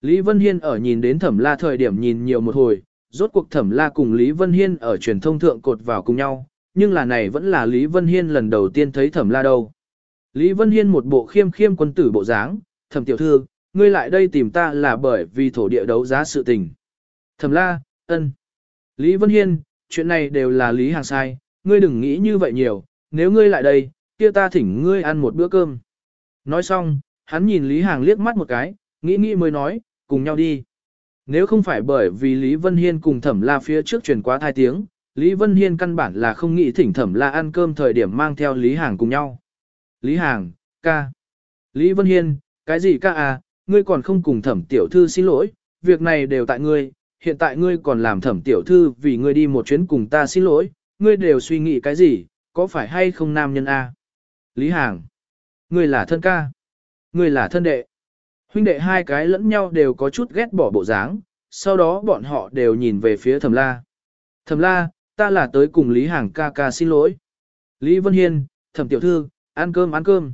Lý Vân Hiên ở nhìn đến Thẩm La thời điểm nhìn nhiều một hồi, rốt cuộc Thẩm La cùng Lý Vân Hiên ở truyền thông thượng cột vào cùng nhau, nhưng là này vẫn là Lý Vân Hiên lần đầu tiên thấy Thẩm La đâu. Lý Vân Hiên một bộ khiêm khiêm quân tử bộ dáng, Thẩm tiểu thư, ngươi lại đây tìm ta là bởi vì thổ địa đấu giá sự tình. Thẩm La, ân. Lý Vân Hiên, chuyện này đều là Lý Hàng sai, ngươi đừng nghĩ như vậy nhiều, nếu ngươi lại đây, kia ta thỉnh ngươi ăn một bữa cơm. Nói xong, hắn nhìn Lý Hàng liếc mắt một cái, nghĩ nghĩ mới nói, cùng nhau đi. Nếu không phải bởi vì Lý Vân Hiên cùng Thẩm La phía trước truyền quá thai tiếng, Lý Vân Hiên căn bản là không nghĩ thỉnh Thẩm La ăn cơm thời điểm mang theo Lý Hàng cùng nhau. Lý Hàng, ca. Lý Vân Hiên, cái gì ca à, ngươi còn không cùng Thẩm Tiểu Thư xin lỗi, việc này đều tại ngươi, hiện tại ngươi còn làm Thẩm Tiểu Thư vì ngươi đi một chuyến cùng ta xin lỗi, ngươi đều suy nghĩ cái gì, có phải hay không nam nhân a? À? Lý Hàng, ngươi là thân ca, ngươi là thân đệ. Huynh đệ hai cái lẫn nhau đều có chút ghét bỏ bộ dáng, sau đó bọn họ đều nhìn về phía thẩm la. Thẩm la, ta là tới cùng Lý Hàng ca ca xin lỗi. Lý Vân Hiên, thẩm tiểu thư, ăn cơm ăn cơm.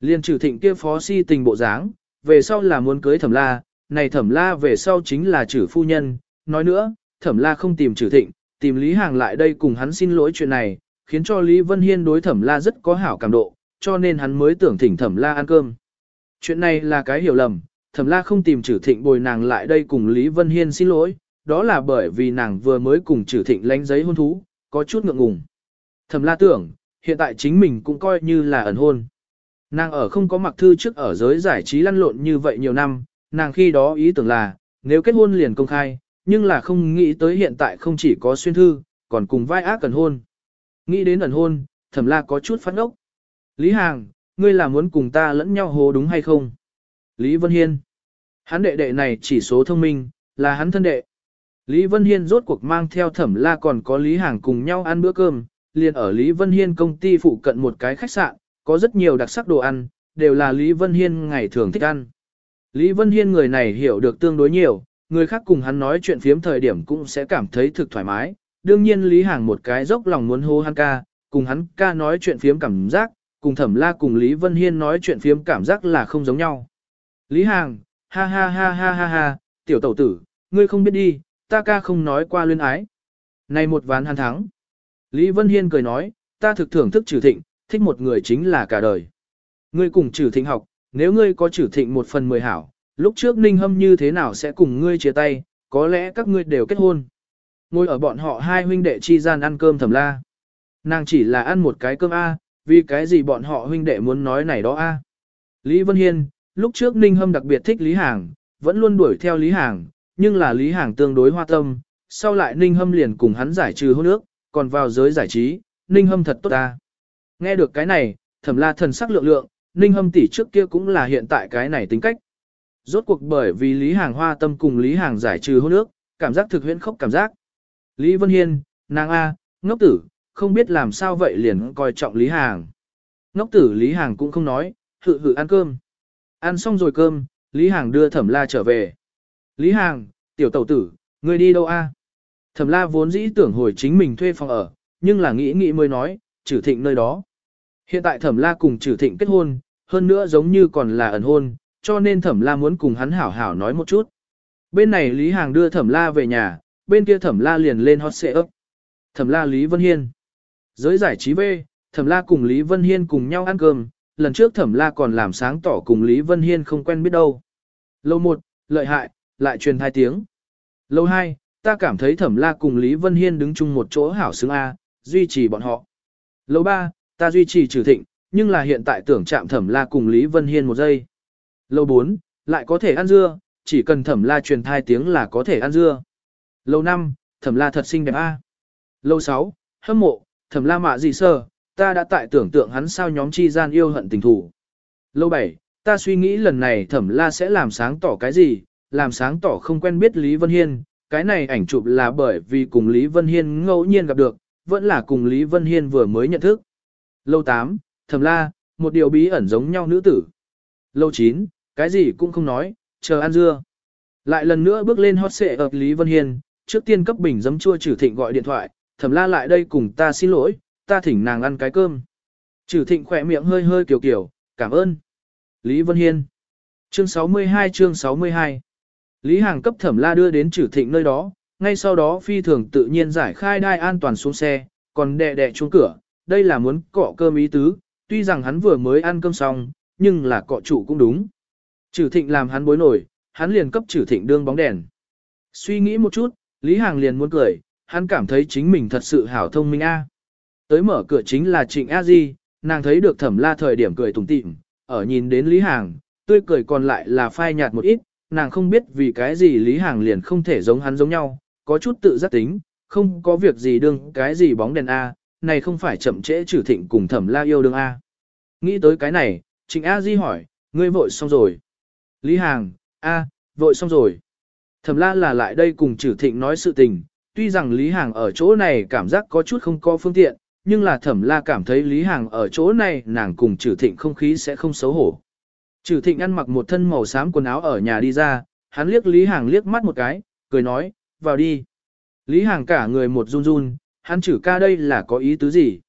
Liên trừ thịnh kia phó si tình bộ dáng, về sau là muốn cưới thẩm la, này thẩm la về sau chính là trừ phu nhân. Nói nữa, thẩm la không tìm trừ thịnh, tìm Lý Hàng lại đây cùng hắn xin lỗi chuyện này, khiến cho Lý Vân Hiên đối thẩm la rất có hảo cảm độ, cho nên hắn mới tưởng thỉnh thẩm la ăn cơm. Chuyện này là cái hiểu lầm, thẩm la không tìm trừ thịnh bồi nàng lại đây cùng Lý Vân Hiên xin lỗi, đó là bởi vì nàng vừa mới cùng trừ thịnh lánh giấy hôn thú, có chút ngượng ngùng. Thẩm la tưởng, hiện tại chính mình cũng coi như là ẩn hôn. Nàng ở không có mặc thư trước ở giới giải trí lăn lộn như vậy nhiều năm, nàng khi đó ý tưởng là, nếu kết hôn liền công khai, nhưng là không nghĩ tới hiện tại không chỉ có xuyên thư, còn cùng vai ác ẩn hôn. Nghĩ đến ẩn hôn, thẩm la có chút phát ốc. Lý Hàng, ngươi là muốn cùng ta lẫn nhau hố đúng hay không? Lý Vân Hiên. Hắn đệ đệ này chỉ số thông minh, là hắn thân đệ. Lý Vân Hiên rốt cuộc mang theo thẩm la còn có Lý Hàng cùng nhau ăn bữa cơm, liền ở Lý Vân Hiên công ty phụ cận một cái khách sạn, có rất nhiều đặc sắc đồ ăn, đều là Lý Vân Hiên ngày thường thích ăn. Lý Vân Hiên người này hiểu được tương đối nhiều, người khác cùng hắn nói chuyện phiếm thời điểm cũng sẽ cảm thấy thực thoải mái. Đương nhiên Lý Hàng một cái dốc lòng muốn hô hắn ca, cùng hắn ca nói chuyện phiếm cảm giác, cùng thẩm la cùng Lý Vân Hiên nói chuyện phiếm cảm giác là không giống nhau. Lý Hàng, ha ha ha ha ha ha, tiểu tẩu tử, ngươi không biết đi, ta ca không nói qua luyên ái. Này một ván hắn thắng. Lý Vân Hiên cười nói, ta thực thưởng thức trừ thịnh, thích một người chính là cả đời. Ngươi cùng trừ thịnh học, nếu ngươi có trừ thịnh một phần mười hảo, lúc trước ninh hâm như thế nào sẽ cùng ngươi chia tay, có lẽ các ngươi đều kết hôn. Ngồi ở bọn họ hai huynh đệ chi gian ăn cơm thầm la. Nàng chỉ là ăn một cái cơm A, vì cái gì bọn họ huynh đệ muốn nói này đó a? Lý Vân Hiên, lúc trước Ninh Hâm đặc biệt thích Lý Hàng, vẫn luôn đuổi theo Lý Hàng, nhưng là Lý Hàng tương đối hoa tâm, sau lại Ninh Hâm liền cùng hắn giải trừ hôn ước, còn vào giới giải trí, Ninh Hâm thật tốt ta. Nghe được cái này, thẩm la thần sắc lượng lượng, Ninh Hâm tỷ trước kia cũng là hiện tại cái này tính cách. Rốt cuộc bởi vì Lý Hàng hoa tâm cùng Lý Hàng giải trừ hôn ước, cảm giác thực huyễn khốc cảm giác. Lý Vân Hiên, nàng A, ngốc tử, không biết làm sao vậy liền coi trọng Lý Hàng. Ngốc tử Lý Hàng cũng không nói, hự hự ăn cơm. Ăn xong rồi cơm, Lý Hàng đưa Thẩm La trở về. Lý Hàng, tiểu tẩu tử, ngươi đi đâu a? Thẩm La vốn dĩ tưởng hồi chính mình thuê phòng ở, nhưng là nghĩ nghĩ mới nói, trừ thịnh nơi đó. Hiện tại Thẩm La cùng trừ thịnh kết hôn, hơn nữa giống như còn là ẩn hôn, cho nên Thẩm La muốn cùng hắn hảo hảo nói một chút. Bên này Lý Hàng đưa Thẩm La về nhà, bên kia Thẩm La liền lên hot xe ấp. Thẩm La Lý Vân Hiên. Giới giải trí B, Thẩm La cùng Lý Vân Hiên cùng nhau ăn cơm, lần trước Thẩm La còn làm sáng tỏ cùng Lý Vân Hiên không quen biết đâu. Lâu một, lợi hại, lại truyền hai tiếng. Lâu hai, ta cảm thấy Thẩm La cùng Lý Vân Hiên đứng chung một chỗ hảo xứng A, duy trì bọn họ. Lâu ba, ta duy trì trừ thịnh, nhưng là hiện tại tưởng chạm Thẩm La cùng Lý Vân Hiên một giây. Lâu bốn, lại có thể ăn dưa, chỉ cần Thẩm La truyền hai tiếng là có thể ăn dưa. Lâu năm, Thẩm La thật xinh đẹp A. Lâu sáu, hâm mộ, Thẩm La mạ gì sơ, ta đã tại tưởng tượng hắn sao nhóm chi gian yêu hận tình thủ. Lâu bảy, ta suy nghĩ lần này thẩm la sẽ làm sáng tỏ cái gì, làm sáng tỏ không quen biết Lý Vân Hiên, cái này ảnh chụp là bởi vì cùng Lý Vân Hiên ngẫu nhiên gặp được, vẫn là cùng Lý Vân Hiên vừa mới nhận thức. Lâu tám, thẩm la, một điều bí ẩn giống nhau nữ tử. Lâu chín, cái gì cũng không nói, chờ ăn dưa. Lại lần nữa bước lên hot xệ ở Lý Vân Hiên, trước tiên cấp bình giấm chua trừ thịnh gọi điện thoại, thẩm la lại đây cùng ta xin lỗi, ta thỉnh nàng ăn cái cơm. Trừ thịnh khỏe miệng hơi hơi kiểu kiểu, cảm ơn. Lý Vân Hiên. Chương 62 chương 62. Lý Hàng cấp thẩm la đưa đến trừ thịnh nơi đó, ngay sau đó phi thường tự nhiên giải khai đai an toàn xuống xe, còn đè đè chuông cửa, đây là muốn cọ cơm ý tứ, tuy rằng hắn vừa mới ăn cơm xong, nhưng là cọ chủ cũng đúng. Trừ thịnh làm hắn bối nổi, hắn liền cấp trừ thịnh đương bóng đèn. Suy nghĩ một chút, Lý Hàng liền muốn cười, hắn cảm thấy chính mình thật sự hảo thông minh a. Tới mở cửa chính là Trịnh A Di, nàng thấy được thẩm la thời điểm cười tủm tỉm, ở nhìn đến Lý Hàng, tươi cười còn lại là phai nhạt một ít, nàng không biết vì cái gì Lý Hàng liền không thể giống hắn giống nhau, có chút tự giác tính, không có việc gì đương cái gì bóng đèn A, này không phải chậm trễ trừ thịnh cùng thẩm la yêu đương A. Nghĩ tới cái này, Trịnh A Di hỏi, ngươi vội xong rồi. Lý Hàng, A, vội xong rồi. Thẩm la là lại đây cùng trừ thịnh nói sự tình, tuy rằng Lý Hàng ở chỗ này cảm giác có chút không có phương tiện, nhưng là thẩm la cảm thấy Lý Hàng ở chỗ này nàng cùng trừ thịnh không khí sẽ không xấu hổ. Trừ thịnh ăn mặc một thân màu xám quần áo ở nhà đi ra, hắn liếc Lý Hàng liếc mắt một cái, cười nói, vào đi. Lý Hàng cả người một run run, hắn trừ ca đây là có ý tứ gì?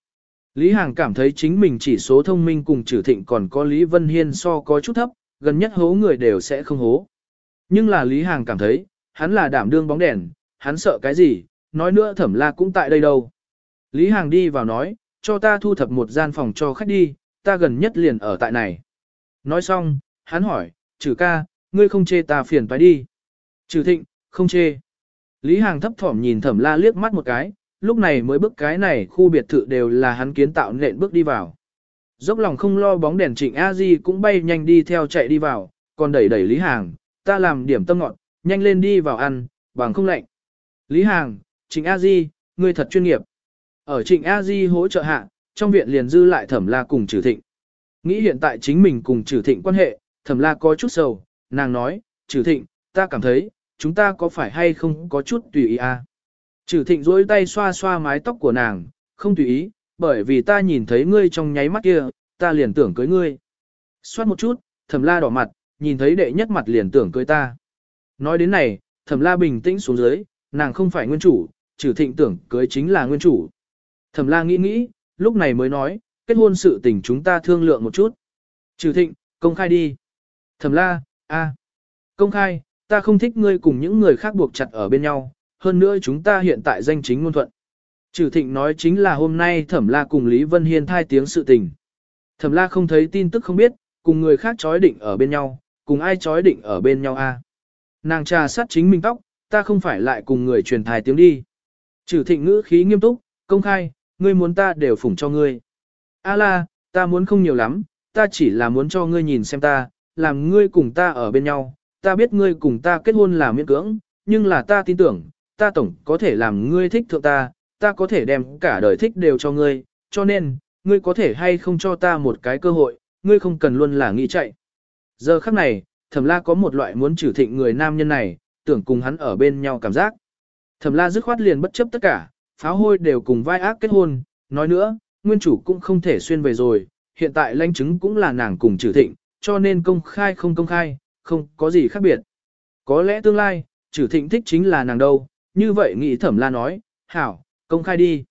Lý Hàng cảm thấy chính mình chỉ số thông minh cùng trừ thịnh còn có Lý Vân Hiên so có chút thấp, gần nhất hố người đều sẽ không hố. Nhưng là Lý Hàng cảm thấy, hắn là đảm đương bóng đèn, hắn sợ cái gì, nói nữa thẩm la cũng tại đây đâu. Lý Hàng đi vào nói, cho ta thu thập một gian phòng cho khách đi, ta gần nhất liền ở tại này. Nói xong, hắn hỏi, trừ ca, ngươi không chê ta phiền phải đi. Trừ thịnh, không chê. Lý Hàng thấp thỏm nhìn thẩm la liếc mắt một cái, lúc này mới bước cái này khu biệt thự đều là hắn kiến tạo nện bước đi vào. Dốc lòng không lo bóng đèn trịnh a di cũng bay nhanh đi theo chạy đi vào, còn đẩy đẩy Lý Hàng, ta làm điểm tâm ngọn, nhanh lên đi vào ăn, bằng không lạnh. Lý Hàng, trịnh a di, ngươi thật chuyên nghiệp. Ở trịnh A Di hỗ trợ hạ, trong viện liền dư lại thẩm la cùng Trử thịnh. Nghĩ hiện tại chính mình cùng Trử thịnh quan hệ, thẩm la có chút sầu, nàng nói, Trử thịnh, ta cảm thấy, chúng ta có phải hay không có chút tùy ý à? Trử thịnh duỗi tay xoa xoa mái tóc của nàng, không tùy ý, bởi vì ta nhìn thấy ngươi trong nháy mắt kia, ta liền tưởng cưới ngươi. Xoát một chút, thẩm la đỏ mặt, nhìn thấy đệ nhất mặt liền tưởng cưới ta. Nói đến này, thẩm la bình tĩnh xuống dưới, nàng không phải nguyên chủ, trừ thịnh tưởng cưới chính là nguyên chủ. Thẩm la nghĩ nghĩ, lúc này mới nói, kết hôn sự tình chúng ta thương lượng một chút. Trừ thịnh, công khai đi. Thẩm la, a, công khai, ta không thích ngươi cùng những người khác buộc chặt ở bên nhau, hơn nữa chúng ta hiện tại danh chính ngôn thuận. Trừ thịnh nói chính là hôm nay thẩm la cùng Lý Vân Hiên thai tiếng sự tình. Thẩm la không thấy tin tức không biết, cùng người khác chói định ở bên nhau, cùng ai chói định ở bên nhau a? Nàng trà sát chính mình tóc, ta không phải lại cùng người truyền thai tiếng đi. Trừ thịnh ngữ khí nghiêm túc, công khai, ngươi muốn ta đều phủng cho ngươi. A la, ta muốn không nhiều lắm, ta chỉ là muốn cho ngươi nhìn xem ta, làm ngươi cùng ta ở bên nhau, ta biết ngươi cùng ta kết hôn là miễn cưỡng, nhưng là ta tin tưởng, ta tổng có thể làm ngươi thích thượng ta, ta có thể đem cả đời thích đều cho ngươi, cho nên, ngươi có thể hay không cho ta một cái cơ hội, ngươi không cần luôn là nghĩ chạy. Giờ khắc này, thẩm la có một loại muốn trừ thịnh người nam nhân này, tưởng cùng hắn ở bên nhau cảm giác. Thẩm la dứt khoát liền bất chấp tất cả, pháo hôi đều cùng vai ác kết hôn, nói nữa, nguyên chủ cũng không thể xuyên về rồi, hiện tại lãnh chứng cũng là nàng cùng trừ thịnh, cho nên công khai không công khai, không có gì khác biệt. Có lẽ tương lai, trừ thịnh thích chính là nàng đâu, như vậy nghĩ thẩm la nói, hảo, công khai đi.